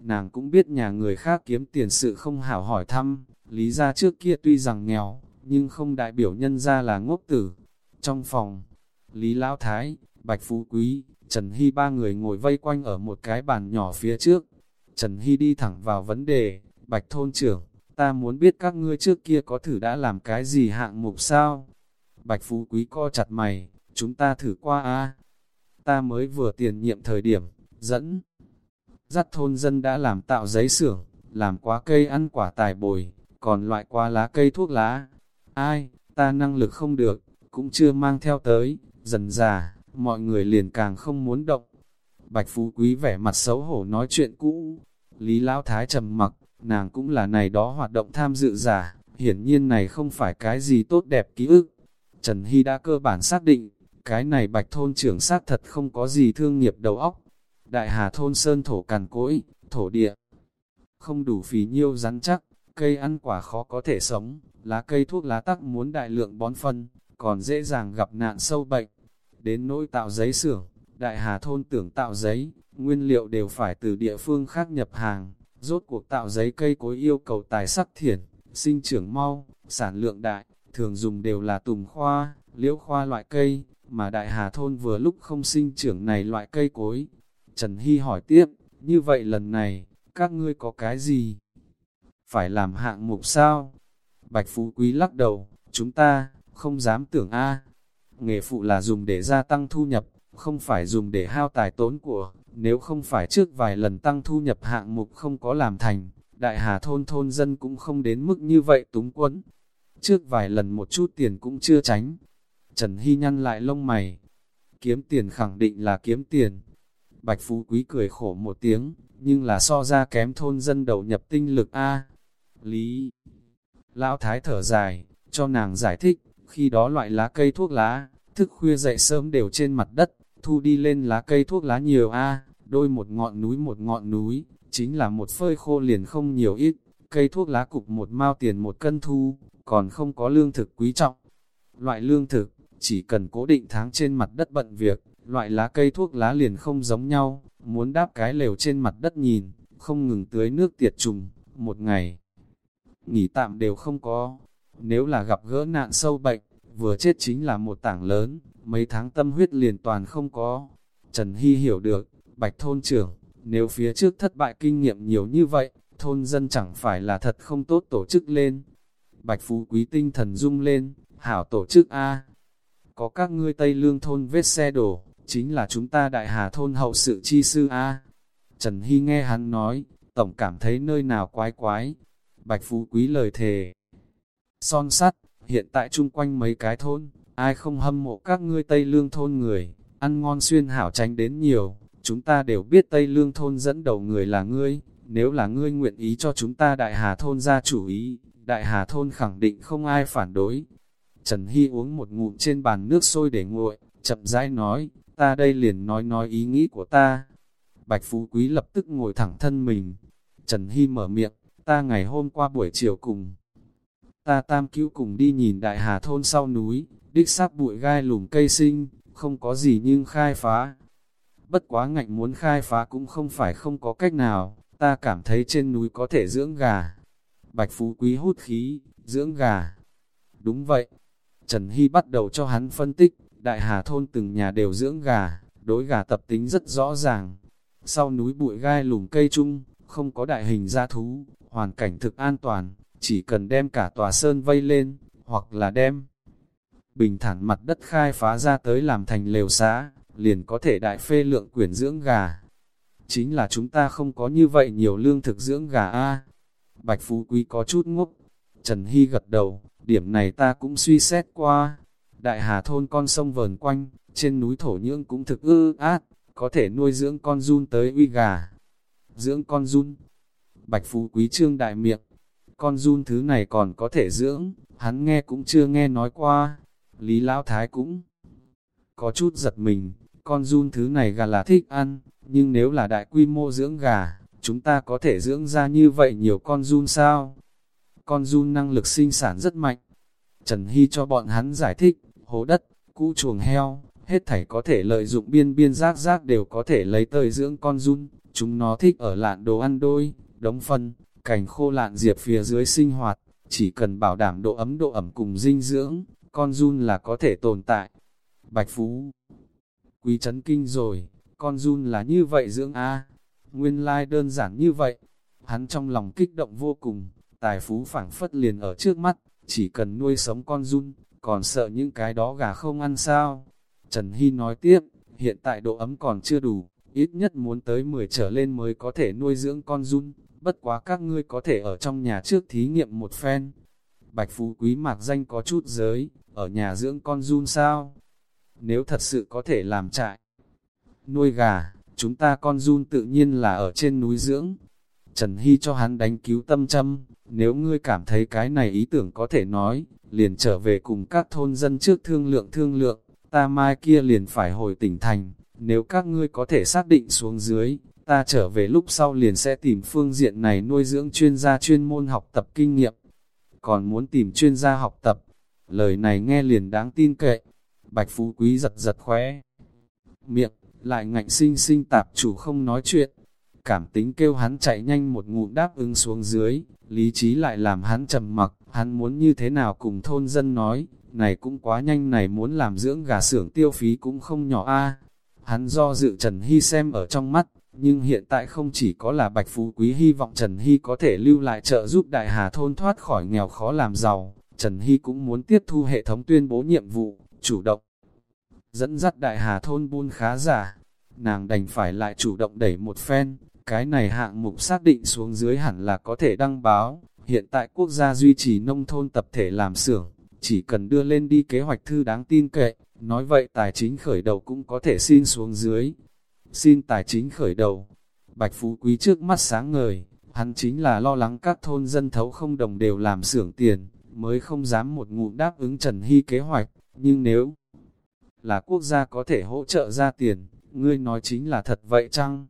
nàng cũng biết nhà người khác kiếm tiền sự không hảo hỏi thăm, Lý ra trước kia tuy rằng nghèo, nhưng không đại biểu nhân ra là ngốc tử. Trong phòng, Lý Lão Thái, Bạch Phú Quý, Trần Hy ba người ngồi vây quanh ở một cái bàn nhỏ phía trước. Trần Hy đi thẳng vào vấn đề, Bạch Thôn trưởng, ta muốn biết các ngươi trước kia có thử đã làm cái gì hạng mục sao? Bạch Phú Quý co chặt mày, chúng ta thử qua a Ta mới vừa tiền nhiệm thời điểm, dẫn. Dắt thôn dân đã làm tạo giấy xưởng, làm quá cây ăn quả tài bồi, còn loại qua lá cây thuốc lá. Ai, ta năng lực không được, cũng chưa mang theo tới, dần già, mọi người liền càng không muốn động. Bạch Phú Quý vẻ mặt xấu hổ nói chuyện cũ. Lý Lão Thái trầm mặc, nàng cũng là này đó hoạt động tham dự giả, hiển nhiên này không phải cái gì tốt đẹp ký ức. Trần Hy đã cơ bản xác định, cái này bạch thôn trưởng sát thật không có gì thương nghiệp đầu óc. Đại Hà thôn sơn thổ cằn cỗi, thổ địa, không đủ phí nhiêu rắn chắc, cây ăn quả khó có thể sống, lá cây thuốc lá tắc muốn đại lượng bón phân, còn dễ dàng gặp nạn sâu bệnh. Đến nỗi tạo giấy xưởng, đại hà thôn tưởng tạo giấy, nguyên liệu đều phải từ địa phương khác nhập hàng, rốt cuộc tạo giấy cây cối yêu cầu tài sắc thiển, sinh trưởng mau, sản lượng đại, thường dùng đều là tùng khoa, liễu khoa loại cây, mà đại hà thôn vừa lúc không sinh trưởng này loại cây cối. Trần Hy hỏi tiếp, như vậy lần này, các ngươi có cái gì? Phải làm hạng mục sao? Bạch Phú Quý lắc đầu, chúng ta, không dám tưởng A. Nghề phụ là dùng để gia tăng thu nhập, không phải dùng để hao tài tốn của, nếu không phải trước vài lần tăng thu nhập hạng mục không có làm thành, đại hà thôn thôn dân cũng không đến mức như vậy túng quẫn. Trước vài lần một chút tiền cũng chưa tránh. Trần Hy nhăn lại lông mày. Kiếm tiền khẳng định là kiếm tiền. Bạch Phú Quý cười khổ một tiếng, nhưng là so ra kém thôn dân đầu nhập tinh lực A. Lý Lão Thái thở dài, cho nàng giải thích, khi đó loại lá cây thuốc lá, thức khuya dậy sớm đều trên mặt đất, thu đi lên lá cây thuốc lá nhiều A, đôi một ngọn núi một ngọn núi, chính là một phơi khô liền không nhiều ít, cây thuốc lá cục một mao tiền một cân thu, còn không có lương thực quý trọng. Loại lương thực, chỉ cần cố định tháng trên mặt đất bận việc, loại lá cây thuốc lá liền không giống nhau, muốn đáp cái lều trên mặt đất nhìn, không ngừng tưới nước tiệt trùng, một ngày. Nghỉ tạm đều không có, nếu là gặp gỡ nạn sâu bệnh, vừa chết chính là một tảng lớn, mấy tháng tâm huyết liền toàn không có. Trần Hy hiểu được, bạch thôn trưởng, nếu phía trước thất bại kinh nghiệm nhiều như vậy, thôn dân chẳng phải là thật không tốt tổ chức lên. Bạch Phú Quý tinh thần rung lên, hảo tổ chức A. Có các ngươi Tây Lương thôn vết xe đổ, chính là chúng ta đại hà thôn hậu sự chi sư A. Trần Hy nghe hắn nói, tổng cảm thấy nơi nào quái quái. Bạch Phú Quý lời thề. Son sắt, hiện tại chung quanh mấy cái thôn, ai không hâm mộ các ngươi Tây Lương thôn người, ăn ngon xuyên hảo tránh đến nhiều. Chúng ta đều biết Tây Lương thôn dẫn đầu người là ngươi, nếu là ngươi nguyện ý cho chúng ta Đại Hà thôn ra chủ ý, Đại Hà thôn khẳng định không ai phản đối. Trần Hy uống một ngụm trên bàn nước sôi để nguội, chậm rãi nói, ta đây liền nói nói ý nghĩ của ta. Bạch Phú Quý lập tức ngồi thẳng thân mình. Trần Hy mở miệng, ta ngày hôm qua buổi chiều cùng. Ta tam cứu cùng đi nhìn đại hà thôn sau núi, đích sáp bụi gai lùm cây sinh, không có gì nhưng khai phá. Bất quá ngạnh muốn khai phá cũng không phải không có cách nào, ta cảm thấy trên núi có thể dưỡng gà. Bạch Phú Quý hút khí, dưỡng gà. Đúng vậy. Trần Hy bắt đầu cho hắn phân tích, Đại Hà thôn từng nhà đều dưỡng gà, đối gà tập tính rất rõ ràng. Sau núi bụi gai lùm cây chung, không có đại hình gia thú, hoàn cảnh thực an toàn, chỉ cần đem cả tòa sơn vây lên, hoặc là đem bình thản mặt đất khai phá ra tới làm thành lều xá, liền có thể đại phê lượng quyển dưỡng gà. Chính là chúng ta không có như vậy nhiều lương thực dưỡng gà a Bạch Phú Quý có chút ngốc. Trần Hy gật đầu, điểm này ta cũng suy xét qua, Đại Hà thôn con sông vờn quanh, trên núi thổ nhưỡng cũng thực ư át, có thể nuôi dưỡng con run tới uy gà. Dưỡng con run. Bạch Phú Quý Trương đại miệng. Con run thứ này còn có thể dưỡng, hắn nghe cũng chưa nghe nói qua. Lý Lão Thái cũng có chút giật mình, con run thứ này gà là thích ăn, nhưng nếu là đại quy mô dưỡng gà, chúng ta có thể dưỡng ra như vậy nhiều con run sao? Con run năng lực sinh sản rất mạnh. Trần Hy cho bọn hắn giải thích, hố đất, cũ chuồng heo, hết thảy có thể lợi dụng biên biên rác rác đều có thể lấy tơi dưỡng con run, chúng nó thích ở lạn đồ ăn đôi, đống phân, cành khô lạn diệp phía dưới sinh hoạt, chỉ cần bảo đảm độ ấm độ ẩm cùng dinh dưỡng, con run là có thể tồn tại. Bạch Phú Quý chấn kinh rồi, con run là như vậy dưỡng A, nguyên lai like đơn giản như vậy, hắn trong lòng kích động vô cùng, tài phú phảng phất liền ở trước mắt, chỉ cần nuôi sống con run, còn sợ những cái đó gà không ăn sao. Trần Hy nói tiếp, hiện tại độ ấm còn chưa đủ, ít nhất muốn tới 10 trở lên mới có thể nuôi dưỡng con run, bất quá các ngươi có thể ở trong nhà trước thí nghiệm một phen. Bạch Phú Quý mạc danh có chút giới, ở nhà dưỡng con run sao? Nếu thật sự có thể làm trại, nuôi gà, chúng ta con run tự nhiên là ở trên núi dưỡng. Trần Hy cho hắn đánh cứu tâm châm, nếu ngươi cảm thấy cái này ý tưởng có thể nói, liền trở về cùng các thôn dân trước thương lượng thương lượng, ta mai kia liền phải hồi tỉnh thành, nếu các ngươi có thể xác định xuống dưới, ta trở về lúc sau liền sẽ tìm phương diện này nuôi dưỡng chuyên gia chuyên môn học tập kinh nghiệm. Còn muốn tìm chuyên gia học tập, lời này nghe liền đáng tin cậy. Bạch Phú Quý giật giật khóe miệng, lại ngạnh sinh sinh tạp chủ không nói chuyện. Cảm tính kêu hắn chạy nhanh một ngụm đáp ứng xuống dưới, lý trí lại làm hắn trầm mặc, hắn muốn như thế nào cùng thôn dân nói, này cũng quá nhanh này muốn làm dưỡng gà xưởng tiêu phí cũng không nhỏ a Hắn do dự Trần Hy xem ở trong mắt, nhưng hiện tại không chỉ có là Bạch Phú Quý hy vọng Trần Hy có thể lưu lại trợ giúp Đại Hà Thôn thoát khỏi nghèo khó làm giàu, Trần Hy cũng muốn tiếp thu hệ thống tuyên bố nhiệm vụ, chủ động. Dẫn dắt Đại Hà Thôn buôn khá giả, nàng đành phải lại chủ động đẩy một phen, cái này hạng mục xác định xuống dưới hẳn là có thể đăng báo, hiện tại quốc gia duy trì nông thôn tập thể làm xưởng, chỉ cần đưa lên đi kế hoạch thư đáng tin cậy, nói vậy tài chính khởi đầu cũng có thể xin xuống dưới. Xin tài chính khởi đầu, Bạch Phú Quý trước mắt sáng ngời, hắn chính là lo lắng các thôn dân thấu không đồng đều làm xưởng tiền, mới không dám một ngụm đáp ứng Trần Hy kế hoạch, nhưng nếu là quốc gia có thể hỗ trợ ra tiền, ngươi nói chính là thật vậy chăng?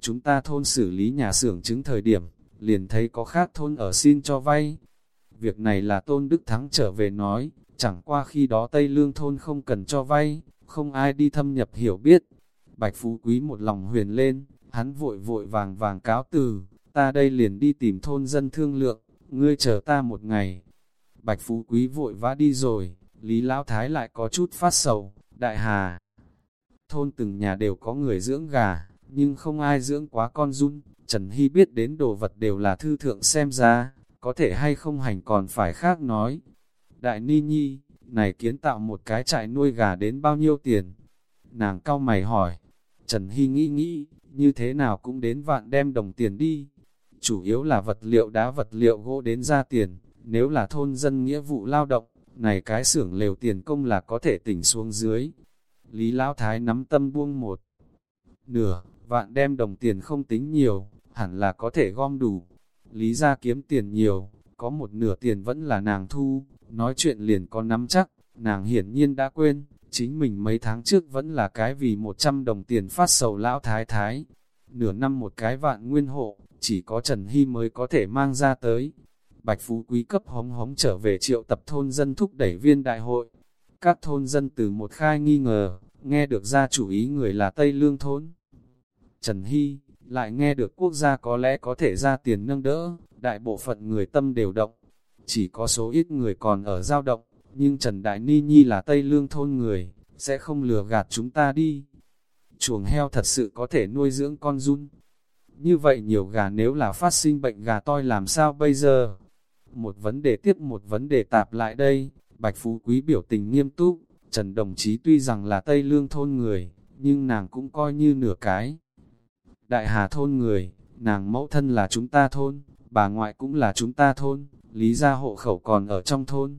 Chúng ta thôn xử lý nhà xưởng chứng thời điểm, liền thấy có khác thôn ở xin cho vay. Việc này là Tôn Đức Thắng trở về nói, chẳng qua khi đó Tây Lương thôn không cần cho vay, không ai đi thâm nhập hiểu biết. Bạch Phú Quý một lòng huyền lên, hắn vội vội vàng vàng cáo từ, ta đây liền đi tìm thôn dân thương lượng, ngươi chờ ta một ngày. Bạch Phú Quý vội vã đi rồi, Lý Lão Thái lại có chút phát sầu, đại hà. Thôn từng nhà đều có người dưỡng gà, nhưng không ai dưỡng quá con run. Trần Hy biết đến đồ vật đều là thư thượng xem ra, có thể hay không hành còn phải khác nói. Đại Ni Nhi, này kiến tạo một cái trại nuôi gà đến bao nhiêu tiền? Nàng cao mày hỏi. Trần Hy nghĩ nghĩ, như thế nào cũng đến vạn đem đồng tiền đi. Chủ yếu là vật liệu đá vật liệu gỗ đến ra tiền, nếu là thôn dân nghĩa vụ lao động, này cái xưởng lều tiền công là có thể tỉnh xuống dưới. Lý Lão Thái nắm tâm buông một nửa, vạn đem đồng tiền không tính nhiều, hẳn là có thể gom đủ. Lý ra kiếm tiền nhiều, có một nửa tiền vẫn là nàng thu, nói chuyện liền có nắm chắc, nàng hiển nhiên đã quên, chính mình mấy tháng trước vẫn là cái vì 100 đồng tiền phát sầu lão thái thái. Nửa năm một cái vạn nguyên hộ, chỉ có Trần Hy mới có thể mang ra tới. Bạch Phú Quý cấp hống hống trở về triệu tập thôn dân thúc đẩy viên đại hội. Các thôn dân từ một khai nghi ngờ, nghe được ra chủ ý người là Tây Lương Thôn. Trần Hy, lại nghe được quốc gia có lẽ có thể ra tiền nâng đỡ, đại bộ phận người tâm đều động. Chỉ có số ít người còn ở giao động, nhưng Trần Đại Ni Nhi là Tây Lương thôn người, sẽ không lừa gạt chúng ta đi. Chuồng heo thật sự có thể nuôi dưỡng con run. Như vậy nhiều gà nếu là phát sinh bệnh gà toi làm sao bây giờ? Một vấn đề tiếp một vấn đề tạp lại đây, Bạch Phú Quý biểu tình nghiêm túc, Trần Đồng Chí tuy rằng là Tây Lương thôn người, nhưng nàng cũng coi như nửa cái. Đại Hà thôn người, nàng mẫu thân là chúng ta thôn, bà ngoại cũng là chúng ta thôn, lý gia hộ khẩu còn ở trong thôn.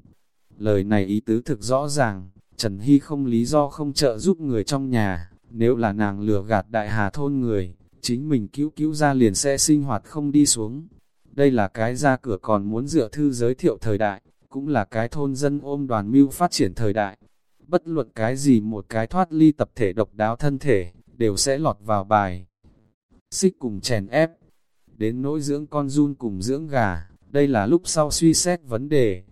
Lời này ý tứ thực rõ ràng, Trần Hy không lý do không trợ giúp người trong nhà, nếu là nàng lừa gạt Đại Hà thôn người, chính mình cứu cứu ra liền sẽ sinh hoạt không đi xuống. Đây là cái ra cửa còn muốn dựa thư giới thiệu thời đại, cũng là cái thôn dân ôm đoàn mưu phát triển thời đại. Bất luận cái gì một cái thoát ly tập thể độc đáo thân thể, đều sẽ lọt vào bài xích cùng chèn ép. Đến nỗi dưỡng con run cùng dưỡng gà, đây là lúc sau suy xét vấn đề.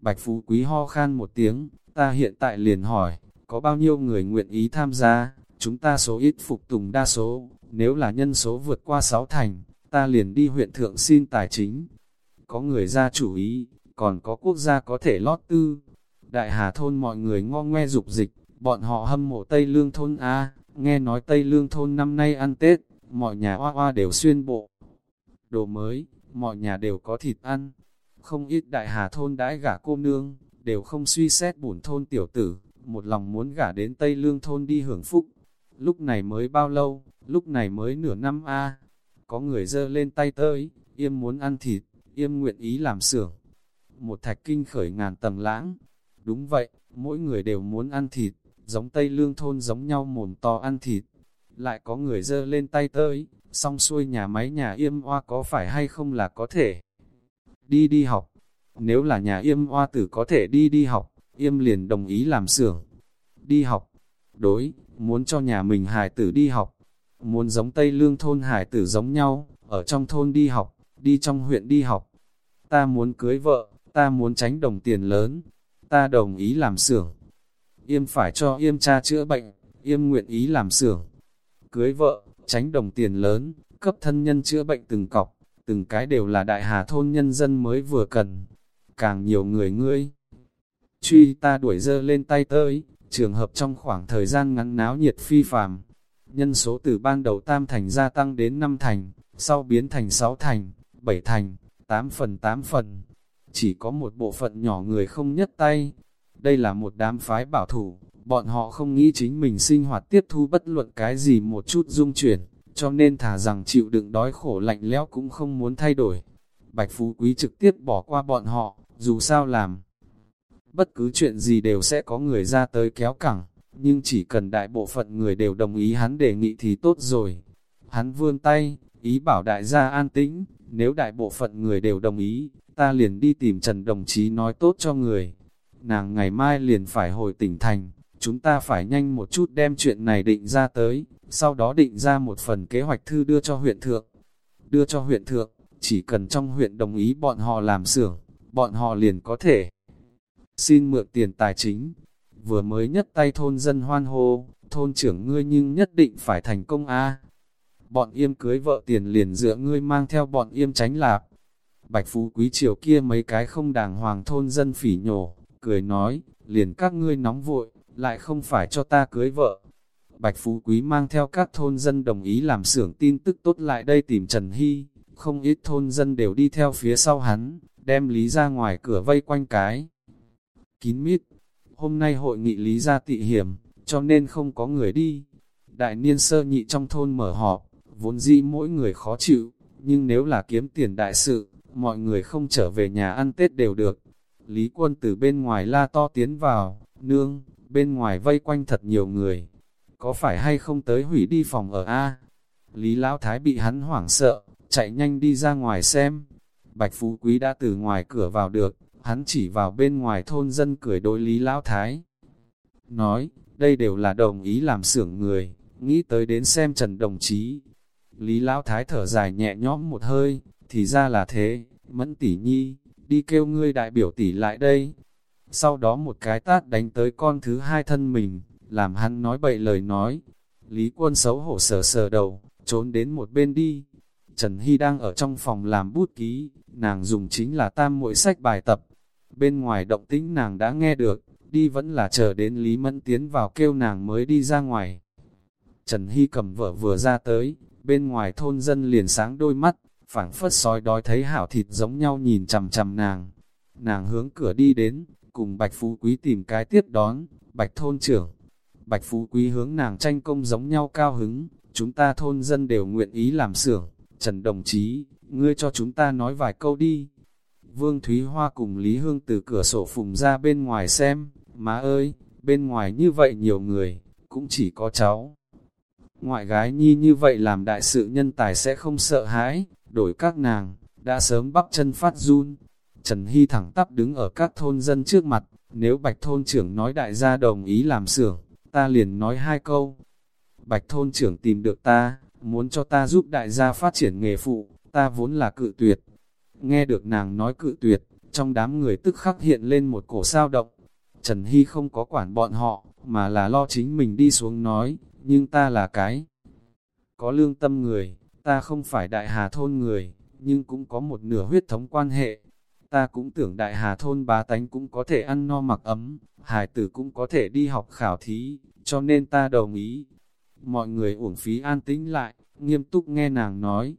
Bạch Phú Quý ho khan một tiếng, ta hiện tại liền hỏi, có bao nhiêu người nguyện ý tham gia, chúng ta số ít phục tùng đa số, nếu là nhân số vượt qua 6 thành, ta liền đi huyện thượng xin tài chính. Có người ra chủ ý, còn có quốc gia có thể lót tư. Đại Hà thôn mọi người ngo ngoe dục dịch, bọn họ hâm mộ Tây Lương thôn A, nghe nói Tây Lương thôn năm nay ăn Tết, mọi nhà hoa hoa đều xuyên bộ. Đồ mới, mọi nhà đều có thịt ăn. Không ít đại hà thôn đãi gả cô nương, đều không suy xét bổn thôn tiểu tử, một lòng muốn gả đến Tây Lương thôn đi hưởng phúc. Lúc này mới bao lâu, lúc này mới nửa năm a Có người dơ lên tay tới, yêm muốn ăn thịt, yêm nguyện ý làm xưởng. Một thạch kinh khởi ngàn tầng lãng. Đúng vậy, mỗi người đều muốn ăn thịt, giống Tây Lương thôn giống nhau mồm to ăn thịt. Lại có người dơ lên tay tới, xong xuôi nhà máy nhà yêm oa có phải hay không là có thể đi đi học. Nếu là nhà yêm oa tử có thể đi đi học, yêm liền đồng ý làm xưởng. Đi học, đối, muốn cho nhà mình hài tử đi học, muốn giống Tây Lương thôn hài tử giống nhau, ở trong thôn đi học, đi trong huyện đi học. Ta muốn cưới vợ, ta muốn tránh đồng tiền lớn, ta đồng ý làm xưởng. Yêm phải cho yêm cha chữa bệnh, yêm nguyện ý làm xưởng. Cưới vợ, tránh đồng tiền lớn, cấp thân nhân chữa bệnh từng cọc, từng cái đều là đại hà thôn nhân dân mới vừa cần. Càng nhiều người ngươi, truy ta đuổi dơ lên tay tới, trường hợp trong khoảng thời gian ngắn náo nhiệt phi phàm. Nhân số từ ban đầu tam thành gia tăng đến năm thành, sau biến thành sáu thành, bảy thành, tám phần tám phần. Chỉ có một bộ phận nhỏ người không nhất tay. Đây là một đám phái bảo thủ, bọn họ không nghĩ chính mình sinh hoạt tiếp thu bất luận cái gì một chút dung chuyển, cho nên thả rằng chịu đựng đói khổ lạnh lẽo cũng không muốn thay đổi. Bạch Phú Quý trực tiếp bỏ qua bọn họ, dù sao làm. Bất cứ chuyện gì đều sẽ có người ra tới kéo cẳng, nhưng chỉ cần đại bộ phận người đều đồng ý hắn đề nghị thì tốt rồi. Hắn vươn tay, ý bảo đại gia an tĩnh, nếu đại bộ phận người đều đồng ý, ta liền đi tìm Trần đồng chí nói tốt cho người. Nàng ngày mai liền phải hồi tỉnh thành, chúng ta phải nhanh một chút đem chuyện này định ra tới, sau đó định ra một phần kế hoạch thư đưa cho huyện thượng. Đưa cho huyện thượng, chỉ cần trong huyện đồng ý bọn họ làm xưởng, bọn họ liền có thể xin mượn tiền tài chính. Vừa mới nhất tay thôn dân hoan hô, thôn trưởng ngươi nhưng nhất định phải thành công a Bọn yêm cưới vợ tiền liền dựa ngươi mang theo bọn yêm tránh lạp. Bạch Phú Quý Triều kia mấy cái không đàng hoàng thôn dân phỉ nhổ, cười nói, liền các ngươi nóng vội, lại không phải cho ta cưới vợ. Bạch Phú Quý mang theo các thôn dân đồng ý làm xưởng tin tức tốt lại đây tìm Trần Hy, không ít thôn dân đều đi theo phía sau hắn, đem lý ra ngoài cửa vây quanh cái. Kín mít, hôm nay hội nghị lý ra tị hiểm, cho nên không có người đi. Đại niên sơ nhị trong thôn mở họp, vốn dĩ mỗi người khó chịu, nhưng nếu là kiếm tiền đại sự, mọi người không trở về nhà ăn Tết đều được. Lý quân từ bên ngoài la to tiến vào, nương, bên ngoài vây quanh thật nhiều người. Có phải hay không tới hủy đi phòng ở A? Lý Lão Thái bị hắn hoảng sợ, chạy nhanh đi ra ngoài xem. Bạch Phú Quý đã từ ngoài cửa vào được, hắn chỉ vào bên ngoài thôn dân cười đối Lý Lão Thái. Nói, đây đều là đồng ý làm xưởng người, nghĩ tới đến xem Trần đồng chí. Lý Lão Thái thở dài nhẹ nhõm một hơi, thì ra là thế, mẫn tỷ nhi, đi kêu ngươi đại biểu tỷ lại đây. Sau đó một cái tát đánh tới con thứ hai thân mình, làm hắn nói bậy lời nói. Lý quân xấu hổ sờ sờ đầu, trốn đến một bên đi. Trần Hy đang ở trong phòng làm bút ký, nàng dùng chính là tam mỗi sách bài tập. Bên ngoài động tĩnh nàng đã nghe được, đi vẫn là chờ đến Lý Mẫn tiến vào kêu nàng mới đi ra ngoài. Trần Hy cầm vợ vừa ra tới, bên ngoài thôn dân liền sáng đôi mắt, phảng phất sói đói thấy hảo thịt giống nhau nhìn chằm chằm nàng. Nàng hướng cửa đi đến, cùng Bạch Phú Quý tìm cái tiếp đón, Bạch thôn trưởng. Bạch Phú Quý hướng nàng tranh công giống nhau cao hứng, chúng ta thôn dân đều nguyện ý làm xưởng. Trần đồng chí, ngươi cho chúng ta nói vài câu đi. Vương Thúy Hoa cùng Lý Hương từ cửa sổ phùng ra bên ngoài xem, má ơi, bên ngoài như vậy nhiều người, cũng chỉ có cháu. Ngoại gái nhi như vậy làm đại sự nhân tài sẽ không sợ hãi, đổi các nàng, đã sớm bắp chân phát run. Trần Hy thẳng tắp đứng ở các thôn dân trước mặt, nếu bạch thôn trưởng nói đại gia đồng ý làm xưởng, ta liền nói hai câu. Bạch thôn trưởng tìm được ta, muốn cho ta giúp đại gia phát triển nghề phụ, ta vốn là cự tuyệt. Nghe được nàng nói cự tuyệt, trong đám người tức khắc hiện lên một cổ sao động. Trần Hy không có quản bọn họ, mà là lo chính mình đi xuống nói, nhưng ta là cái. Có lương tâm người, ta không phải đại hà thôn người, nhưng cũng có một nửa huyết thống quan hệ. Ta cũng tưởng đại hà thôn bá tánh cũng có thể ăn no mặc ấm, hải tử cũng có thể đi học khảo thí, cho nên ta đồng ý. Mọi người uổng phí an tĩnh lại, nghiêm túc nghe nàng nói.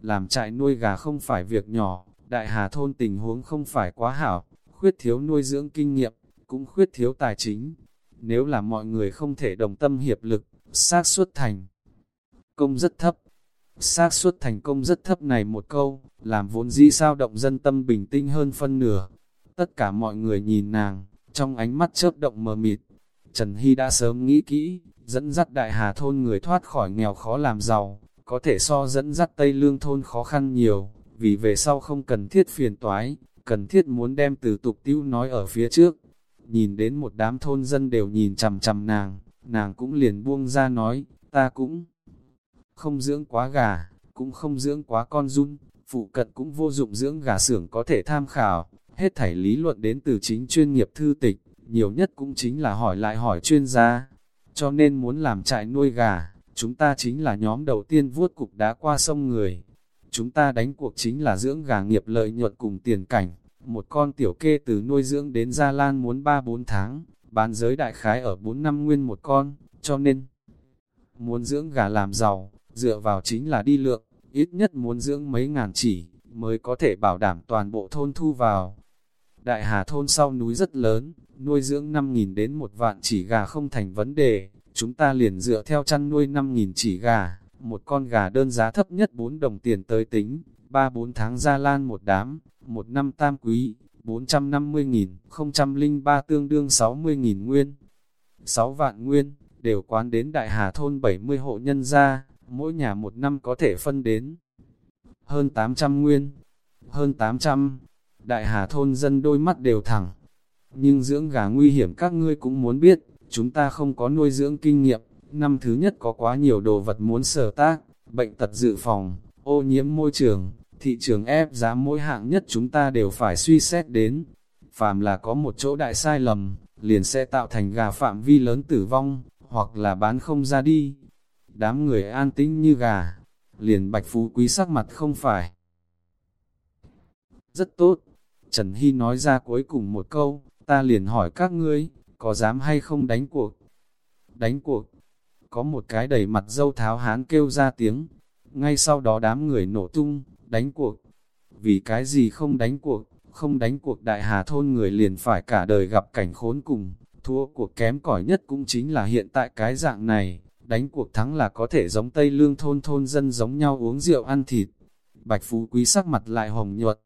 làm trại nuôi gà không phải việc nhỏ, đại hà thôn tình huống không phải quá hảo, khuyết thiếu nuôi dưỡng kinh nghiệm, cũng khuyết thiếu tài chính. Nếu là mọi người không thể đồng tâm hiệp lực, xác suất thành công rất thấp xác suất thành công rất thấp này một câu, làm vốn dĩ sao động dân tâm bình tĩnh hơn phân nửa. Tất cả mọi người nhìn nàng, trong ánh mắt chớp động mờ mịt. Trần Hy đã sớm nghĩ kỹ, dẫn dắt đại hà thôn người thoát khỏi nghèo khó làm giàu, có thể so dẫn dắt Tây Lương thôn khó khăn nhiều, vì về sau không cần thiết phiền toái, cần thiết muốn đem từ tục tiêu nói ở phía trước. Nhìn đến một đám thôn dân đều nhìn chằm chằm nàng, nàng cũng liền buông ra nói, ta cũng không dưỡng quá gà, cũng không dưỡng quá con run, phụ cận cũng vô dụng dưỡng gà xưởng có thể tham khảo, hết thảy lý luận đến từ chính chuyên nghiệp thư tịch, nhiều nhất cũng chính là hỏi lại hỏi chuyên gia. Cho nên muốn làm trại nuôi gà, chúng ta chính là nhóm đầu tiên vuốt cục đá qua sông người. Chúng ta đánh cuộc chính là dưỡng gà nghiệp lợi nhuận cùng tiền cảnh. Một con tiểu kê từ nuôi dưỡng đến Gia Lan muốn 3-4 tháng, bán giới đại khái ở 4 năm nguyên một con, cho nên muốn dưỡng gà làm giàu, dựa vào chính là đi lượng, ít nhất muốn dưỡng mấy ngàn chỉ, mới có thể bảo đảm toàn bộ thôn thu vào. Đại Hà thôn sau núi rất lớn, nuôi dưỡng 5.000 đến một vạn chỉ gà không thành vấn đề, chúng ta liền dựa theo chăn nuôi 5.000 chỉ gà, một con gà đơn giá thấp nhất 4 đồng tiền tới tính, 3-4 tháng ra lan một đám, một năm tam quý, 450.003 tương đương 60.000 nguyên. 6 vạn nguyên, đều quán đến đại hà thôn 70 hộ nhân gia, mỗi nhà một năm có thể phân đến hơn 800 nguyên, hơn 800, đại hà thôn dân đôi mắt đều thẳng. Nhưng dưỡng gà nguy hiểm các ngươi cũng muốn biết, chúng ta không có nuôi dưỡng kinh nghiệm, năm thứ nhất có quá nhiều đồ vật muốn sở tác, bệnh tật dự phòng, ô nhiễm môi trường, thị trường ép giá mỗi hạng nhất chúng ta đều phải suy xét đến. Phàm là có một chỗ đại sai lầm, liền sẽ tạo thành gà phạm vi lớn tử vong, hoặc là bán không ra đi. Đám người an tĩnh như gà, liền bạch phú quý sắc mặt không phải. Rất tốt, Trần Hy nói ra cuối cùng một câu, ta liền hỏi các ngươi, có dám hay không đánh cuộc? Đánh cuộc, có một cái đầy mặt dâu tháo hán kêu ra tiếng, ngay sau đó đám người nổ tung, đánh cuộc. Vì cái gì không đánh cuộc, không đánh cuộc đại hà thôn người liền phải cả đời gặp cảnh khốn cùng, thua cuộc kém cỏi nhất cũng chính là hiện tại cái dạng này, đánh cuộc thắng là có thể giống Tây Lương thôn thôn dân giống nhau uống rượu ăn thịt. Bạch Phú Quý sắc mặt lại hồng nhuận.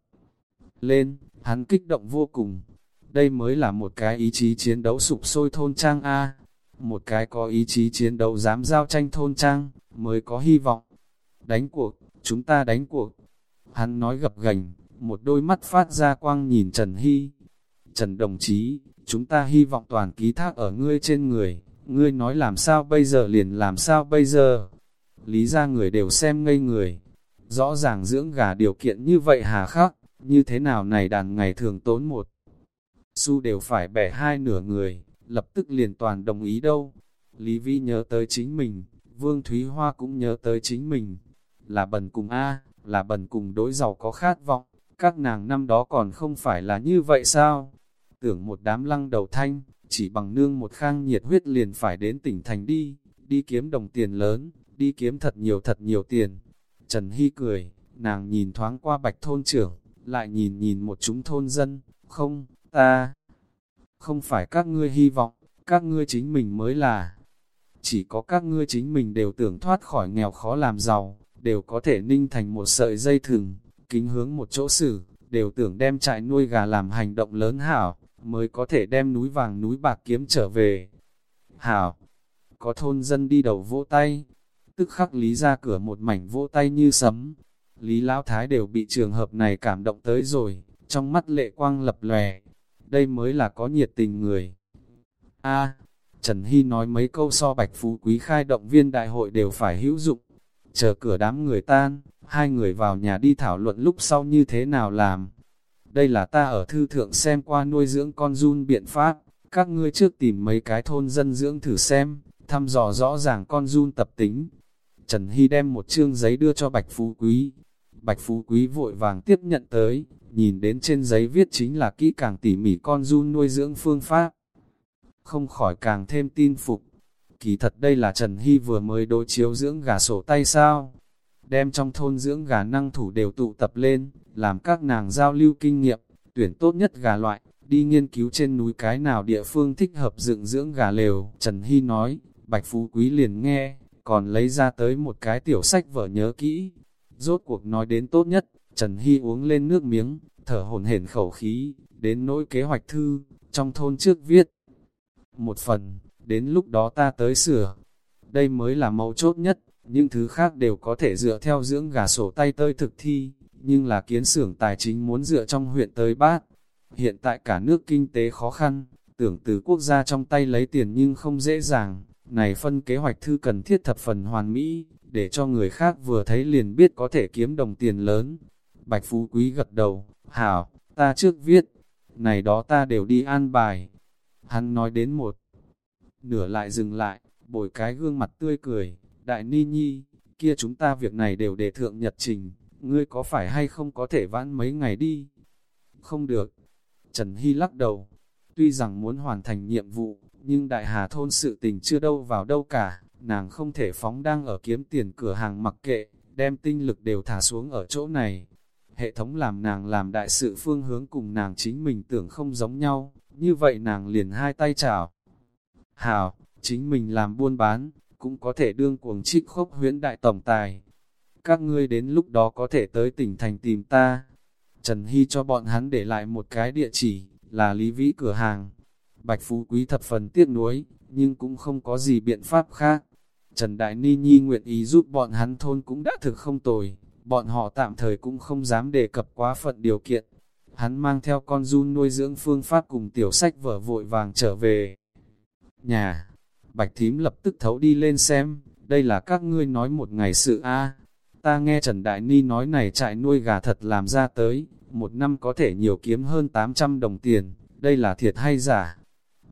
Lên, hắn kích động vô cùng. Đây mới là một cái ý chí chiến đấu sụp sôi thôn trang A. Một cái có ý chí chiến đấu dám giao tranh thôn trang, mới có hy vọng. Đánh cuộc, chúng ta đánh cuộc. Hắn nói gập gành, một đôi mắt phát ra quang nhìn Trần Hy. Trần đồng chí, chúng ta hy vọng toàn ký thác ở ngươi trên người, ngươi nói làm sao bây giờ liền làm sao bây giờ. Lý ra người đều xem ngây người, rõ ràng dưỡng gà điều kiện như vậy hà khắc, như thế nào này đàn ngày thường tốn một. Su đều phải bẻ hai nửa người, lập tức liền toàn đồng ý đâu. Lý Vi nhớ tới chính mình, Vương Thúy Hoa cũng nhớ tới chính mình. Là bần cùng A, là bần cùng đối giàu có khát vọng, các nàng năm đó còn không phải là như vậy sao? Tưởng một đám lăng đầu thanh, chỉ bằng nương một khang nhiệt huyết liền phải đến tỉnh thành đi, đi kiếm đồng tiền lớn, đi kiếm thật nhiều thật nhiều tiền. Trần Hy cười, nàng nhìn thoáng qua bạch thôn trưởng, lại nhìn nhìn một chúng thôn dân, không, ta, không phải các ngươi hy vọng, các ngươi chính mình mới là. Chỉ có các ngươi chính mình đều tưởng thoát khỏi nghèo khó làm giàu, đều có thể ninh thành một sợi dây thừng, kính hướng một chỗ xử, đều tưởng đem trại nuôi gà làm hành động lớn hảo, mới có thể đem núi vàng núi bạc kiếm trở về. Hảo, có thôn dân đi đầu vỗ tay, tức khắc lý ra cửa một mảnh vỗ tay như sấm. Lý Lão Thái đều bị trường hợp này cảm động tới rồi, trong mắt lệ quang lập lòe. Đây mới là có nhiệt tình người. A, Trần Hy nói mấy câu so bạch phú quý khai động viên đại hội đều phải hữu dụng. Chờ cửa đám người tan, hai người vào nhà đi thảo luận lúc sau như thế nào làm. Đây là ta ở thư thượng xem qua nuôi dưỡng con run biện pháp, các ngươi trước tìm mấy cái thôn dân dưỡng thử xem, thăm dò rõ ràng con run tập tính. Trần Hy đem một chương giấy đưa cho Bạch Phú Quý. Bạch Phú Quý vội vàng tiếp nhận tới, nhìn đến trên giấy viết chính là kỹ càng tỉ mỉ con run nuôi dưỡng phương pháp. Không khỏi càng thêm tin phục. Kỳ thật đây là Trần Hy vừa mới đối chiếu dưỡng gà sổ tay sao? đem trong thôn dưỡng gà năng thủ đều tụ tập lên, làm các nàng giao lưu kinh nghiệm, tuyển tốt nhất gà loại, đi nghiên cứu trên núi cái nào địa phương thích hợp dựng dưỡng gà lều. Trần Hy nói, Bạch Phú Quý liền nghe, còn lấy ra tới một cái tiểu sách vở nhớ kỹ. Rốt cuộc nói đến tốt nhất, Trần Hy uống lên nước miếng, thở hổn hển khẩu khí, đến nỗi kế hoạch thư, trong thôn trước viết. Một phần, đến lúc đó ta tới sửa. Đây mới là mấu chốt nhất, những thứ khác đều có thể dựa theo dưỡng gà sổ tay tơi thực thi, nhưng là kiến xưởng tài chính muốn dựa trong huyện tới bát. Hiện tại cả nước kinh tế khó khăn, tưởng từ quốc gia trong tay lấy tiền nhưng không dễ dàng, này phân kế hoạch thư cần thiết thập phần hoàn mỹ, để cho người khác vừa thấy liền biết có thể kiếm đồng tiền lớn. Bạch Phú Quý gật đầu, hảo, ta trước viết, này đó ta đều đi an bài. Hắn nói đến một, nửa lại dừng lại, bồi cái gương mặt tươi cười, đại ni nhi, kia chúng ta việc này đều để thượng nhật trình, ngươi có phải hay không có thể vãn mấy ngày đi? Không được. Trần Hy lắc đầu, tuy rằng muốn hoàn thành nhiệm vụ, nhưng đại hà thôn sự tình chưa đâu vào đâu cả, nàng không thể phóng đang ở kiếm tiền cửa hàng mặc kệ, đem tinh lực đều thả xuống ở chỗ này. Hệ thống làm nàng làm đại sự phương hướng cùng nàng chính mình tưởng không giống nhau, như vậy nàng liền hai tay chào. Hảo, chính mình làm buôn bán, cũng có thể đương cuồng trích khốc huyễn đại tổng tài. Các ngươi đến lúc đó có thể tới tỉnh thành tìm ta. Trần Hy cho bọn hắn để lại một cái địa chỉ, là Lý Vĩ cửa hàng. Bạch Phú Quý thập phần tiếc nuối, nhưng cũng không có gì biện pháp khác. Trần Đại Ni Nhi nguyện ý giúp bọn hắn thôn cũng đã thực không tồi, bọn họ tạm thời cũng không dám đề cập quá phận điều kiện. Hắn mang theo con run nuôi dưỡng phương pháp cùng tiểu sách vở vội vàng trở về. Nhà, Bạch Thím lập tức thấu đi lên xem, đây là các ngươi nói một ngày sự a Ta nghe Trần Đại Ni nói này trại nuôi gà thật làm ra tới, một năm có thể nhiều kiếm hơn 800 đồng tiền, đây là thiệt hay giả?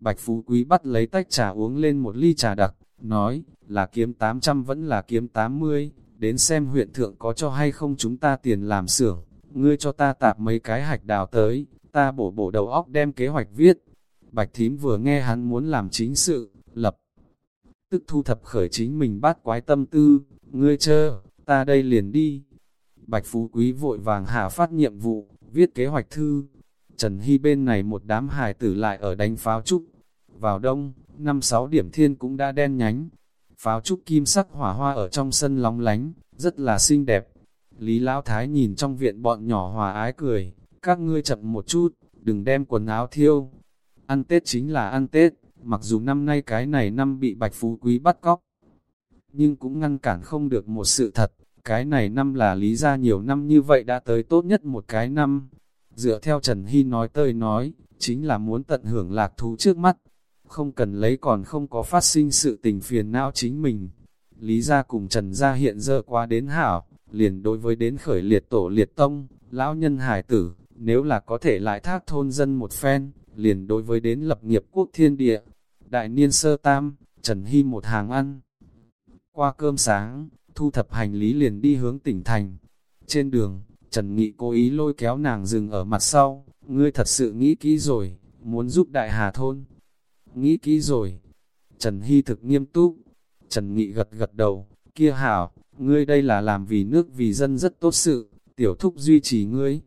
Bạch Phú Quý bắt lấy tách trà uống lên một ly trà đặc, nói, là kiếm 800 vẫn là kiếm 80, đến xem huyện thượng có cho hay không chúng ta tiền làm xưởng, ngươi cho ta tạp mấy cái hạch đào tới, ta bổ bổ đầu óc đem kế hoạch viết. Bạch thím vừa nghe hắn muốn làm chính sự, lập tức thu thập khởi chính mình bát quái tâm tư, ngươi chờ, ta đây liền đi. Bạch Phú Quý vội vàng hạ phát nhiệm vụ, viết kế hoạch thư. Trần Hy bên này một đám hài tử lại ở đánh pháo trúc. Vào đông, năm sáu điểm thiên cũng đã đen nhánh. Pháo trúc kim sắc hỏa hoa ở trong sân lóng lánh, rất là xinh đẹp. Lý Lão Thái nhìn trong viện bọn nhỏ hòa ái cười, các ngươi chậm một chút, đừng đem quần áo thiêu. Ăn Tết chính là ăn Tết, mặc dù năm nay cái này năm bị Bạch Phú Quý bắt cóc, nhưng cũng ngăn cản không được một sự thật, cái này năm là lý ra nhiều năm như vậy đã tới tốt nhất một cái năm. Dựa theo Trần Hy nói tơi nói, chính là muốn tận hưởng lạc thú trước mắt, không cần lấy còn không có phát sinh sự tình phiền não chính mình. Lý ra cùng Trần ra hiện giờ qua đến hảo, liền đối với đến khởi liệt tổ liệt tông, lão nhân hải tử, nếu là có thể lại thác thôn dân một phen, liền đối với đến lập nghiệp quốc thiên địa. Đại niên sơ tam, Trần Hy một hàng ăn. Qua cơm sáng, thu thập hành lý liền đi hướng tỉnh thành. Trên đường, Trần Nghị cố ý lôi kéo nàng dừng ở mặt sau, ngươi thật sự nghĩ kỹ rồi, muốn giúp đại hà thôn. Nghĩ kỹ rồi. Trần Hy thực nghiêm túc. Trần Nghị gật gật đầu, kia hảo, ngươi đây là làm vì nước vì dân rất tốt sự, tiểu thúc duy trì ngươi.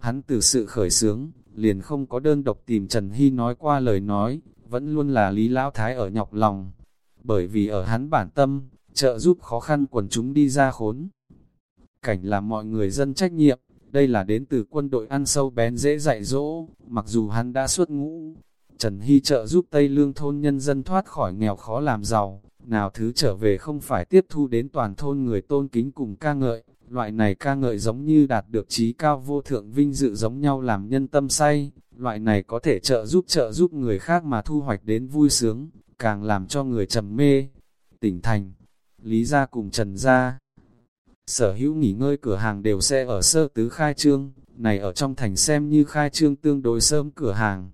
Hắn từ sự khởi sướng, liền không có đơn độc tìm Trần Hy nói qua lời nói, vẫn luôn là Lý Lão Thái ở nhọc lòng. Bởi vì ở hắn bản tâm, trợ giúp khó khăn quần chúng đi ra khốn. Cảnh là mọi người dân trách nhiệm, đây là đến từ quân đội ăn sâu bén dễ dạy dỗ, mặc dù hắn đã xuất ngũ. Trần Hy trợ giúp Tây Lương thôn nhân dân thoát khỏi nghèo khó làm giàu, nào thứ trở về không phải tiếp thu đến toàn thôn người tôn kính cùng ca ngợi, loại này ca ngợi giống như đạt được trí cao vô thượng vinh dự giống nhau làm nhân tâm say, loại này có thể trợ giúp trợ giúp người khác mà thu hoạch đến vui sướng, càng làm cho người trầm mê. Tỉnh thành, Lý gia cùng Trần gia. Sở hữu nghỉ ngơi cửa hàng đều sẽ ở sơ tứ khai trương, này ở trong thành xem như khai trương tương đối sớm cửa hàng.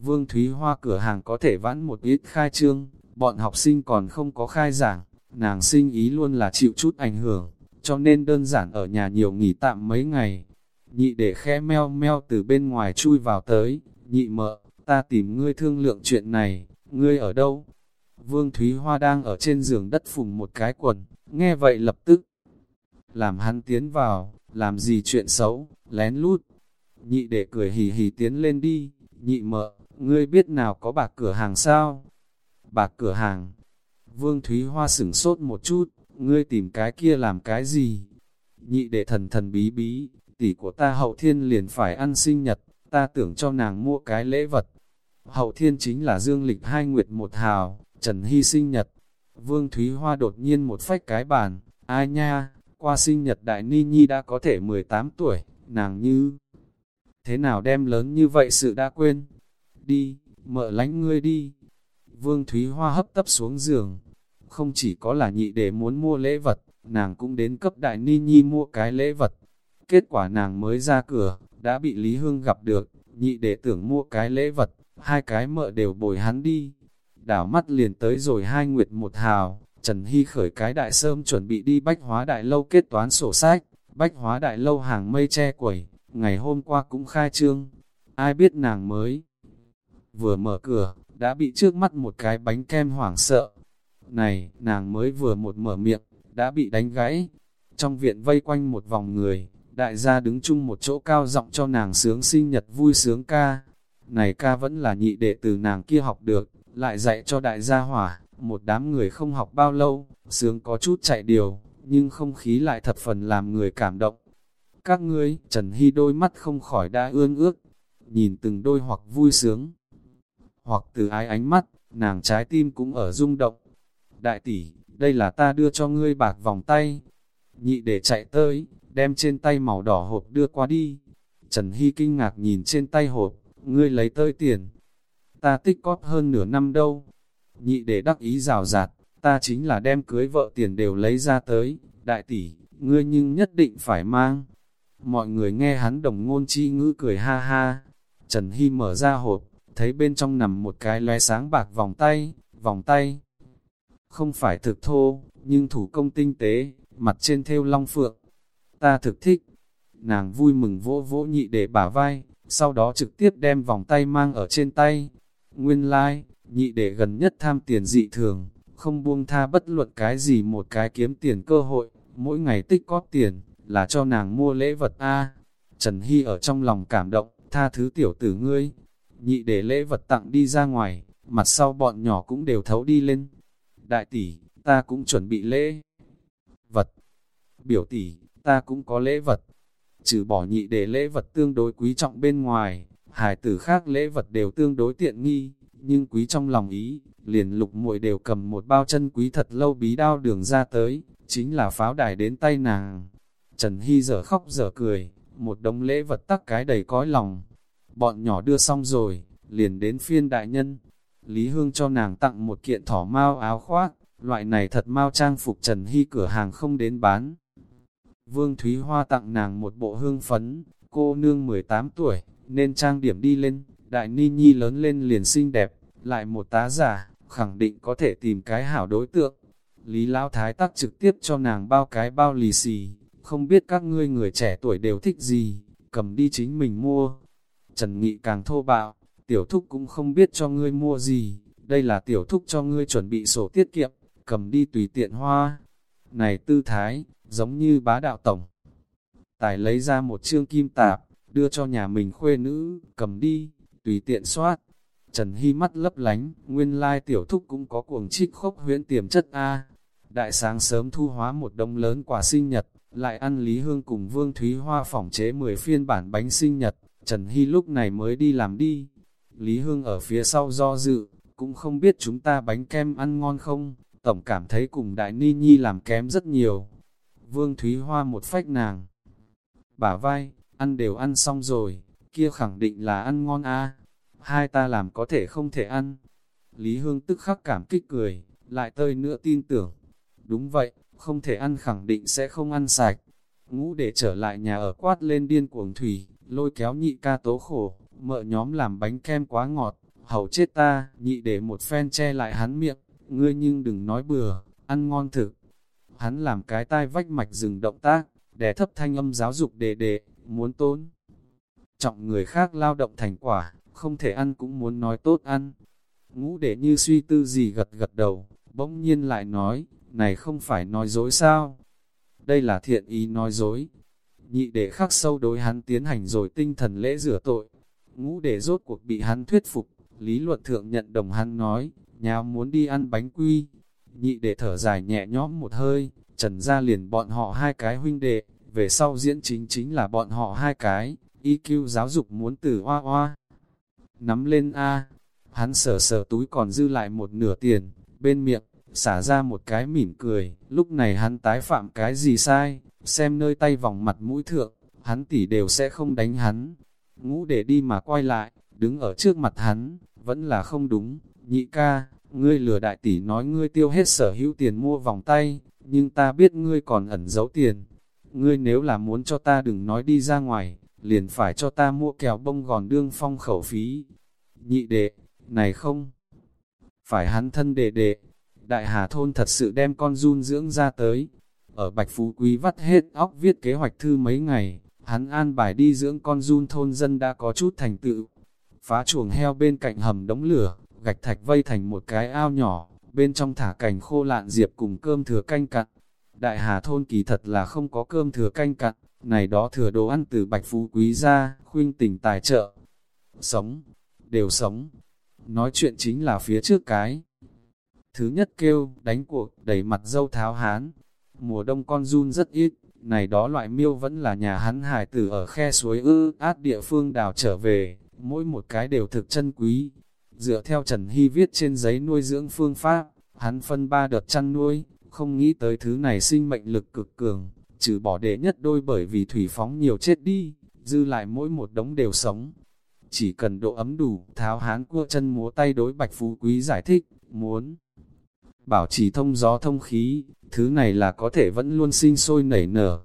Vương Thúy Hoa cửa hàng có thể vãn một ít khai trương, bọn học sinh còn không có khai giảng, nàng sinh ý luôn là chịu chút ảnh hưởng, cho nên đơn giản ở nhà nhiều nghỉ tạm mấy ngày. Nhị để khẽ meo meo từ bên ngoài chui vào tới, nhị mợ, ta tìm ngươi thương lượng chuyện này, ngươi ở đâu? Vương Thúy Hoa đang ở trên giường đất phùng một cái quần, nghe vậy lập tức làm hắn tiến vào, làm gì chuyện xấu, lén lút. Nhị để cười hì hì tiến lên đi, nhị mợ, ngươi biết nào có bạc cửa hàng sao? Bạc cửa hàng. Vương Thúy Hoa sửng sốt một chút, ngươi tìm cái kia làm cái gì? Nhị để thần thần bí bí, tỷ của ta hậu thiên liền phải ăn sinh nhật, ta tưởng cho nàng mua cái lễ vật. Hậu thiên chính là dương lịch hai nguyệt một hào, Trần Hy sinh nhật. Vương Thúy Hoa đột nhiên một phách cái bàn, ai nha, qua sinh nhật Đại Ni Nhi đã có thể 18 tuổi, nàng như... Thế nào đem lớn như vậy sự đã quên? Đi, mợ lánh ngươi đi. Vương Thúy Hoa hấp tấp xuống giường. Không chỉ có là nhị để muốn mua lễ vật, nàng cũng đến cấp Đại Ni Nhi mua cái lễ vật. Kết quả nàng mới ra cửa, đã bị Lý Hương gặp được, nhị để tưởng mua cái lễ vật, hai cái mợ đều bồi hắn đi. Đảo mắt liền tới rồi hai nguyệt một hào, Trần Hy khởi cái đại sơm chuẩn bị đi bách hóa đại lâu kết toán sổ sách, bách hóa đại lâu hàng mây che quẩy, ngày hôm qua cũng khai trương, ai biết nàng mới. Vừa mở cửa, đã bị trước mắt một cái bánh kem hoảng sợ. Này, nàng mới vừa một mở miệng, đã bị đánh gãy. Trong viện vây quanh một vòng người, đại gia đứng chung một chỗ cao giọng cho nàng sướng sinh nhật vui sướng ca. Này ca vẫn là nhị đệ từ nàng kia học được, lại dạy cho đại gia hỏa, một đám người không học bao lâu, sướng có chút chạy điều, nhưng không khí lại thập phần làm người cảm động. Các ngươi, Trần Hy đôi mắt không khỏi đã ương ước, nhìn từng đôi hoặc vui sướng, hoặc từ ái ánh mắt, nàng trái tim cũng ở rung động. Đại tỷ, đây là ta đưa cho ngươi bạc vòng tay. Nhị để chạy tới, đem trên tay màu đỏ hộp đưa qua đi. Trần Hy kinh ngạc nhìn trên tay hộp, ngươi lấy tới tiền. Ta tích cóp hơn nửa năm đâu. Nhị để đắc ý rào rạt, ta chính là đem cưới vợ tiền đều lấy ra tới. Đại tỷ, ngươi nhưng nhất định phải mang. Mọi người nghe hắn đồng ngôn chi ngữ cười ha ha. Trần Hy mở ra hộp, thấy bên trong nằm một cái lóe sáng bạc vòng tay, vòng tay. Không phải thực thô, nhưng thủ công tinh tế, mặt trên thêu long phượng. Ta thực thích. Nàng vui mừng vỗ vỗ nhị để bả vai, sau đó trực tiếp đem vòng tay mang ở trên tay. Nguyên lai, like, nhị đệ gần nhất tham tiền dị thường, không buông tha bất luận cái gì một cái kiếm tiền cơ hội, mỗi ngày tích cóp tiền, là cho nàng mua lễ vật A. Trần Hy ở trong lòng cảm động, tha thứ tiểu tử ngươi, nhị để lễ vật tặng đi ra ngoài, mặt sau bọn nhỏ cũng đều thấu đi lên. Đại tỷ, ta cũng chuẩn bị lễ vật. Biểu tỷ, ta cũng có lễ vật. Trừ bỏ nhị để lễ vật tương đối quý trọng bên ngoài, hải tử khác lễ vật đều tương đối tiện nghi, nhưng quý trong lòng ý, liền lục muội đều cầm một bao chân quý thật lâu bí đao đường ra tới, chính là pháo đài đến tay nàng. Trần Hy giờ khóc giờ cười, một đống lễ vật tắc cái đầy cõi lòng. Bọn nhỏ đưa xong rồi, liền đến phiên đại nhân. Lý Hương cho nàng tặng một kiện thỏ mau áo khoác, loại này thật mau trang phục Trần Hy cửa hàng không đến bán. Vương Thúy Hoa tặng nàng một bộ hương phấn, cô nương 18 tuổi, nên trang điểm đi lên, đại ni nhi lớn lên liền xinh đẹp, lại một tá giả, khẳng định có thể tìm cái hảo đối tượng. Lý Lão Thái tắc trực tiếp cho nàng bao cái bao lì xì, không biết các ngươi người trẻ tuổi đều thích gì, cầm đi chính mình mua. Trần Nghị càng thô bạo, tiểu thúc cũng không biết cho ngươi mua gì, đây là tiểu thúc cho ngươi chuẩn bị sổ tiết kiệm, cầm đi tùy tiện hoa. Này tư thái, giống như bá đạo tổng. Tài lấy ra một chương kim tạp, đưa cho nhà mình khuê nữ, cầm đi, tùy tiện soát. Trần Hy mắt lấp lánh, nguyên lai tiểu thúc cũng có cuồng trích khốc huyễn tiềm chất A. Đại sáng sớm thu hóa một đông lớn quả sinh nhật, lại ăn Lý Hương cùng Vương Thúy Hoa phỏng chế 10 phiên bản bánh sinh nhật, Trần Hy lúc này mới đi làm đi. Lý Hương ở phía sau do dự, cũng không biết chúng ta bánh kem ăn ngon không, tổng cảm thấy cùng Đại Ni Nhi làm kém rất nhiều. Vương Thúy Hoa một phách nàng. Bả vai, ăn đều ăn xong rồi, kia khẳng định là ăn ngon a Hai ta làm có thể không thể ăn. Lý Hương tức khắc cảm kích cười, lại tơi nữa tin tưởng. Đúng vậy, không thể ăn khẳng định sẽ không ăn sạch. Ngũ để trở lại nhà ở quát lên điên cuồng thủy, lôi kéo nhị ca tố khổ, mợ nhóm làm bánh kem quá ngọt, hầu chết ta, nhị để một phen che lại hắn miệng, ngươi nhưng đừng nói bừa, ăn ngon thực. Hắn làm cái tai vách mạch dừng động tác, đè thấp thanh âm giáo dục đề đề, muốn tốn. Trọng người khác lao động thành quả, không thể ăn cũng muốn nói tốt ăn. Ngũ để như suy tư gì gật gật đầu, bỗng nhiên lại nói, này không phải nói dối sao? đây là thiện ý nói dối. Nhị để khắc sâu đối hắn tiến hành rồi tinh thần lễ rửa tội. Ngũ để rốt cuộc bị hắn thuyết phục, lý luận thượng nhận đồng hắn nói, nhà muốn đi ăn bánh quy. Nhị để thở dài nhẹ nhõm một hơi, trần ra liền bọn họ hai cái huynh đệ, về sau diễn chính chính là bọn họ hai cái, EQ giáo dục muốn từ hoa hoa. Nắm lên A, hắn sờ sờ túi còn dư lại một nửa tiền, bên miệng, xả ra một cái mỉm cười, lúc này hắn tái phạm cái gì sai, xem nơi tay vòng mặt mũi thượng, hắn tỷ đều sẽ không đánh hắn. Ngũ để đi mà quay lại, đứng ở trước mặt hắn, vẫn là không đúng, nhị ca, ngươi lừa đại tỷ nói ngươi tiêu hết sở hữu tiền mua vòng tay, nhưng ta biết ngươi còn ẩn giấu tiền. Ngươi nếu là muốn cho ta đừng nói đi ra ngoài, liền phải cho ta mua kèo bông gòn đương phong khẩu phí. Nhị đệ, này không, phải hắn thân đệ đệ, đại hà thôn thật sự đem con run dưỡng ra tới. Ở Bạch Phú Quý vắt hết óc viết kế hoạch thư mấy ngày, hắn an bài đi dưỡng con run thôn dân đã có chút thành tựu. Phá chuồng heo bên cạnh hầm đống lửa, gạch thạch vây thành một cái ao nhỏ, bên trong thả cành khô lạn diệp cùng cơm thừa canh cặn. Đại Hà thôn kỳ thật là không có cơm thừa canh cặn, này đó thừa đồ ăn từ Bạch Phú Quý ra, khuyên tỉnh tài trợ. Sống, đều sống. Nói chuyện chính là phía trước cái. Thứ nhất kêu, đánh cuộc, đẩy mặt dâu tháo hán. Mùa đông con run rất ít, này đó loại miêu vẫn là nhà hắn hải tử ở khe suối ư át địa phương đào trở về, mỗi một cái đều thực chân quý. Dựa theo Trần Hy viết trên giấy nuôi dưỡng phương pháp, hắn phân ba đợt chăn nuôi, không nghĩ tới thứ này sinh mệnh lực cực cường, trừ bỏ đệ nhất đôi bởi vì thủy phóng nhiều chết đi, dư lại mỗi một đống đều sống. Chỉ cần độ ấm đủ, tháo hán cua chân múa tay đối bạch phú quý giải thích, muốn bảo trì thông gió thông khí, thứ này là có thể vẫn luôn sinh sôi nảy nở.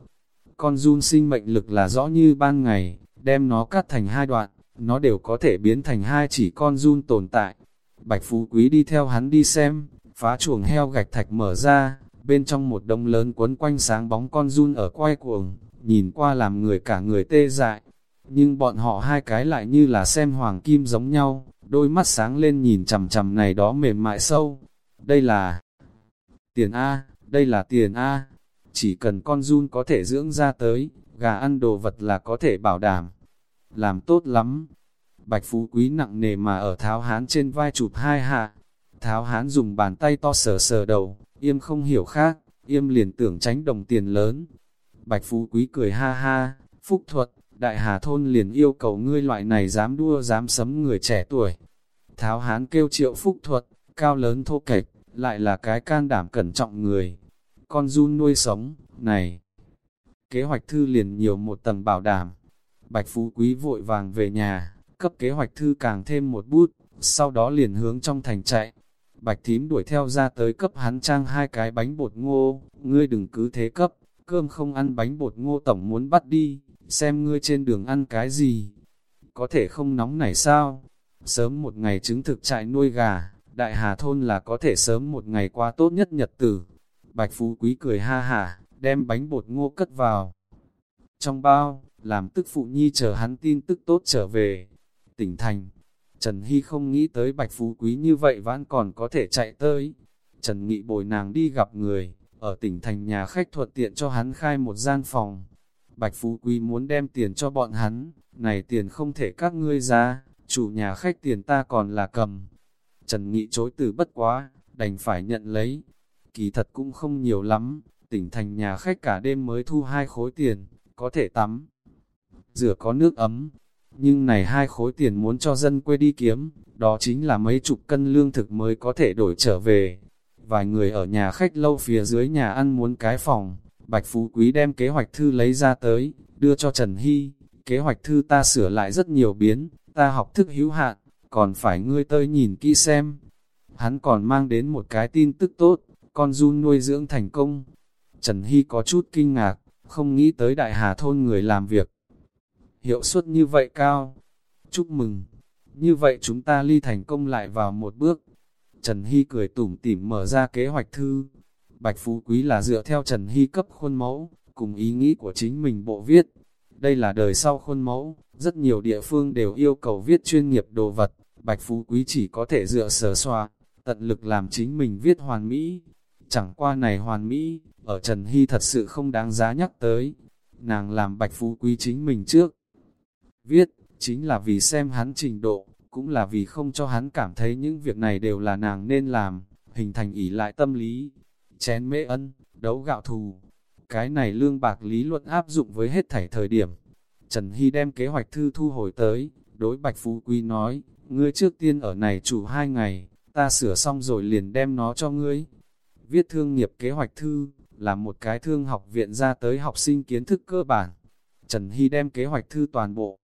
Con run sinh mệnh lực là rõ như ban ngày, đem nó cắt thành hai đoạn, nó đều có thể biến thành hai chỉ con run tồn tại. Bạch Phú Quý đi theo hắn đi xem, phá chuồng heo gạch thạch mở ra, bên trong một đông lớn quấn quanh sáng bóng con run ở quay cuồng, nhìn qua làm người cả người tê dại. Nhưng bọn họ hai cái lại như là xem hoàng kim giống nhau, đôi mắt sáng lên nhìn chầm chầm này đó mềm mại sâu. Đây là tiền A, đây là tiền A. Chỉ cần con run có thể dưỡng ra tới, gà ăn đồ vật là có thể bảo đảm. Làm tốt lắm. Bạch Phú Quý nặng nề mà ở tháo hán trên vai chụp hai hạ. Tháo hán dùng bàn tay to sờ sờ đầu, Yêm không hiểu khác, Yêm liền tưởng tránh đồng tiền lớn. Bạch Phú Quý cười ha ha, phúc thuật, đại hà thôn liền yêu cầu ngươi loại này dám đua dám sấm người trẻ tuổi. Tháo hán kêu triệu phúc thuật, cao lớn thô kệch, lại là cái can đảm cẩn trọng người. Con run nuôi sống, này. Kế hoạch thư liền nhiều một tầng bảo đảm. Bạch Phú Quý vội vàng về nhà, cấp kế hoạch thư càng thêm một bút, sau đó liền hướng trong thành chạy. Bạch thím đuổi theo ra tới cấp hắn trang hai cái bánh bột ngô, ngươi đừng cứ thế cấp, cơm không ăn bánh bột ngô tổng muốn bắt đi, xem ngươi trên đường ăn cái gì. Có thể không nóng này sao? Sớm một ngày chứng thực trại nuôi gà, đại hà thôn là có thể sớm một ngày qua tốt nhất nhật tử. Bạch Phú Quý cười ha hả, đem bánh bột ngô cất vào. Trong bao, làm tức phụ nhi chờ hắn tin tức tốt trở về. Tỉnh thành, Trần Hy không nghĩ tới Bạch Phú Quý như vậy vẫn còn có thể chạy tới. Trần Nghị bồi nàng đi gặp người, ở tỉnh thành nhà khách thuận tiện cho hắn khai một gian phòng. Bạch Phú Quý muốn đem tiền cho bọn hắn, này tiền không thể các ngươi ra, chủ nhà khách tiền ta còn là cầm. Trần Nghị chối từ bất quá, đành phải nhận lấy. Kỳ thật cũng không nhiều lắm, tỉnh thành nhà khách cả đêm mới thu hai khối tiền, có thể tắm. Rửa có nước ấm, nhưng này hai khối tiền muốn cho dân quê đi kiếm, đó chính là mấy chục cân lương thực mới có thể đổi trở về. Vài người ở nhà khách lâu phía dưới nhà ăn muốn cái phòng, Bạch Phú Quý đem kế hoạch thư lấy ra tới, đưa cho Trần Hy. Kế hoạch thư ta sửa lại rất nhiều biến, ta học thức hữu hạn, còn phải ngươi tơi nhìn kỹ xem. Hắn còn mang đến một cái tin tức tốt, con run nuôi dưỡng thành công. Trần Hy có chút kinh ngạc, không nghĩ tới đại hà thôn người làm việc. Hiệu suất như vậy cao. Chúc mừng. Như vậy chúng ta ly thành công lại vào một bước. Trần Hy cười tủm tỉm mở ra kế hoạch thư. Bạch Phú Quý là dựa theo Trần Hy cấp khuôn mẫu, cùng ý nghĩ của chính mình bộ viết. Đây là đời sau khuôn mẫu, rất nhiều địa phương đều yêu cầu viết chuyên nghiệp đồ vật. Bạch Phú Quý chỉ có thể dựa sở xoa, tận lực làm chính mình viết hoàn mỹ. Chẳng qua này hoàn mỹ, ở Trần Hy thật sự không đáng giá nhắc tới. Nàng làm bạch phú quý chính mình trước. Viết, chính là vì xem hắn trình độ, cũng là vì không cho hắn cảm thấy những việc này đều là nàng nên làm, hình thành ỷ lại tâm lý. Chén mễ ân, đấu gạo thù. Cái này lương bạc lý luận áp dụng với hết thảy thời điểm. Trần Hy đem kế hoạch thư thu hồi tới, đối Bạch Phú Quý nói, ngươi trước tiên ở này chủ hai ngày, ta sửa xong rồi liền đem nó cho ngươi. Viết thương nghiệp kế hoạch thư, là một cái thương học viện ra tới học sinh kiến thức cơ bản. Trần Hy đem kế hoạch thư toàn bộ,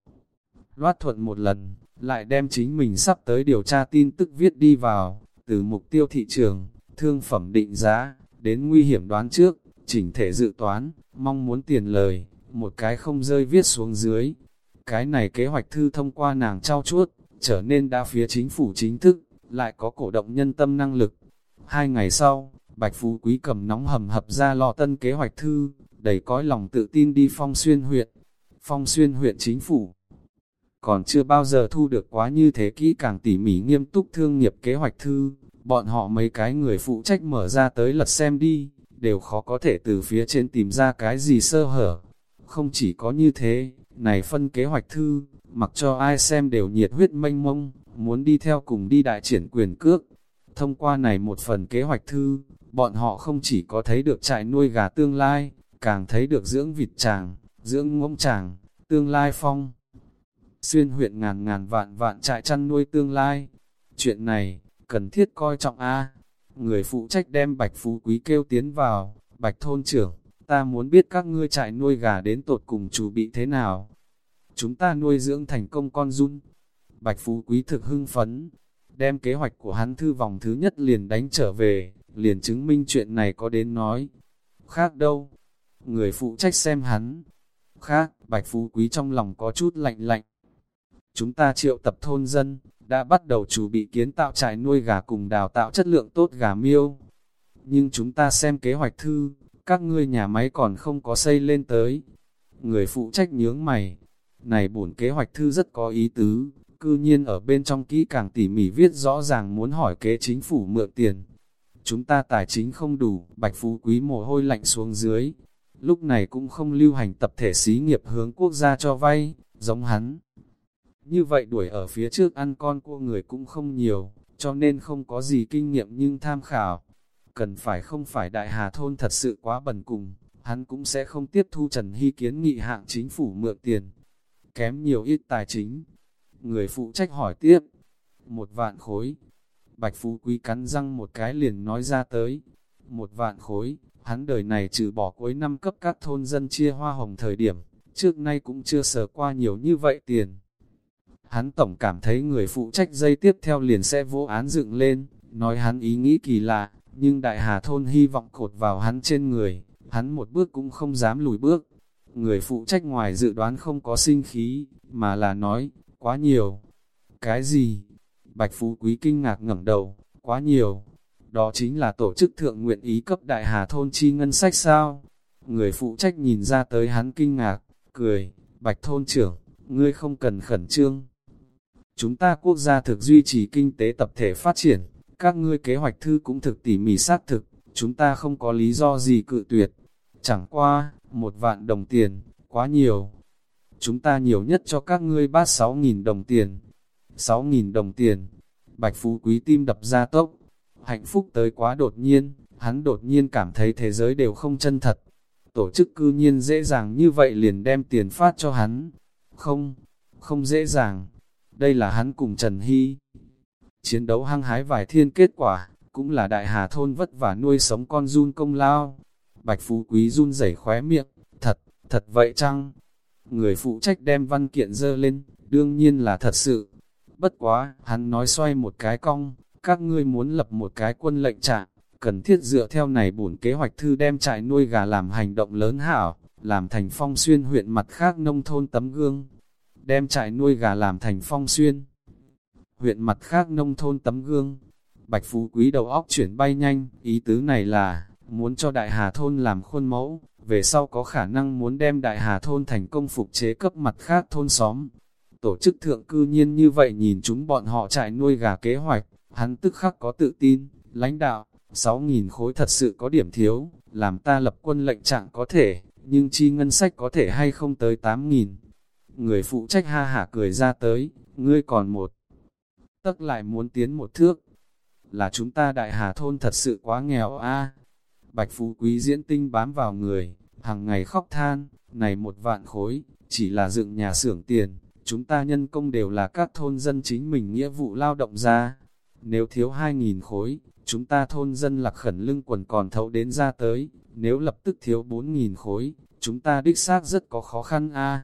loát thuận một lần, lại đem chính mình sắp tới điều tra tin tức viết đi vào, từ mục tiêu thị trường, thương phẩm định giá, đến nguy hiểm đoán trước, chỉnh thể dự toán, mong muốn tiền lời, một cái không rơi viết xuống dưới. Cái này kế hoạch thư thông qua nàng trao chuốt, trở nên đa phía chính phủ chính thức, lại có cổ động nhân tâm năng lực. Hai ngày sau, Bạch Phú Quý cầm nóng hầm hập ra lò tân kế hoạch thư, đầy cõi lòng tự tin đi phong xuyên huyện. Phong xuyên huyện chính phủ còn chưa bao giờ thu được quá như thế kỹ càng tỉ mỉ nghiêm túc thương nghiệp kế hoạch thư, bọn họ mấy cái người phụ trách mở ra tới lật xem đi, đều khó có thể từ phía trên tìm ra cái gì sơ hở. Không chỉ có như thế, này phân kế hoạch thư, mặc cho ai xem đều nhiệt huyết mênh mông, muốn đi theo cùng đi đại triển quyền cước. Thông qua này một phần kế hoạch thư, bọn họ không chỉ có thấy được trại nuôi gà tương lai, càng thấy được dưỡng vịt tràng, dưỡng ngỗng tràng, tương lai phong xuyên huyện ngàn ngàn vạn vạn trại chăn nuôi tương lai. Chuyện này, cần thiết coi trọng A. Người phụ trách đem Bạch Phú Quý kêu tiến vào, Bạch Thôn trưởng, ta muốn biết các ngươi trại nuôi gà đến tột cùng chủ bị thế nào. Chúng ta nuôi dưỡng thành công con run. Bạch Phú Quý thực hưng phấn, đem kế hoạch của hắn thư vòng thứ nhất liền đánh trở về, liền chứng minh chuyện này có đến nói. Khác đâu? Người phụ trách xem hắn. Khác, Bạch Phú Quý trong lòng có chút lạnh lạnh, Chúng ta triệu tập thôn dân, đã bắt đầu chuẩn bị kiến tạo trại nuôi gà cùng đào tạo chất lượng tốt gà miêu. Nhưng chúng ta xem kế hoạch thư, các ngươi nhà máy còn không có xây lên tới. Người phụ trách nhướng mày, này bổn kế hoạch thư rất có ý tứ, cư nhiên ở bên trong kỹ càng tỉ mỉ viết rõ ràng muốn hỏi kế chính phủ mượn tiền. Chúng ta tài chính không đủ, bạch phú quý mồ hôi lạnh xuống dưới. Lúc này cũng không lưu hành tập thể xí nghiệp hướng quốc gia cho vay, giống hắn. Như vậy đuổi ở phía trước ăn con cua người cũng không nhiều, cho nên không có gì kinh nghiệm nhưng tham khảo. Cần phải không phải đại hà thôn thật sự quá bần cùng, hắn cũng sẽ không tiếp thu Trần Hy kiến nghị hạng chính phủ mượn tiền. Kém nhiều ít tài chính. Người phụ trách hỏi tiếp. Một vạn khối. Bạch Phú Quý cắn răng một cái liền nói ra tới. Một vạn khối, hắn đời này trừ bỏ cuối năm cấp các thôn dân chia hoa hồng thời điểm, trước nay cũng chưa sờ qua nhiều như vậy tiền. Hắn tổng cảm thấy người phụ trách dây tiếp theo liền sẽ vô án dựng lên, nói hắn ý nghĩ kỳ lạ, nhưng đại hà thôn hy vọng cột vào hắn trên người, hắn một bước cũng không dám lùi bước. Người phụ trách ngoài dự đoán không có sinh khí, mà là nói, quá nhiều. Cái gì? Bạch Phú Quý kinh ngạc ngẩng đầu, quá nhiều. Đó chính là tổ chức thượng nguyện ý cấp đại hà thôn chi ngân sách sao? Người phụ trách nhìn ra tới hắn kinh ngạc, cười, Bạch thôn trưởng, ngươi không cần khẩn trương. Chúng ta quốc gia thực duy trì kinh tế tập thể phát triển, các ngươi kế hoạch thư cũng thực tỉ mỉ xác thực, chúng ta không có lý do gì cự tuyệt. Chẳng qua, một vạn đồng tiền, quá nhiều. Chúng ta nhiều nhất cho các ngươi bát sáu nghìn đồng tiền. sáu nghìn đồng tiền. Bạch Phú Quý tim đập ra tốc. Hạnh phúc tới quá đột nhiên, hắn đột nhiên cảm thấy thế giới đều không chân thật. Tổ chức cư nhiên dễ dàng như vậy liền đem tiền phát cho hắn. Không, không dễ dàng. Đây là hắn cùng Trần Hy. Chiến đấu hăng hái vài thiên kết quả, cũng là đại hà thôn vất vả nuôi sống con run công lao. Bạch Phú Quý run rẩy khóe miệng, thật, thật vậy chăng? Người phụ trách đem văn kiện dơ lên, đương nhiên là thật sự. Bất quá, hắn nói xoay một cái cong, các ngươi muốn lập một cái quân lệnh trạng, cần thiết dựa theo này bổn kế hoạch thư đem trại nuôi gà làm hành động lớn hảo, làm thành phong xuyên huyện mặt khác nông thôn tấm gương đem trại nuôi gà làm thành phong xuyên. Huyện mặt khác nông thôn tấm gương, Bạch Phú Quý đầu óc chuyển bay nhanh, ý tứ này là, muốn cho Đại Hà Thôn làm khuôn mẫu, về sau có khả năng muốn đem Đại Hà Thôn thành công phục chế cấp mặt khác thôn xóm. Tổ chức thượng cư nhiên như vậy nhìn chúng bọn họ trại nuôi gà kế hoạch, hắn tức khắc có tự tin, lãnh đạo, 6.000 khối thật sự có điểm thiếu, làm ta lập quân lệnh trạng có thể, nhưng chi ngân sách có thể hay không tới 8.000. Người phụ trách ha hả cười ra tới, ngươi còn một. Tức lại muốn tiến một thước. Là chúng ta đại hà thôn thật sự quá nghèo a Bạch phú quý diễn tinh bám vào người, hàng ngày khóc than, này một vạn khối, chỉ là dựng nhà xưởng tiền, chúng ta nhân công đều là các thôn dân chính mình nghĩa vụ lao động ra. Nếu thiếu 2.000 khối, chúng ta thôn dân lạc khẩn lưng quần còn thấu đến ra tới, nếu lập tức thiếu 4.000 khối, chúng ta đích xác rất có khó khăn a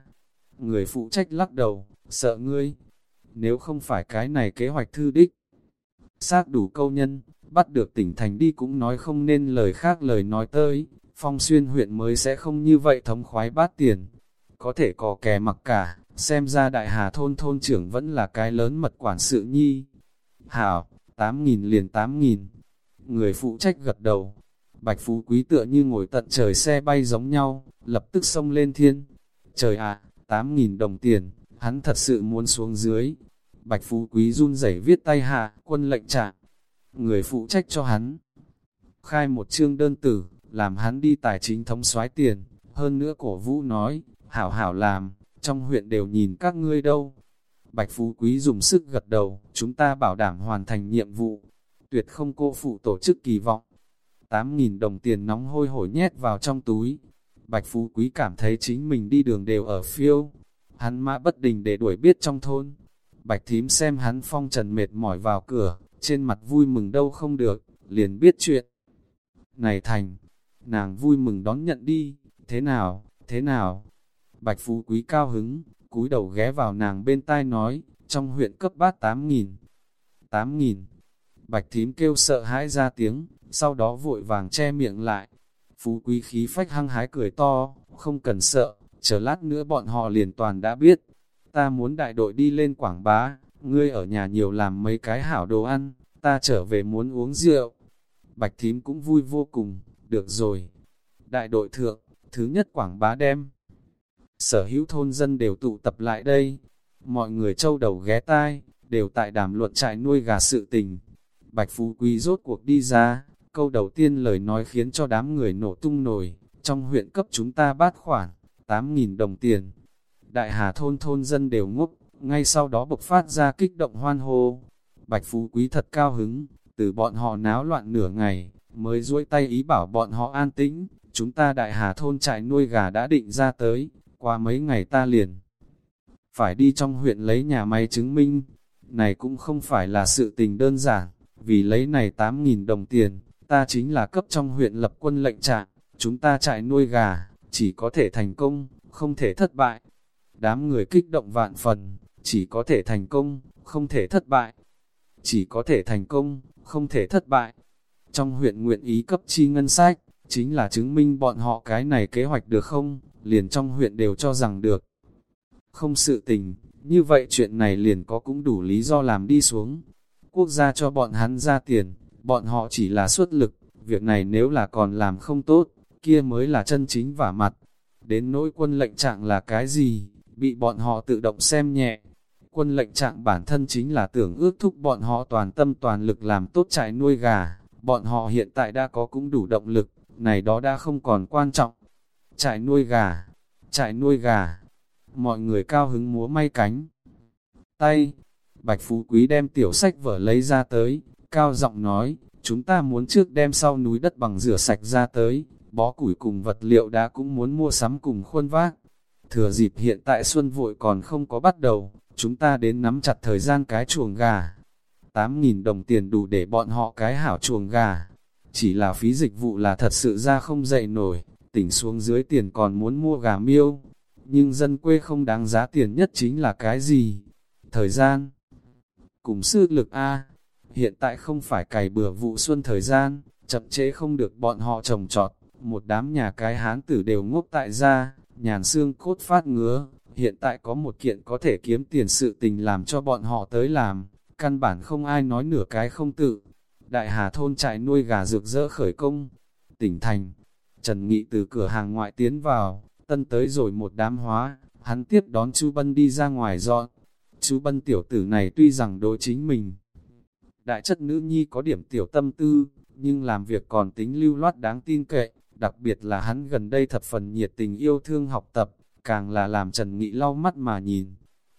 Người phụ trách lắc đầu, sợ ngươi. Nếu không phải cái này kế hoạch thư đích, xác đủ câu nhân, bắt được tỉnh thành đi cũng nói không nên lời khác lời nói tới, phong xuyên huyện mới sẽ không như vậy thống khoái bát tiền. Có thể có kè mặc cả, xem ra đại hà thôn thôn trưởng vẫn là cái lớn mật quản sự nhi. Hảo, 8.000 liền 8.000. Người phụ trách gật đầu. Bạch Phú Quý tựa như ngồi tận trời xe bay giống nhau, lập tức xông lên thiên. Trời ạ, 8.000 đồng tiền, hắn thật sự muốn xuống dưới. Bạch Phú Quý run rẩy viết tay hạ, quân lệnh trạng. Người phụ trách cho hắn. Khai một chương đơn tử, làm hắn đi tài chính thống soái tiền. Hơn nữa cổ vũ nói, hảo hảo làm, trong huyện đều nhìn các ngươi đâu. Bạch Phú Quý dùng sức gật đầu, chúng ta bảo đảm hoàn thành nhiệm vụ, tuyệt không cô phụ tổ chức kỳ vọng. 8.000 đồng tiền nóng hôi hổi nhét vào trong túi. Bạch Phú Quý cảm thấy chính mình đi đường đều ở phiêu. Hắn mã bất đình để đuổi biết trong thôn. Bạch thím xem hắn phong trần mệt mỏi vào cửa, trên mặt vui mừng đâu không được, liền biết chuyện. Này thành, nàng vui mừng đón nhận đi, thế nào, thế nào? Bạch Phú Quý cao hứng, cúi đầu ghé vào nàng bên tai nói, trong huyện cấp bát 8.000. 8.000. Bạch thím kêu sợ hãi ra tiếng, sau đó vội vàng che miệng lại. Phú Quý khí phách hăng hái cười to, không cần sợ, chờ lát nữa bọn họ liền toàn đã biết. Ta muốn đại đội đi lên quảng bá, ngươi ở nhà nhiều làm mấy cái hảo đồ ăn, ta trở về muốn uống rượu. Bạch thím cũng vui vô cùng, được rồi. Đại đội thượng, thứ nhất quảng bá đem sở hữu thôn dân đều tụ tập lại đây. Mọi người trâu đầu ghé tai, đều tại đàm luận trại nuôi gà sự tình. Bạch Phú Quý rốt cuộc đi ra, câu đầu tiên lời nói khiến cho đám người nổ tung nổi, trong huyện cấp chúng ta bát khoản, 8.000 đồng tiền. Đại Hà thôn thôn dân đều ngốc, ngay sau đó bộc phát ra kích động hoan hô. Bạch Phú Quý thật cao hứng, từ bọn họ náo loạn nửa ngày, mới duỗi tay ý bảo bọn họ an tĩnh, chúng ta đại hà thôn trại nuôi gà đã định ra tới, qua mấy ngày ta liền. Phải đi trong huyện lấy nhà máy chứng minh, này cũng không phải là sự tình đơn giản, vì lấy này 8.000 đồng tiền, ta chính là cấp trong huyện lập quân lệnh trạng, chúng ta chạy nuôi gà, chỉ có thể thành công, không thể thất bại. Đám người kích động vạn phần, chỉ có thể thành công, không thể thất bại. Chỉ có thể thành công, không thể thất bại. Trong huyện nguyện ý cấp chi ngân sách, chính là chứng minh bọn họ cái này kế hoạch được không? liền trong huyện đều cho rằng được. Không sự tình, như vậy chuyện này liền có cũng đủ lý do làm đi xuống. Quốc gia cho bọn hắn ra tiền, bọn họ chỉ là xuất lực, việc này nếu là còn làm không tốt, kia mới là chân chính vả mặt. Đến nỗi quân lệnh trạng là cái gì, bị bọn họ tự động xem nhẹ. Quân lệnh trạng bản thân chính là tưởng ước thúc bọn họ toàn tâm toàn lực làm tốt trại nuôi gà. Bọn họ hiện tại đã có cũng đủ động lực, này đó đã không còn quan trọng trại nuôi gà, trại nuôi gà. Mọi người cao hứng múa may cánh. Tay, Bạch Phú Quý đem tiểu sách vở lấy ra tới, cao giọng nói, chúng ta muốn trước đem sau núi đất bằng rửa sạch ra tới, bó củi cùng vật liệu đã cũng muốn mua sắm cùng khuôn vác. Thừa dịp hiện tại xuân vội còn không có bắt đầu, chúng ta đến nắm chặt thời gian cái chuồng gà. 8.000 đồng tiền đủ để bọn họ cái hảo chuồng gà. Chỉ là phí dịch vụ là thật sự ra không dậy nổi, tỉnh xuống dưới tiền còn muốn mua gà miêu. Nhưng dân quê không đáng giá tiền nhất chính là cái gì? Thời gian. Cùng sư lực A. Hiện tại không phải cày bừa vụ xuân thời gian, chậm chế không được bọn họ trồng trọt. Một đám nhà cái hán tử đều ngốc tại gia, nhàn xương cốt phát ngứa. Hiện tại có một kiện có thể kiếm tiền sự tình làm cho bọn họ tới làm. Căn bản không ai nói nửa cái không tự. Đại Hà thôn trại nuôi gà rực rỡ khởi công. Tỉnh thành, Trần Nghị từ cửa hàng ngoại tiến vào, tân tới rồi một đám hóa, hắn tiếp đón Chu Bân đi ra ngoài dọn. Chu Bân tiểu tử này tuy rằng đối chính mình, đại chất nữ nhi có điểm tiểu tâm tư, nhưng làm việc còn tính lưu loát đáng tin cậy, đặc biệt là hắn gần đây thập phần nhiệt tình yêu thương học tập, càng là làm Trần Nghị lau mắt mà nhìn.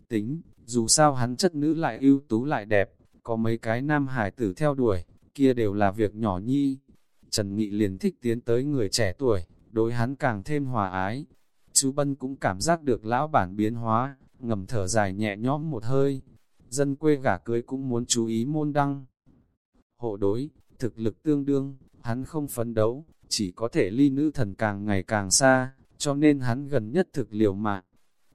Tính, dù sao hắn chất nữ lại ưu tú lại đẹp, có mấy cái nam hải tử theo đuổi, kia đều là việc nhỏ nhi. Trần Nghị liền thích tiến tới người trẻ tuổi, đối hắn càng thêm hòa ái. Chú Bân cũng cảm giác được lão bản biến hóa, ngầm thở dài nhẹ nhõm một hơi. Dân quê gả cưới cũng muốn chú ý môn đăng. Hộ đối, thực lực tương đương, hắn không phấn đấu, chỉ có thể ly nữ thần càng ngày càng xa, cho nên hắn gần nhất thực liều mạng.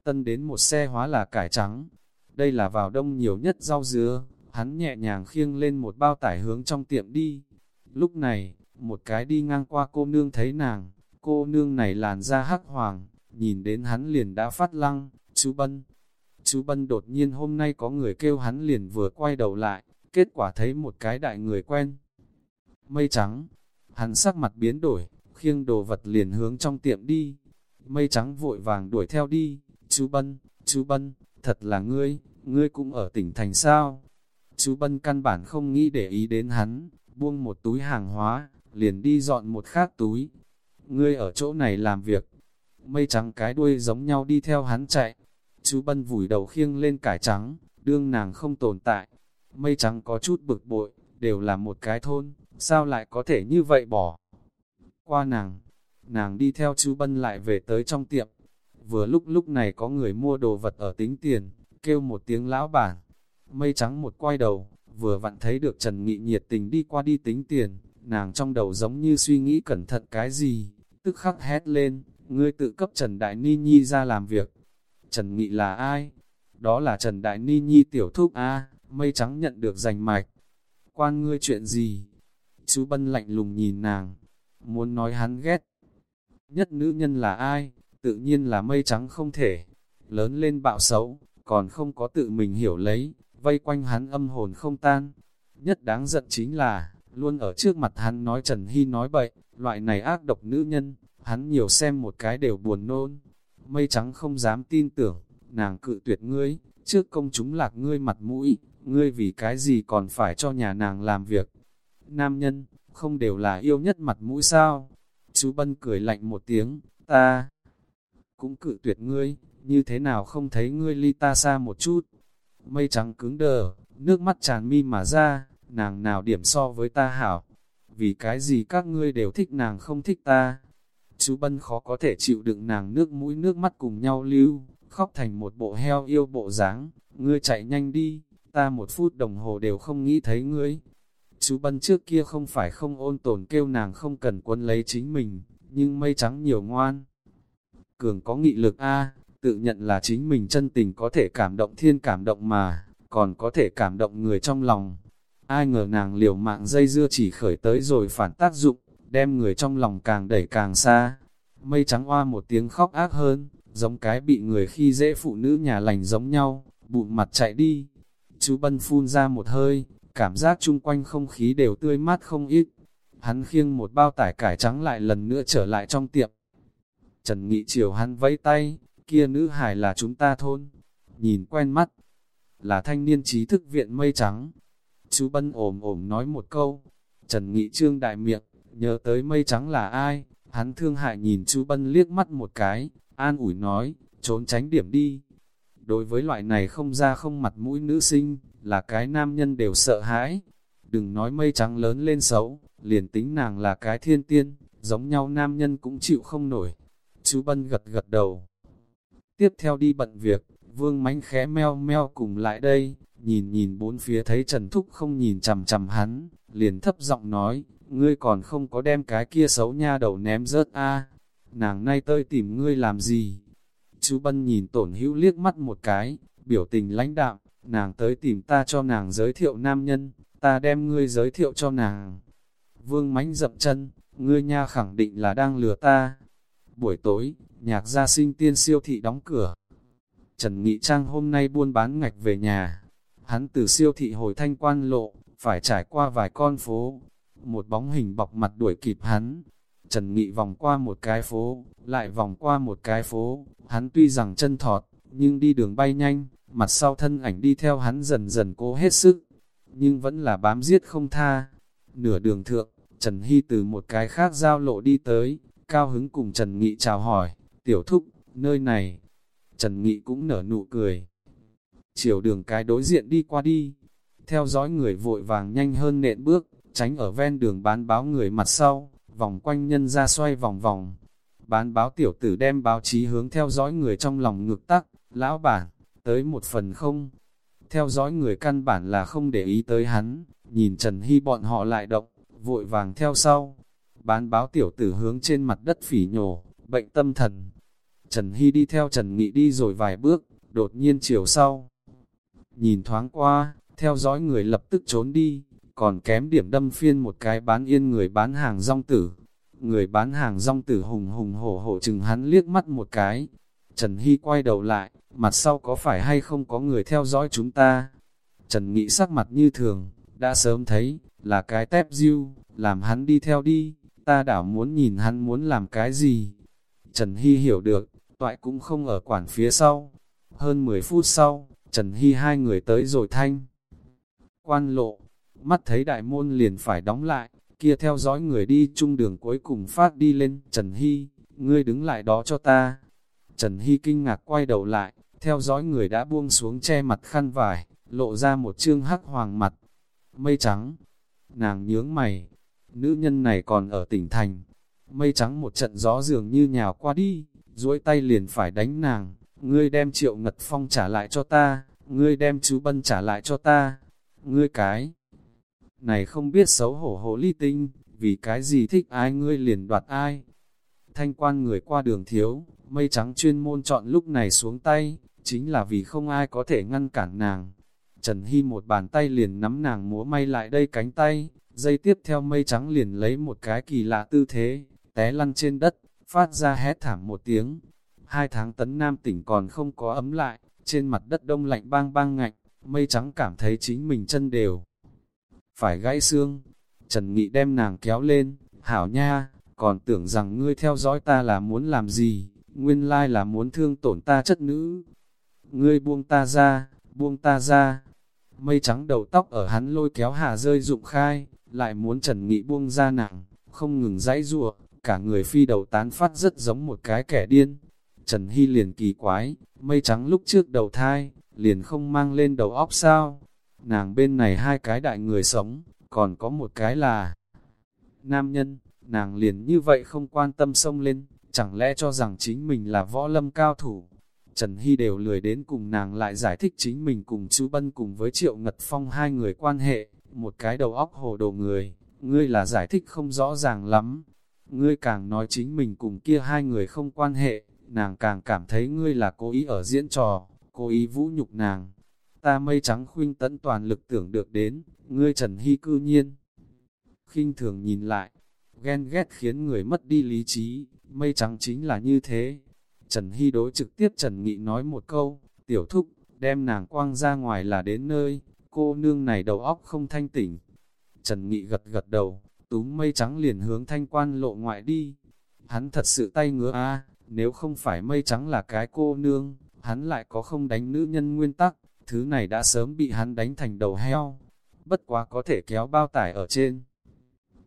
Tân đến một xe hóa là cải trắng. Đây là vào đông nhiều nhất rau dứa, hắn nhẹ nhàng khiêng lên một bao tải hướng trong tiệm đi. Lúc này, một cái đi ngang qua cô nương thấy nàng, cô nương này làn da hắc hoàng, nhìn đến hắn liền đã phát lăng, chú Bân. Chú Bân đột nhiên hôm nay có người kêu hắn liền vừa quay đầu lại, kết quả thấy một cái đại người quen. Mây trắng, hắn sắc mặt biến đổi, khiêng đồ vật liền hướng trong tiệm đi. Mây trắng vội vàng đuổi theo đi, chú Bân, chú Bân, thật là ngươi, ngươi cũng ở tỉnh thành sao? Chú Bân căn bản không nghĩ để ý đến hắn, buông một túi hàng hóa, liền đi dọn một khác túi. Ngươi ở chỗ này làm việc, mây trắng cái đuôi giống nhau đi theo hắn chạy. Chú Bân vùi đầu khiêng lên cải trắng, đương nàng không tồn tại. Mây trắng có chút bực bội, đều là một cái thôn, sao lại có thể như vậy bỏ. Qua nàng, nàng đi theo chú Bân lại về tới trong tiệm. Vừa lúc lúc này có người mua đồ vật ở tính tiền, kêu một tiếng lão bản. Mây trắng một quay đầu, vừa vặn thấy được Trần Nghị nhiệt tình đi qua đi tính tiền, nàng trong đầu giống như suy nghĩ cẩn thận cái gì, tức khắc hét lên, ngươi tự cấp Trần Đại Ni Nhi ra làm việc. Trần Nghị là ai? Đó là Trần Đại Ni Nhi tiểu thúc A, mây trắng nhận được giành mạch. Quan ngươi chuyện gì? Chú Bân lạnh lùng nhìn nàng, muốn nói hắn ghét. Nhất nữ nhân là ai? Tự nhiên là mây trắng không thể. Lớn lên bạo xấu, còn không có tự mình hiểu lấy, vây quanh hắn âm hồn không tan. Nhất đáng giận chính là, luôn ở trước mặt hắn nói Trần Hy nói bậy, loại này ác độc nữ nhân, hắn nhiều xem một cái đều buồn nôn. Mây trắng không dám tin tưởng, nàng cự tuyệt ngươi, trước công chúng lạc ngươi mặt mũi, ngươi vì cái gì còn phải cho nhà nàng làm việc. Nam nhân, không đều là yêu nhất mặt mũi sao? Chú Bân cười lạnh một tiếng, ta cũng cự tuyệt ngươi, như thế nào không thấy ngươi ly ta xa một chút. Mây trắng cứng đờ, nước mắt tràn mi mà ra, nàng nào điểm so với ta hảo. Vì cái gì các ngươi đều thích nàng không thích ta. Chú Bân khó có thể chịu đựng nàng nước mũi nước mắt cùng nhau lưu, khóc thành một bộ heo yêu bộ dáng. Ngươi chạy nhanh đi, ta một phút đồng hồ đều không nghĩ thấy ngươi. Chú Bân trước kia không phải không ôn tồn kêu nàng không cần quân lấy chính mình, nhưng mây trắng nhiều ngoan. Cường có nghị lực A, tự nhận là chính mình chân tình có thể cảm động thiên cảm động mà, còn có thể cảm động người trong lòng. Ai ngờ nàng liều mạng dây dưa chỉ khởi tới rồi phản tác dụng, đem người trong lòng càng đẩy càng xa. Mây trắng hoa một tiếng khóc ác hơn, giống cái bị người khi dễ phụ nữ nhà lành giống nhau, bụng mặt chạy đi. Chú Bân phun ra một hơi, cảm giác chung quanh không khí đều tươi mát không ít. Hắn khiêng một bao tải cải trắng lại lần nữa trở lại trong tiệm. Trần Nghị chiều hắn vẫy tay, kia nữ hải là chúng ta thôn. Nhìn quen mắt, là thanh niên trí thức viện mây trắng. Chú Bân ồm ồm nói một câu, Trần Nghị trương đại miệng, nhớ tới mây trắng là ai, hắn thương hại nhìn chú Bân liếc mắt một cái, an ủi nói, trốn tránh điểm đi. Đối với loại này không ra không mặt mũi nữ sinh, là cái nam nhân đều sợ hãi. Đừng nói mây trắng lớn lên xấu, liền tính nàng là cái thiên tiên, giống nhau nam nhân cũng chịu không nổi. Chú Bân gật gật đầu. Tiếp theo đi bận việc, vương mánh khẽ meo meo cùng lại đây, nhìn nhìn bốn phía thấy Trần Thúc không nhìn chằm chằm hắn, liền thấp giọng nói, ngươi còn không có đem cái kia xấu nha đầu ném rớt a nàng nay tơi tìm ngươi làm gì? Chú Bân nhìn tổn hữu liếc mắt một cái, biểu tình lãnh đạm, nàng tới tìm ta cho nàng giới thiệu nam nhân, ta đem ngươi giới thiệu cho nàng. Vương mánh dậm chân, ngươi nha khẳng định là đang lừa ta. Buổi tối, nhạc gia sinh tiên siêu thị đóng cửa. Trần Nghị Trang hôm nay buôn bán ngạch về nhà. Hắn từ siêu thị hồi thanh quan lộ, phải trải qua vài con phố. Một bóng hình bọc mặt đuổi kịp hắn. Trần Nghị vòng qua một cái phố, lại vòng qua một cái phố. Hắn tuy rằng chân thọt, nhưng đi đường bay nhanh, mặt sau thân ảnh đi theo hắn dần dần cố hết sức. Nhưng vẫn là bám giết không tha. Nửa đường thượng, Trần Hy từ một cái khác giao lộ đi tới, cao hứng cùng Trần Nghị chào hỏi, tiểu thúc, nơi này. Trần Nghị cũng nở nụ cười. Chiều đường cái đối diện đi qua đi, theo dõi người vội vàng nhanh hơn nện bước, tránh ở ven đường bán báo người mặt sau, vòng quanh nhân ra xoay vòng vòng. Bán báo tiểu tử đem báo chí hướng theo dõi người trong lòng ngược tắc, lão bản, tới một phần không. Theo dõi người căn bản là không để ý tới hắn, nhìn Trần Hy bọn họ lại động, vội vàng theo sau. Bán báo tiểu tử hướng trên mặt đất phỉ nhổ, bệnh tâm thần. Trần Hy đi theo Trần Nghị đi rồi vài bước, đột nhiên chiều sau. Nhìn thoáng qua, theo dõi người lập tức trốn đi, còn kém điểm đâm phiên một cái bán yên người bán hàng rong tử. Người bán hàng rong tử hùng hùng hổ hổ chừng hắn liếc mắt một cái. Trần Hy quay đầu lại, mặt sau có phải hay không có người theo dõi chúng ta? Trần Nghị sắc mặt như thường, đã sớm thấy, là cái tép diêu, làm hắn đi theo đi, ta đảo muốn nhìn hắn muốn làm cái gì. Trần Hy hiểu được, toại cũng không ở quản phía sau. Hơn 10 phút sau, Trần Hy hai người tới rồi thanh. Quan lộ, mắt thấy đại môn liền phải đóng lại, kia theo dõi người đi chung đường cuối cùng phát đi lên, Trần Hy, ngươi đứng lại đó cho ta. Trần Hy kinh ngạc quay đầu lại, theo dõi người đã buông xuống che mặt khăn vải, lộ ra một chương hắc hoàng mặt, mây trắng. Nàng nhướng mày, nữ nhân này còn ở tỉnh thành. Mây trắng một trận gió dường như nhào qua đi, duỗi tay liền phải đánh nàng. Ngươi đem triệu ngật phong trả lại cho ta, ngươi đem chú bân trả lại cho ta. Ngươi cái này không biết xấu hổ hồ ly tinh, vì cái gì thích ai ngươi liền đoạt ai. Thanh quan người qua đường thiếu, mây trắng chuyên môn chọn lúc này xuống tay, chính là vì không ai có thể ngăn cản nàng. Trần Hy một bàn tay liền nắm nàng múa may lại đây cánh tay, dây tiếp theo mây trắng liền lấy một cái kỳ lạ tư thế, té lăn trên đất, phát ra hét thảm một tiếng. Hai tháng tấn nam tỉnh còn không có ấm lại, trên mặt đất đông lạnh bang bang ngạnh, mây trắng cảm thấy chính mình chân đều. Phải gãy xương, Trần Nghị đem nàng kéo lên, hảo nha, còn tưởng rằng ngươi theo dõi ta là muốn làm gì, nguyên lai là muốn thương tổn ta chất nữ. Ngươi buông ta ra, buông ta ra, Mây trắng đầu tóc ở hắn lôi kéo hạ rơi rụng khai, lại muốn Trần Nghị buông ra nặng, không ngừng dãy rùa, cả người phi đầu tán phát rất giống một cái kẻ điên. Trần Hy liền kỳ quái, mây trắng lúc trước đầu thai, liền không mang lên đầu óc sao. Nàng bên này hai cái đại người sống, còn có một cái là nam nhân, nàng liền như vậy không quan tâm sông lên, chẳng lẽ cho rằng chính mình là võ lâm cao thủ. Trần Hy đều lười đến cùng nàng lại giải thích chính mình cùng chú Bân cùng với Triệu Ngật Phong hai người quan hệ, một cái đầu óc hồ đồ người, ngươi là giải thích không rõ ràng lắm. Ngươi càng nói chính mình cùng kia hai người không quan hệ, nàng càng cảm thấy ngươi là cố ý ở diễn trò, cố ý vũ nhục nàng. Ta mây trắng khuyên tẫn toàn lực tưởng được đến, ngươi Trần Hy cư nhiên. khinh thường nhìn lại, ghen ghét khiến người mất đi lý trí, mây trắng chính là như thế, Trần Hy đối trực tiếp Trần Nghị nói một câu, tiểu thúc, đem nàng quang ra ngoài là đến nơi, cô nương này đầu óc không thanh tỉnh. Trần Nghị gật gật đầu, túm mây trắng liền hướng thanh quan lộ ngoại đi. Hắn thật sự tay ngứa a nếu không phải mây trắng là cái cô nương, hắn lại có không đánh nữ nhân nguyên tắc, thứ này đã sớm bị hắn đánh thành đầu heo. Bất quá có thể kéo bao tải ở trên.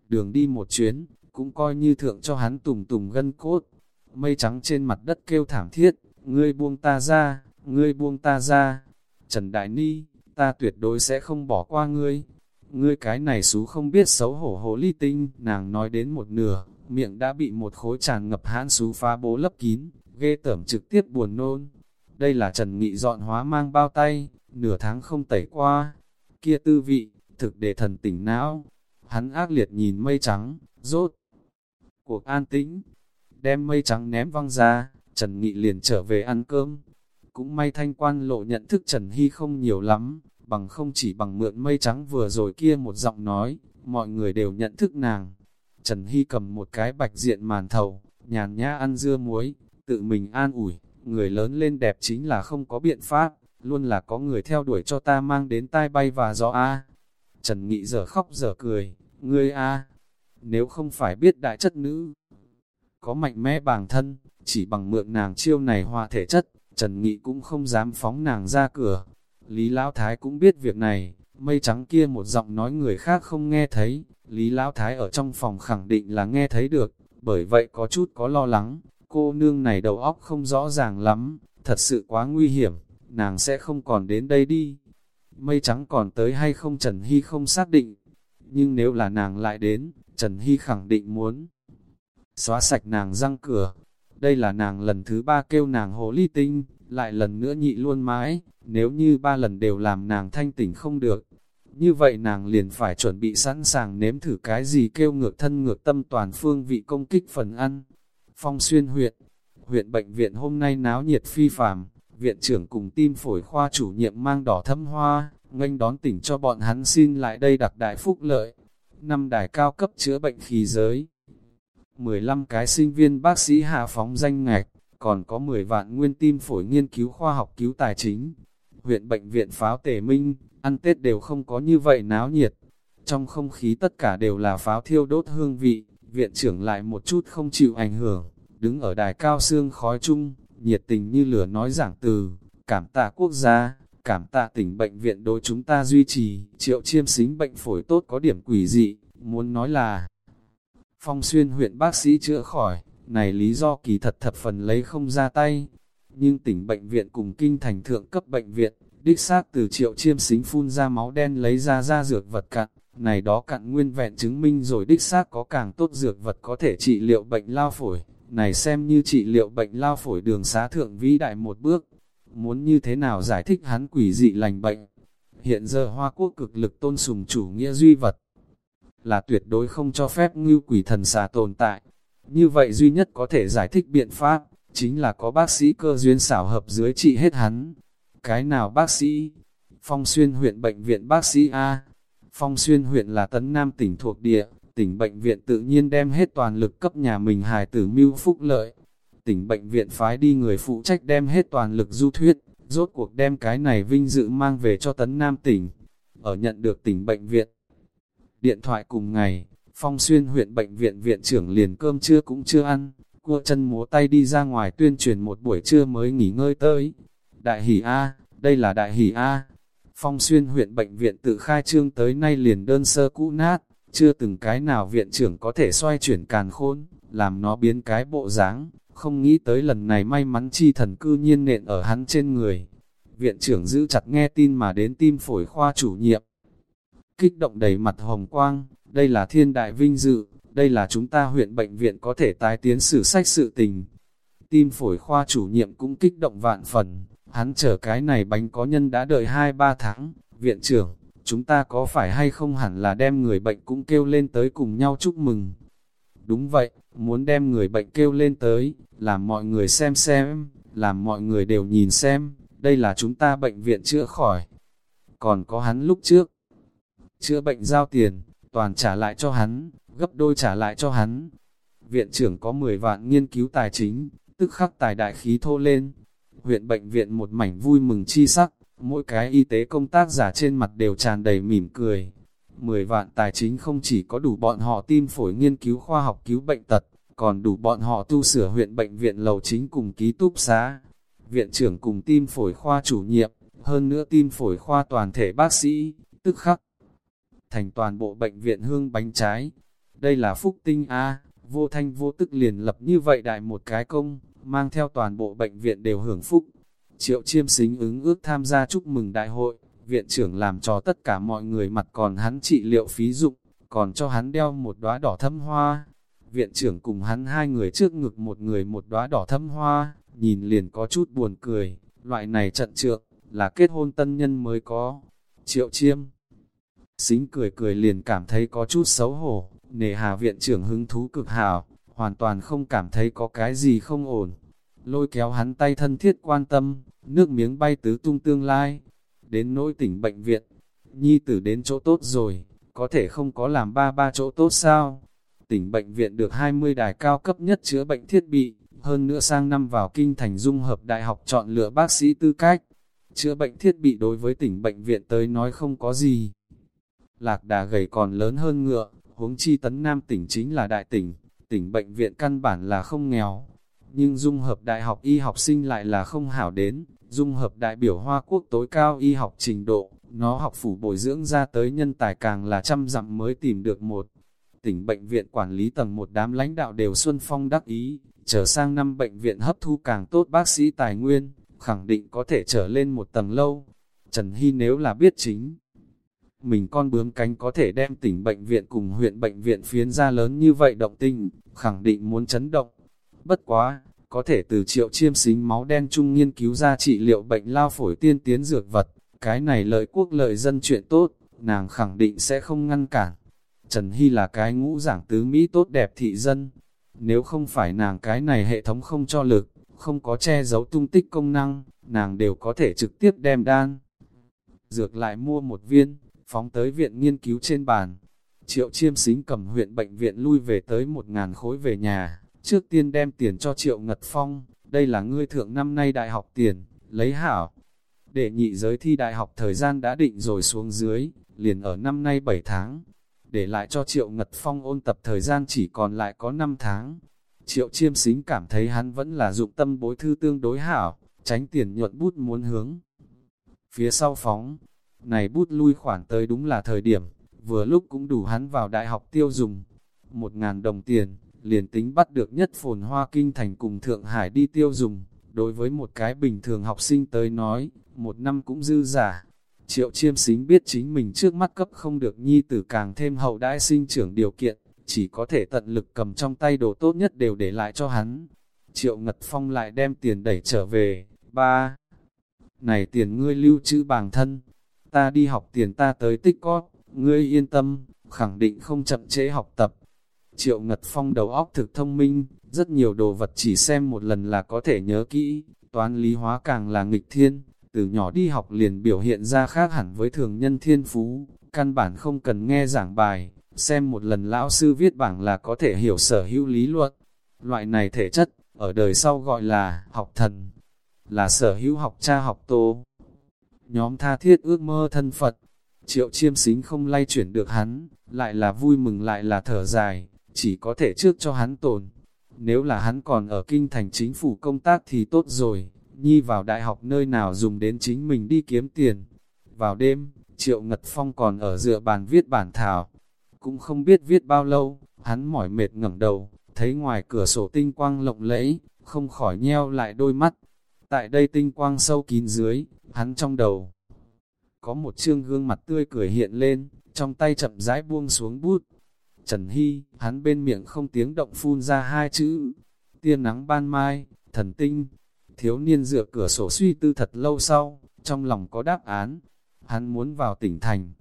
Đường đi một chuyến, cũng coi như thượng cho hắn tùng tùng gân cốt, mây trắng trên mặt đất kêu thảm thiết, ngươi buông ta ra, ngươi buông ta ra. Trần Đại Ni, ta tuyệt đối sẽ không bỏ qua ngươi. Ngươi cái này xú không biết xấu hổ hổ ly tinh, nàng nói đến một nửa, miệng đã bị một khối tràn ngập hãn xú phá bố lấp kín, ghê tởm trực tiếp buồn nôn. Đây là Trần Nghị dọn hóa mang bao tay, nửa tháng không tẩy qua. Kia tư vị, thực để thần tỉnh não. Hắn ác liệt nhìn mây trắng, rốt. Cuộc an tĩnh, đem mây trắng ném văng ra, Trần Nghị liền trở về ăn cơm. Cũng may thanh quan lộ nhận thức Trần Hy không nhiều lắm, bằng không chỉ bằng mượn mây trắng vừa rồi kia một giọng nói, mọi người đều nhận thức nàng. Trần Hy cầm một cái bạch diện màn thầu, nhàn nhã ăn dưa muối, tự mình an ủi, người lớn lên đẹp chính là không có biện pháp, luôn là có người theo đuổi cho ta mang đến tai bay và gió A. Trần Nghị giờ khóc giờ cười, ngươi A, nếu không phải biết đại chất nữ, có mạnh mẽ bản thân, chỉ bằng mượn nàng chiêu này hòa thể chất, Trần Nghị cũng không dám phóng nàng ra cửa. Lý Lão Thái cũng biết việc này, Mây trắng kia một giọng nói người khác không nghe thấy, Lý Lão Thái ở trong phòng khẳng định là nghe thấy được, bởi vậy có chút có lo lắng, cô nương này đầu óc không rõ ràng lắm, thật sự quá nguy hiểm, nàng sẽ không còn đến đây đi. Mây trắng còn tới hay không Trần Hy không xác định, nhưng nếu là nàng lại đến, Trần Hy khẳng định muốn xóa sạch nàng răng cửa. Đây là nàng lần thứ ba kêu nàng hồ ly tinh, lại lần nữa nhị luôn mãi, nếu như ba lần đều làm nàng thanh tỉnh không được. Như vậy nàng liền phải chuẩn bị sẵn sàng nếm thử cái gì kêu ngược thân ngược tâm toàn phương vị công kích phần ăn. Phong xuyên huyện, huyện bệnh viện hôm nay náo nhiệt phi phàm, viện trưởng cùng tim phổi khoa chủ nhiệm mang đỏ thâm hoa, nghênh đón tỉnh cho bọn hắn xin lại đây đặc đại phúc lợi. Năm đài cao cấp chữa bệnh khí giới. 15 cái sinh viên bác sĩ hạ phóng danh ngạch, còn có 10 vạn nguyên tim phổi nghiên cứu khoa học cứu tài chính. Huyện bệnh viện pháo tề minh, ăn Tết đều không có như vậy náo nhiệt. Trong không khí tất cả đều là pháo thiêu đốt hương vị, viện trưởng lại một chút không chịu ảnh hưởng, đứng ở đài cao xương khói chung, nhiệt tình như lửa nói giảng từ, cảm tạ quốc gia, cảm tạ tỉnh bệnh viện đối chúng ta duy trì, triệu chiêm xính bệnh phổi tốt có điểm quỷ dị, muốn nói là phong xuyên huyện bác sĩ chữa khỏi, này lý do kỳ thật thập phần lấy không ra tay, nhưng tỉnh bệnh viện cùng kinh thành thượng cấp bệnh viện, đích xác từ triệu chiêm xính phun ra máu đen lấy ra ra dược vật cặn, này đó cặn nguyên vẹn chứng minh rồi đích xác có càng tốt dược vật có thể trị liệu bệnh lao phổi, này xem như trị liệu bệnh lao phổi đường xá thượng vĩ đại một bước, muốn như thế nào giải thích hắn quỷ dị lành bệnh. Hiện giờ Hoa Quốc cực lực tôn sùng chủ nghĩa duy vật, là tuyệt đối không cho phép ngưu quỷ thần xà tồn tại. Như vậy duy nhất có thể giải thích biện pháp, chính là có bác sĩ cơ duyên xảo hợp dưới trị hết hắn. Cái nào bác sĩ? Phong Xuyên huyện bệnh viện bác sĩ A. Phong Xuyên huyện là tấn nam tỉnh thuộc địa, tỉnh bệnh viện tự nhiên đem hết toàn lực cấp nhà mình hài tử mưu phúc lợi. Tỉnh bệnh viện phái đi người phụ trách đem hết toàn lực du thuyết, rốt cuộc đem cái này vinh dự mang về cho tấn nam tỉnh. Ở nhận được tỉnh bệnh viện. Điện thoại cùng ngày, Phong Xuyên huyện bệnh viện viện trưởng liền cơm trưa cũng chưa ăn, cua chân múa tay đi ra ngoài tuyên truyền một buổi trưa mới nghỉ ngơi tới. Đại hỷ A, đây là đại hỷ A. Phong Xuyên huyện bệnh viện tự khai trương tới nay liền đơn sơ cũ nát, chưa từng cái nào viện trưởng có thể xoay chuyển càn khôn, làm nó biến cái bộ dáng, không nghĩ tới lần này may mắn chi thần cư nhiên nện ở hắn trên người. Viện trưởng giữ chặt nghe tin mà đến tim phổi khoa chủ nhiệm. Kích động đầy mặt hồng quang, đây là thiên đại vinh dự, đây là chúng ta huyện bệnh viện có thể tái tiến sử sách sự tình. Tim phổi khoa chủ nhiệm cũng kích động vạn phần, hắn chờ cái này bánh có nhân đã đợi 2-3 tháng, viện trưởng, chúng ta có phải hay không hẳn là đem người bệnh cũng kêu lên tới cùng nhau chúc mừng. Đúng vậy, muốn đem người bệnh kêu lên tới, làm mọi người xem xem, làm mọi người đều nhìn xem, đây là chúng ta bệnh viện chữa khỏi. Còn có hắn lúc trước, chữa bệnh giao tiền, toàn trả lại cho hắn, gấp đôi trả lại cho hắn. Viện trưởng có 10 vạn nghiên cứu tài chính, tức khắc tài đại khí thô lên. Huyện bệnh viện một mảnh vui mừng chi sắc, mỗi cái y tế công tác giả trên mặt đều tràn đầy mỉm cười. 10 vạn tài chính không chỉ có đủ bọn họ tim phổi nghiên cứu khoa học cứu bệnh tật, còn đủ bọn họ tu sửa huyện bệnh viện lầu chính cùng ký túc xá. Viện trưởng cùng tim phổi khoa chủ nhiệm, hơn nữa tim phổi khoa toàn thể bác sĩ, tức khắc. Thành toàn bộ bệnh viện hương bánh trái. Đây là phúc tinh A, vô thanh vô tức liền lập như vậy đại một cái công, mang theo toàn bộ bệnh viện đều hưởng phúc. Triệu chiêm xính ứng ước tham gia chúc mừng đại hội, viện trưởng làm cho tất cả mọi người mặt còn hắn trị liệu phí dụng, còn cho hắn đeo một đóa đỏ thâm hoa. Viện trưởng cùng hắn hai người trước ngực một người một đóa đỏ thâm hoa, nhìn liền có chút buồn cười, loại này trận trượng, là kết hôn tân nhân mới có. Triệu chiêm Xính cười cười liền cảm thấy có chút xấu hổ, nề hà viện trưởng hứng thú cực hảo, hoàn toàn không cảm thấy có cái gì không ổn. Lôi kéo hắn tay thân thiết quan tâm, nước miếng bay tứ tung tương lai. Đến nỗi tỉnh bệnh viện, nhi tử đến chỗ tốt rồi, có thể không có làm ba ba chỗ tốt sao? Tỉnh bệnh viện được 20 đài cao cấp nhất chữa bệnh thiết bị, hơn nữa sang năm vào kinh thành dung hợp đại học chọn lựa bác sĩ tư cách. Chữa bệnh thiết bị đối với tỉnh bệnh viện tới nói không có gì. Lạc đà gầy còn lớn hơn ngựa, huống chi tấn nam tỉnh chính là đại tỉnh, tỉnh bệnh viện căn bản là không nghèo. Nhưng dung hợp đại học y học sinh lại là không hảo đến, dung hợp đại biểu Hoa Quốc tối cao y học trình độ, nó học phủ bồi dưỡng ra tới nhân tài càng là trăm dặm mới tìm được một. Tỉnh bệnh viện quản lý tầng một đám lãnh đạo đều xuân phong đắc ý, trở sang năm bệnh viện hấp thu càng tốt bác sĩ tài nguyên, khẳng định có thể trở lên một tầng lâu. Trần Hy nếu là biết chính, mình con bướm cánh có thể đem tỉnh bệnh viện cùng huyện bệnh viện phiến ra lớn như vậy động tinh, khẳng định muốn chấn động. Bất quá, có thể từ triệu chiêm xính máu đen chung nghiên cứu ra trị liệu bệnh lao phổi tiên tiến dược vật, cái này lợi quốc lợi dân chuyện tốt, nàng khẳng định sẽ không ngăn cản. Trần Hy là cái ngũ giảng tứ Mỹ tốt đẹp thị dân, nếu không phải nàng cái này hệ thống không cho lực, không có che giấu tung tích công năng, nàng đều có thể trực tiếp đem đan. Dược lại mua một viên, phóng tới viện nghiên cứu trên bàn. Triệu chiêm xính cầm huyện bệnh viện lui về tới một ngàn khối về nhà, trước tiên đem tiền cho Triệu Ngật Phong, đây là ngươi thượng năm nay đại học tiền, lấy hảo. Để nhị giới thi đại học thời gian đã định rồi xuống dưới, liền ở năm nay 7 tháng, để lại cho Triệu Ngật Phong ôn tập thời gian chỉ còn lại có 5 tháng. Triệu chiêm xính cảm thấy hắn vẫn là dụng tâm bối thư tương đối hảo, tránh tiền nhuận bút muốn hướng. Phía sau phóng, này bút lui khoản tới đúng là thời điểm, vừa lúc cũng đủ hắn vào đại học tiêu dùng. Một ngàn đồng tiền, liền tính bắt được nhất phồn hoa kinh thành cùng Thượng Hải đi tiêu dùng. Đối với một cái bình thường học sinh tới nói, một năm cũng dư giả. Triệu chiêm xính biết chính mình trước mắt cấp không được nhi tử càng thêm hậu đãi sinh trưởng điều kiện, chỉ có thể tận lực cầm trong tay đồ tốt nhất đều để lại cho hắn. Triệu Ngật Phong lại đem tiền đẩy trở về, ba. Này tiền ngươi lưu trữ bản thân, ta đi học tiền ta tới tích cót, ngươi yên tâm, khẳng định không chậm chế học tập. Triệu Ngật Phong đầu óc thực thông minh, rất nhiều đồ vật chỉ xem một lần là có thể nhớ kỹ, toán lý hóa càng là nghịch thiên, từ nhỏ đi học liền biểu hiện ra khác hẳn với thường nhân thiên phú, căn bản không cần nghe giảng bài, xem một lần lão sư viết bảng là có thể hiểu sở hữu lý luận. Loại này thể chất, ở đời sau gọi là học thần, là sở hữu học cha học tô. Nhóm tha thiết ước mơ thân Phật, triệu chiêm xính không lay chuyển được hắn, lại là vui mừng lại là thở dài, chỉ có thể trước cho hắn tồn. Nếu là hắn còn ở kinh thành chính phủ công tác thì tốt rồi, nhi vào đại học nơi nào dùng đến chính mình đi kiếm tiền. Vào đêm, Triệu Ngật Phong còn ở dựa bàn viết bản thảo, cũng không biết viết bao lâu, hắn mỏi mệt ngẩng đầu, thấy ngoài cửa sổ tinh quang lộng lẫy, không khỏi nheo lại đôi mắt. Tại đây tinh quang sâu kín dưới, hắn trong đầu có một chương gương mặt tươi cười hiện lên, trong tay chậm rãi buông xuống bút, Trần Hy, hắn bên miệng không tiếng động phun ra hai chữ, tiên nắng ban mai, thần tinh. Thiếu niên dựa cửa sổ suy tư thật lâu sau, trong lòng có đáp án. Hắn muốn vào tỉnh thành.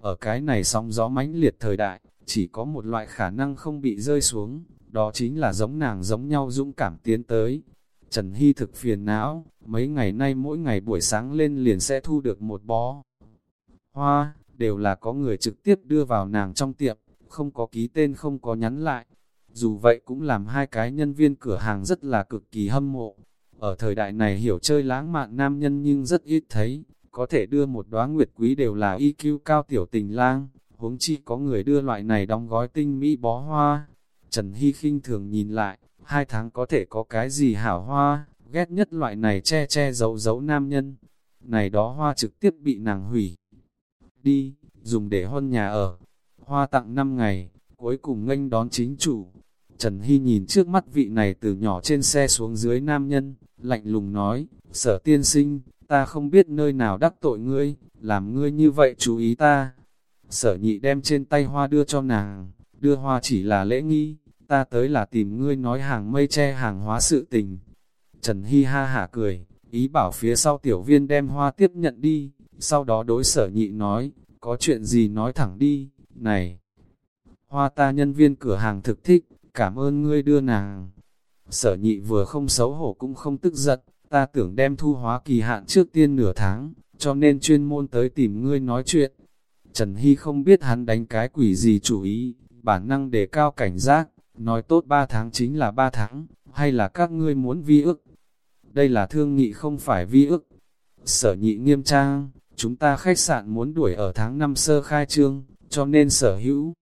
Ở cái này sóng gió mãnh liệt thời đại, chỉ có một loại khả năng không bị rơi xuống, đó chính là giống nàng giống nhau dũng cảm tiến tới. Trần Hy thực phiền não, mấy ngày nay mỗi ngày buổi sáng lên liền sẽ thu được một bó. Hoa, đều là có người trực tiếp đưa vào nàng trong tiệm, không có ký tên không có nhắn lại. Dù vậy cũng làm hai cái nhân viên cửa hàng rất là cực kỳ hâm mộ. Ở thời đại này hiểu chơi lãng mạn nam nhân nhưng rất ít thấy, có thể đưa một đóa nguyệt quý đều là IQ cao tiểu tình lang, huống chi có người đưa loại này đóng gói tinh mỹ bó hoa. Trần Hy khinh thường nhìn lại, hai tháng có thể có cái gì hảo hoa, ghét nhất loại này che che giấu giấu nam nhân. Này đó hoa trực tiếp bị nàng hủy. Đi, dùng để hôn nhà ở, hoa tặng 5 ngày, cuối cùng nghênh đón chính chủ. Trần Hy nhìn trước mắt vị này từ nhỏ trên xe xuống dưới nam nhân, lạnh lùng nói, sở tiên sinh, ta không biết nơi nào đắc tội ngươi, làm ngươi như vậy chú ý ta. Sở nhị đem trên tay hoa đưa cho nàng, đưa hoa chỉ là lễ nghi, ta tới là tìm ngươi nói hàng mây che hàng hóa sự tình. Trần Hy ha hả cười, ý bảo phía sau tiểu viên đem hoa tiếp nhận đi, sau đó đối sở nhị nói, có chuyện gì nói thẳng đi này, hoa ta nhân viên cửa hàng thực thích, cảm ơn ngươi đưa nàng. Sở nhị vừa không xấu hổ cũng không tức giận, ta tưởng đem thu hóa kỳ hạn trước tiên nửa tháng, cho nên chuyên môn tới tìm ngươi nói chuyện. Trần Hy không biết hắn đánh cái quỷ gì chủ ý, bản năng đề cao cảnh giác, nói tốt 3 tháng chính là 3 tháng, hay là các ngươi muốn vi ước. Đây là thương nghị không phải vi ước. Sở nhị nghiêm trang, chúng ta khách sạn muốn đuổi ở tháng 5 sơ khai trương, cho nên sở hữu.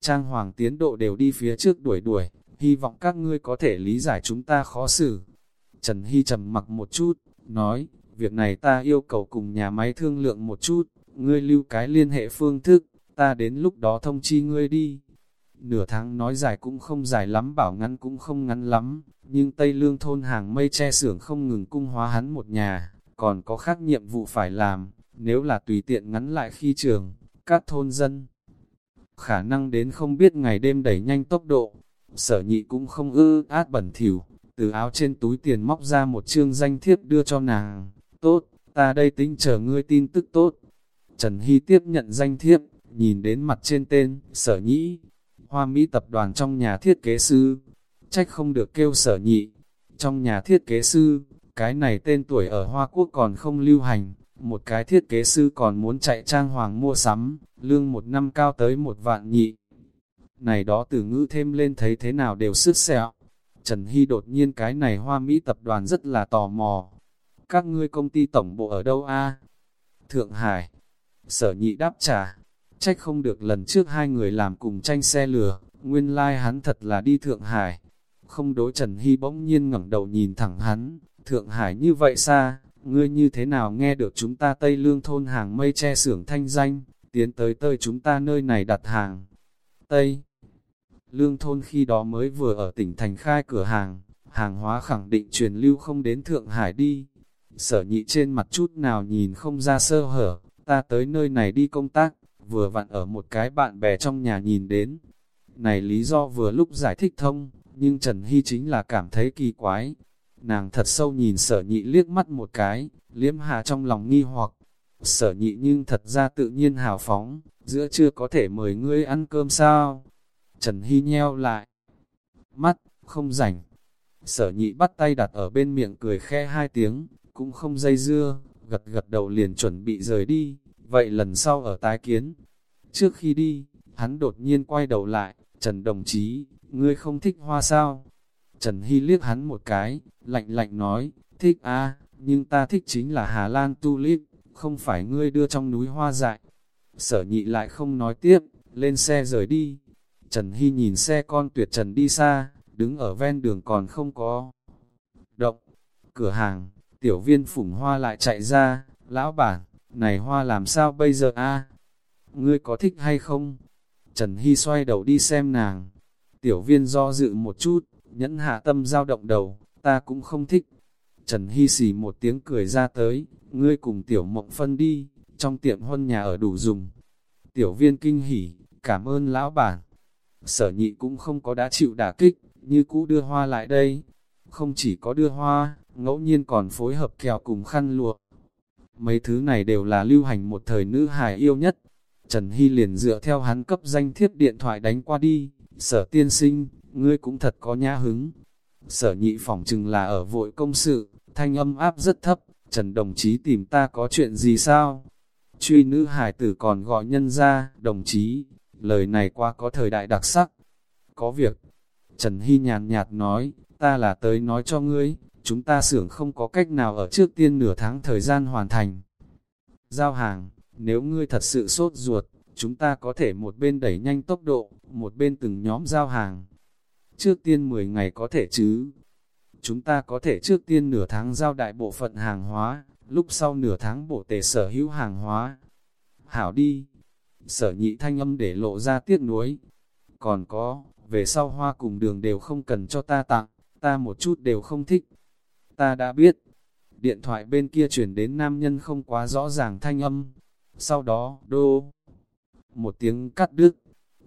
Trang hoàng tiến độ đều đi phía trước đuổi đuổi, hy vọng các ngươi có thể lý giải chúng ta khó xử. Trần Hy trầm mặc một chút, nói, việc này ta yêu cầu cùng nhà máy thương lượng một chút, ngươi lưu cái liên hệ phương thức, ta đến lúc đó thông chi ngươi đi. Nửa tháng nói dài cũng không dài lắm bảo ngắn cũng không ngắn lắm, nhưng Tây Lương thôn hàng mây che xưởng không ngừng cung hóa hắn một nhà, còn có khác nhiệm vụ phải làm, nếu là tùy tiện ngắn lại khi trường, các thôn dân. Khả năng đến không biết ngày đêm đẩy nhanh tốc độ, sở nhị cũng không ư át bẩn thỉu, từ áo trên túi tiền móc ra một chương danh thiếp đưa cho nàng, tốt, ta đây tính chờ ngươi tin tức tốt. Trần Hy tiếp nhận danh thiếp, nhìn đến mặt trên tên, sở nhĩ, hoa Mỹ tập đoàn trong nhà thiết kế sư, trách không được kêu sở nhị. Trong nhà thiết kế sư, cái này tên tuổi ở Hoa Quốc còn không lưu hành, một cái thiết kế sư còn muốn chạy trang hoàng mua sắm, lương một năm cao tới một vạn nhị. Này đó từ ngữ thêm lên thấy thế nào đều sứt sẹo. Trần Hy đột nhiên cái này Hoa Mỹ tập đoàn rất là tò mò. Các ngươi công ty tổng bộ ở đâu a? Thượng Hải. Sở nhị đáp trả. Trách không được lần trước hai người làm cùng tranh xe lửa, nguyên lai like hắn thật là đi Thượng Hải. Không đối Trần Hy bỗng nhiên ngẩng đầu nhìn thẳng hắn, Thượng Hải như vậy xa, ngươi như thế nào nghe được chúng ta Tây Lương thôn hàng mây che xưởng thanh danh, tiến tới tơi chúng ta nơi này đặt hàng. Tây Lương thôn khi đó mới vừa ở tỉnh thành khai cửa hàng, hàng hóa khẳng định truyền lưu không đến Thượng Hải đi. Sở nhị trên mặt chút nào nhìn không ra sơ hở, ta tới nơi này đi công tác, vừa vặn ở một cái bạn bè trong nhà nhìn đến. Này lý do vừa lúc giải thích thông, nhưng Trần Hy chính là cảm thấy kỳ quái. Nàng thật sâu nhìn sở nhị liếc mắt một cái, liếm hà trong lòng nghi hoặc. Sở nhị nhưng thật ra tự nhiên hào phóng, giữa chưa có thể mời ngươi ăn cơm sao? Trần Hy nheo lại. Mắt, không rảnh. Sở nhị bắt tay đặt ở bên miệng cười khe hai tiếng, cũng không dây dưa, gật gật đầu liền chuẩn bị rời đi, vậy lần sau ở tái kiến. Trước khi đi, hắn đột nhiên quay đầu lại, Trần đồng chí, ngươi không thích hoa sao? Trần Hy liếc hắn một cái, lạnh lạnh nói, thích a nhưng ta thích chính là Hà Lan tulip, không phải ngươi đưa trong núi hoa dại. Sở nhị lại không nói tiếp, lên xe rời đi. Trần Hy nhìn xe con tuyệt trần đi xa, đứng ở ven đường còn không có động. Cửa hàng, tiểu viên phủng hoa lại chạy ra, lão bản, này hoa làm sao bây giờ a Ngươi có thích hay không? Trần Hy xoay đầu đi xem nàng. Tiểu viên do dự một chút, nhẫn hạ tâm dao động đầu, ta cũng không thích. Trần Hy xì một tiếng cười ra tới, ngươi cùng tiểu mộng phân đi, trong tiệm huân nhà ở đủ dùng. Tiểu viên kinh hỉ, cảm ơn lão bản. Sở nhị cũng không có đã chịu đả kích, như cũ đưa hoa lại đây. Không chỉ có đưa hoa, ngẫu nhiên còn phối hợp kẹo cùng khăn lụa. Mấy thứ này đều là lưu hành một thời nữ hài yêu nhất. Trần Hy liền dựa theo hắn cấp danh thiếp điện thoại đánh qua đi. Sở tiên sinh, ngươi cũng thật có nhã hứng. Sở nhị phỏng chừng là ở vội công sự, thanh âm áp rất thấp. Trần đồng chí tìm ta có chuyện gì sao? Truy nữ hải tử còn gọi nhân ra, đồng chí, lời này qua có thời đại đặc sắc. Có việc, Trần Hy nhàn nhạt nói, ta là tới nói cho ngươi, chúng ta xưởng không có cách nào ở trước tiên nửa tháng thời gian hoàn thành. Giao hàng, nếu ngươi thật sự sốt ruột, chúng ta có thể một bên đẩy nhanh tốc độ, một bên từng nhóm giao hàng. Trước tiên 10 ngày có thể chứ. Chúng ta có thể trước tiên nửa tháng giao đại bộ phận hàng hóa, lúc sau nửa tháng bộ tề sở hữu hàng hóa. Hảo đi, sở nhị thanh âm để lộ ra tiếc nuối. Còn có, về sau hoa cùng đường đều không cần cho ta tặng, ta một chút đều không thích. Ta đã biết, điện thoại bên kia chuyển đến nam nhân không quá rõ ràng thanh âm. Sau đó, đô, một tiếng cắt đứt,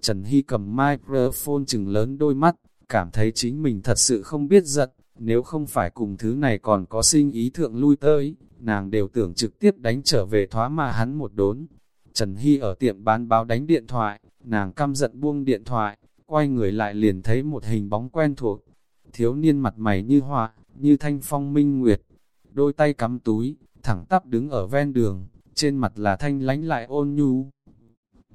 Trần Hy cầm microphone chừng lớn đôi mắt, cảm thấy chính mình thật sự không biết giận, nếu không phải cùng thứ này còn có sinh ý thượng lui tới, nàng đều tưởng trực tiếp đánh trở về thoá mà hắn một đốn. Trần Hy ở tiệm bán báo đánh điện thoại, nàng căm giận buông điện thoại, quay người lại liền thấy một hình bóng quen thuộc. Thiếu niên mặt mày như họa, như thanh phong minh nguyệt, đôi tay cắm túi, thẳng tắp đứng ở ven đường, trên mặt là thanh lánh lại ôn nhu.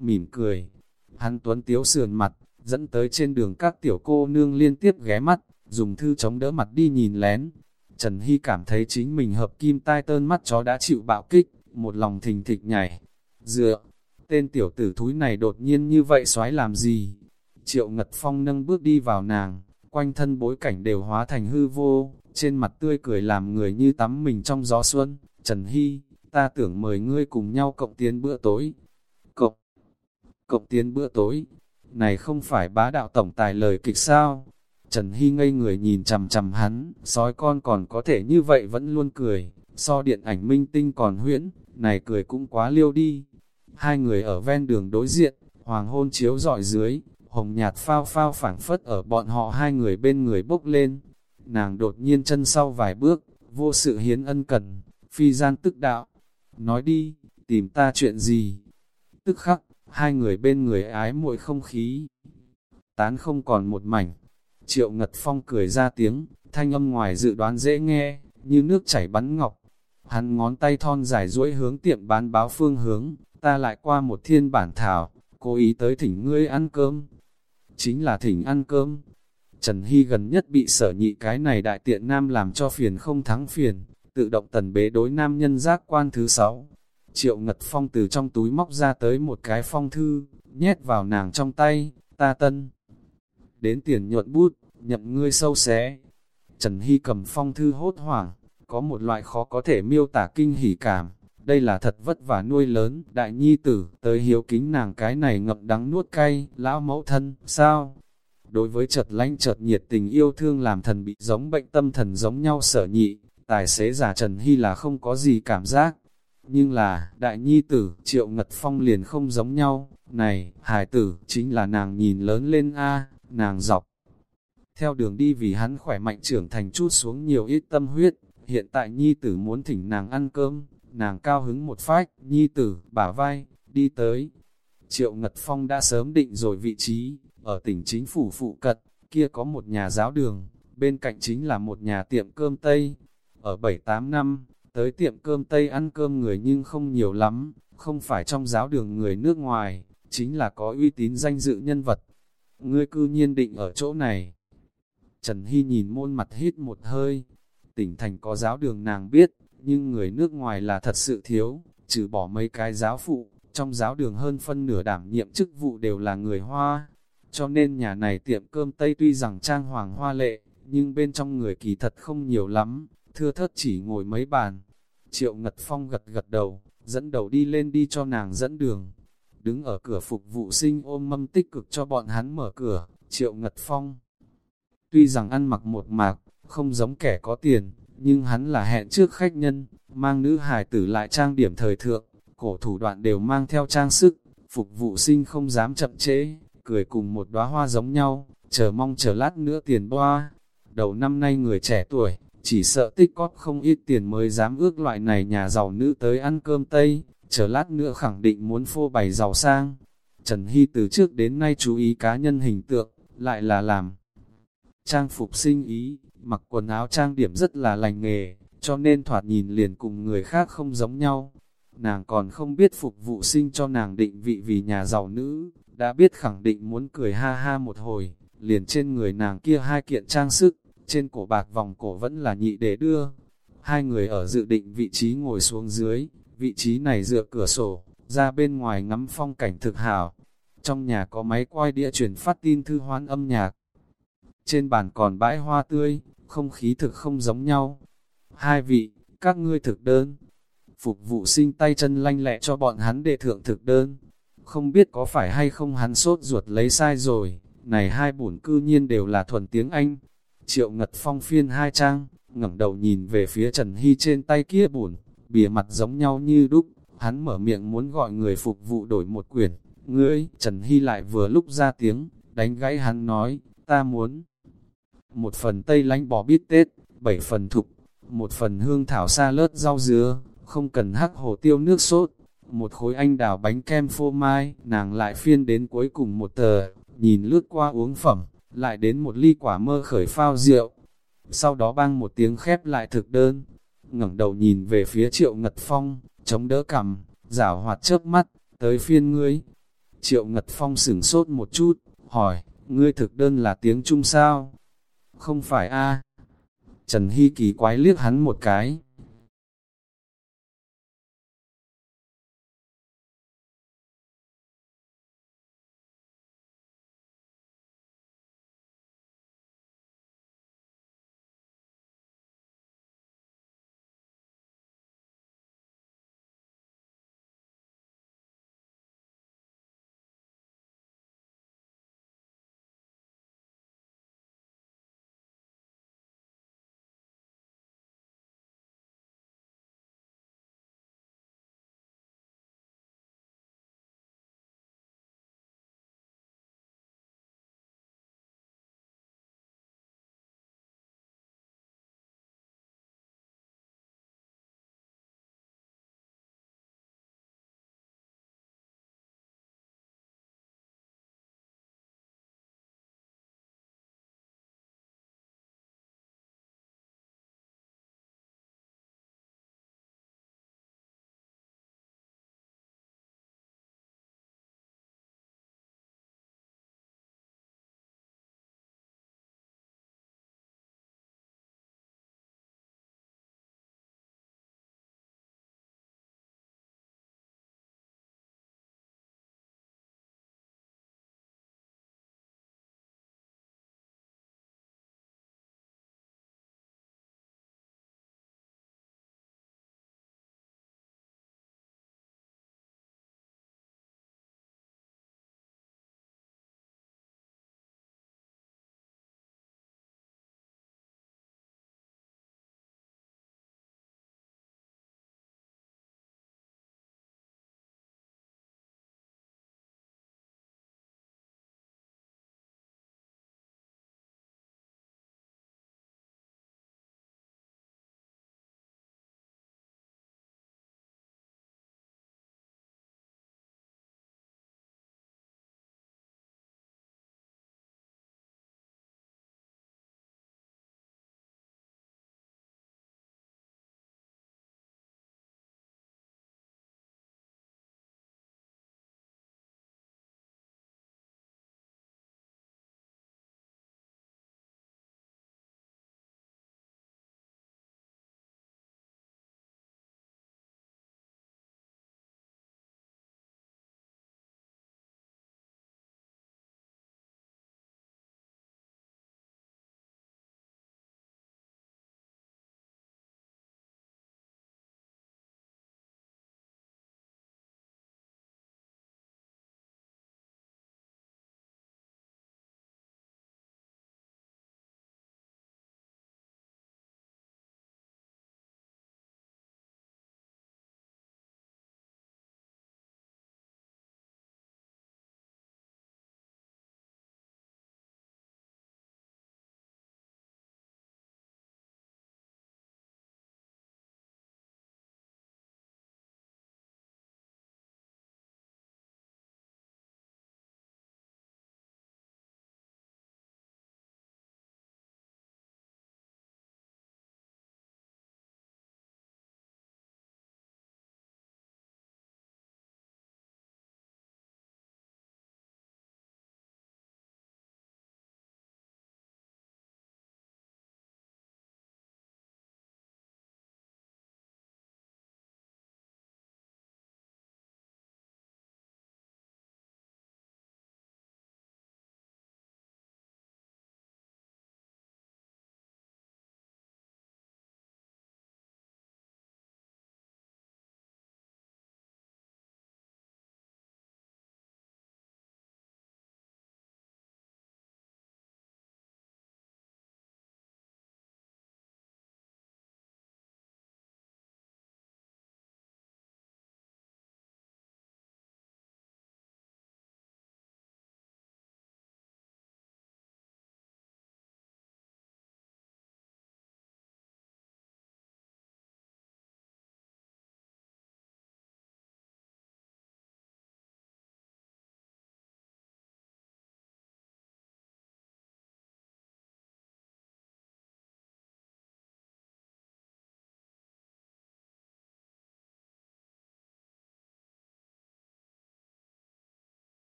Mỉm cười, hắn tuấn tiếu sườn mặt, dẫn tới trên đường các tiểu cô nương liên tiếp ghé mắt, dùng thư chống đỡ mặt đi nhìn lén. Trần Hy cảm thấy chính mình hợp kim tai tơn mắt chó đã chịu bạo kích, một lòng thình thịch nhảy. Dựa, tên tiểu tử thúi này đột nhiên như vậy xoái làm gì? Triệu Ngật Phong nâng bước đi vào nàng, quanh thân bối cảnh đều hóa thành hư vô, trên mặt tươi cười làm người như tắm mình trong gió xuân. Trần Hy, ta tưởng mời ngươi cùng nhau cộng tiến bữa tối. Cộng, cộng tiến bữa tối, này không phải bá đạo tổng tài lời kịch sao? Trần Hy ngây người nhìn chầm chầm hắn, sói con còn có thể như vậy vẫn luôn cười, so điện ảnh minh tinh còn huyễn, này cười cũng quá liêu đi. Hai người ở ven đường đối diện, hoàng hôn chiếu dọi dưới, hồng nhạt phao phao phảng phất ở bọn họ hai người bên người bốc lên. Nàng đột nhiên chân sau vài bước, vô sự hiến ân cần, phi gian tức đạo. Nói đi, tìm ta chuyện gì? Tức khắc, hai người bên người ái muội không khí. Tán không còn một mảnh. Triệu Ngật Phong cười ra tiếng, thanh âm ngoài dự đoán dễ nghe, như nước chảy bắn ngọc. Hắn ngón tay thon dài duỗi hướng tiệm bán báo phương hướng, ta lại qua một thiên bản thảo, cố ý tới thỉnh ngươi ăn cơm. Chính là thỉnh ăn cơm. Trần Hy gần nhất bị sở nhị cái này đại tiện nam làm cho phiền không thắng phiền, tự động tần bế đối nam nhân giác quan thứ sáu. Triệu Ngật Phong từ trong túi móc ra tới một cái phong thư, nhét vào nàng trong tay, ta tân. Đến tiền nhuận bút, nhậm ngươi sâu xé. Trần Hy cầm phong thư hốt hoảng, có một loại khó có thể miêu tả kinh hỉ cảm. Đây là thật vất vả nuôi lớn, đại nhi tử, tới hiếu kính nàng cái này ngậm đắng nuốt cay, lão mẫu thân, sao? Đối với chợt lanh chợt nhiệt tình yêu thương làm thần bị giống bệnh tâm thần giống nhau sở nhị, tài xế giả Trần Hy là không có gì cảm giác. Nhưng là, đại nhi tử, triệu ngật phong liền không giống nhau, này, hài tử, chính là nàng nhìn lớn lên a nàng dọc. Theo đường đi vì hắn khỏe mạnh trưởng thành chút xuống nhiều ít tâm huyết, hiện tại nhi tử muốn thỉnh nàng ăn cơm, nàng cao hứng một phách, nhi tử, bả vai, đi tới. Triệu Ngật Phong đã sớm định rồi vị trí, ở tỉnh chính phủ phụ cận, kia có một nhà giáo đường, bên cạnh chính là một nhà tiệm cơm Tây. Ở 7-8 năm, tới tiệm cơm Tây ăn cơm người nhưng không nhiều lắm, không phải trong giáo đường người nước ngoài, chính là có uy tín danh dự nhân vật. Ngươi cư nhiên định ở chỗ này. Trần Hy nhìn môn mặt hít một hơi, tỉnh thành có giáo đường nàng biết, nhưng người nước ngoài là thật sự thiếu, trừ bỏ mấy cái giáo phụ, trong giáo đường hơn phân nửa đảm nhiệm chức vụ đều là người Hoa. Cho nên nhà này tiệm cơm Tây tuy rằng trang hoàng hoa lệ, nhưng bên trong người kỳ thật không nhiều lắm, thưa thớt chỉ ngồi mấy bàn. Triệu Ngật Phong gật gật đầu, dẫn đầu đi lên đi cho nàng dẫn đường. Đứng ở cửa phục vụ sinh ôm mâm tích cực cho bọn hắn mở cửa, Triệu Ngật Phong. Tuy rằng ăn mặc một mạc, không giống kẻ có tiền, nhưng hắn là hẹn trước khách nhân, mang nữ hài tử lại trang điểm thời thượng, cổ thủ đoạn đều mang theo trang sức, phục vụ sinh không dám chậm trễ, cười cùng một đóa hoa giống nhau, chờ mong chờ lát nữa tiền boa. Đầu năm nay người trẻ tuổi, chỉ sợ tích cóp không ít tiền mới dám ước loại này nhà giàu nữ tới ăn cơm Tây, chờ lát nữa khẳng định muốn phô bày giàu sang. Trần Hy từ trước đến nay chú ý cá nhân hình tượng, lại là làm trang phục sinh ý, mặc quần áo trang điểm rất là lành nghề, cho nên thoạt nhìn liền cùng người khác không giống nhau. Nàng còn không biết phục vụ sinh cho nàng định vị vì nhà giàu nữ, đã biết khẳng định muốn cười ha ha một hồi, liền trên người nàng kia hai kiện trang sức, trên cổ bạc vòng cổ vẫn là nhị để đưa. Hai người ở dự định vị trí ngồi xuống dưới, vị trí này dựa cửa sổ, ra bên ngoài ngắm phong cảnh thực hảo. Trong nhà có máy quay đĩa truyền phát tin thư hoán âm nhạc. Trên bàn còn bãi hoa tươi, không khí thực không giống nhau. Hai vị, các ngươi thực đơn. Phục vụ sinh tay chân lanh lẹ cho bọn hắn để thượng thực đơn. Không biết có phải hay không hắn sốt ruột lấy sai rồi, này hai bổn cư nhiên đều là thuần tiếng Anh. Triệu Ngật Phong phiên hai trang, ngẩng đầu nhìn về phía Trần Hy trên tay kia bổn, bìa mặt giống nhau như đúc, hắn mở miệng muốn gọi người phục vụ đổi một quyển. Ngươi, Trần Hy lại vừa lúc ra tiếng, đánh gãy hắn nói, ta muốn một phần tây lánh bò bít tết, bảy phần thục, một phần hương thảo sa lớt rau dứa, không cần hắc hồ tiêu nước sốt, một khối anh đào bánh kem phô mai, nàng lại phiên đến cuối cùng một tờ, nhìn lướt qua uống phẩm, lại đến một ly quả mơ khởi phao rượu. Sau đó băng một tiếng khép lại thực đơn, ngẩng đầu nhìn về phía triệu ngật phong, chống đỡ cằm, rảo hoạt chớp mắt, tới phiên ngươi. Triệu ngật phong sửng sốt một chút, hỏi, ngươi thực đơn là tiếng Trung sao? Không phải a Trần Hy kỳ quái liếc hắn một cái,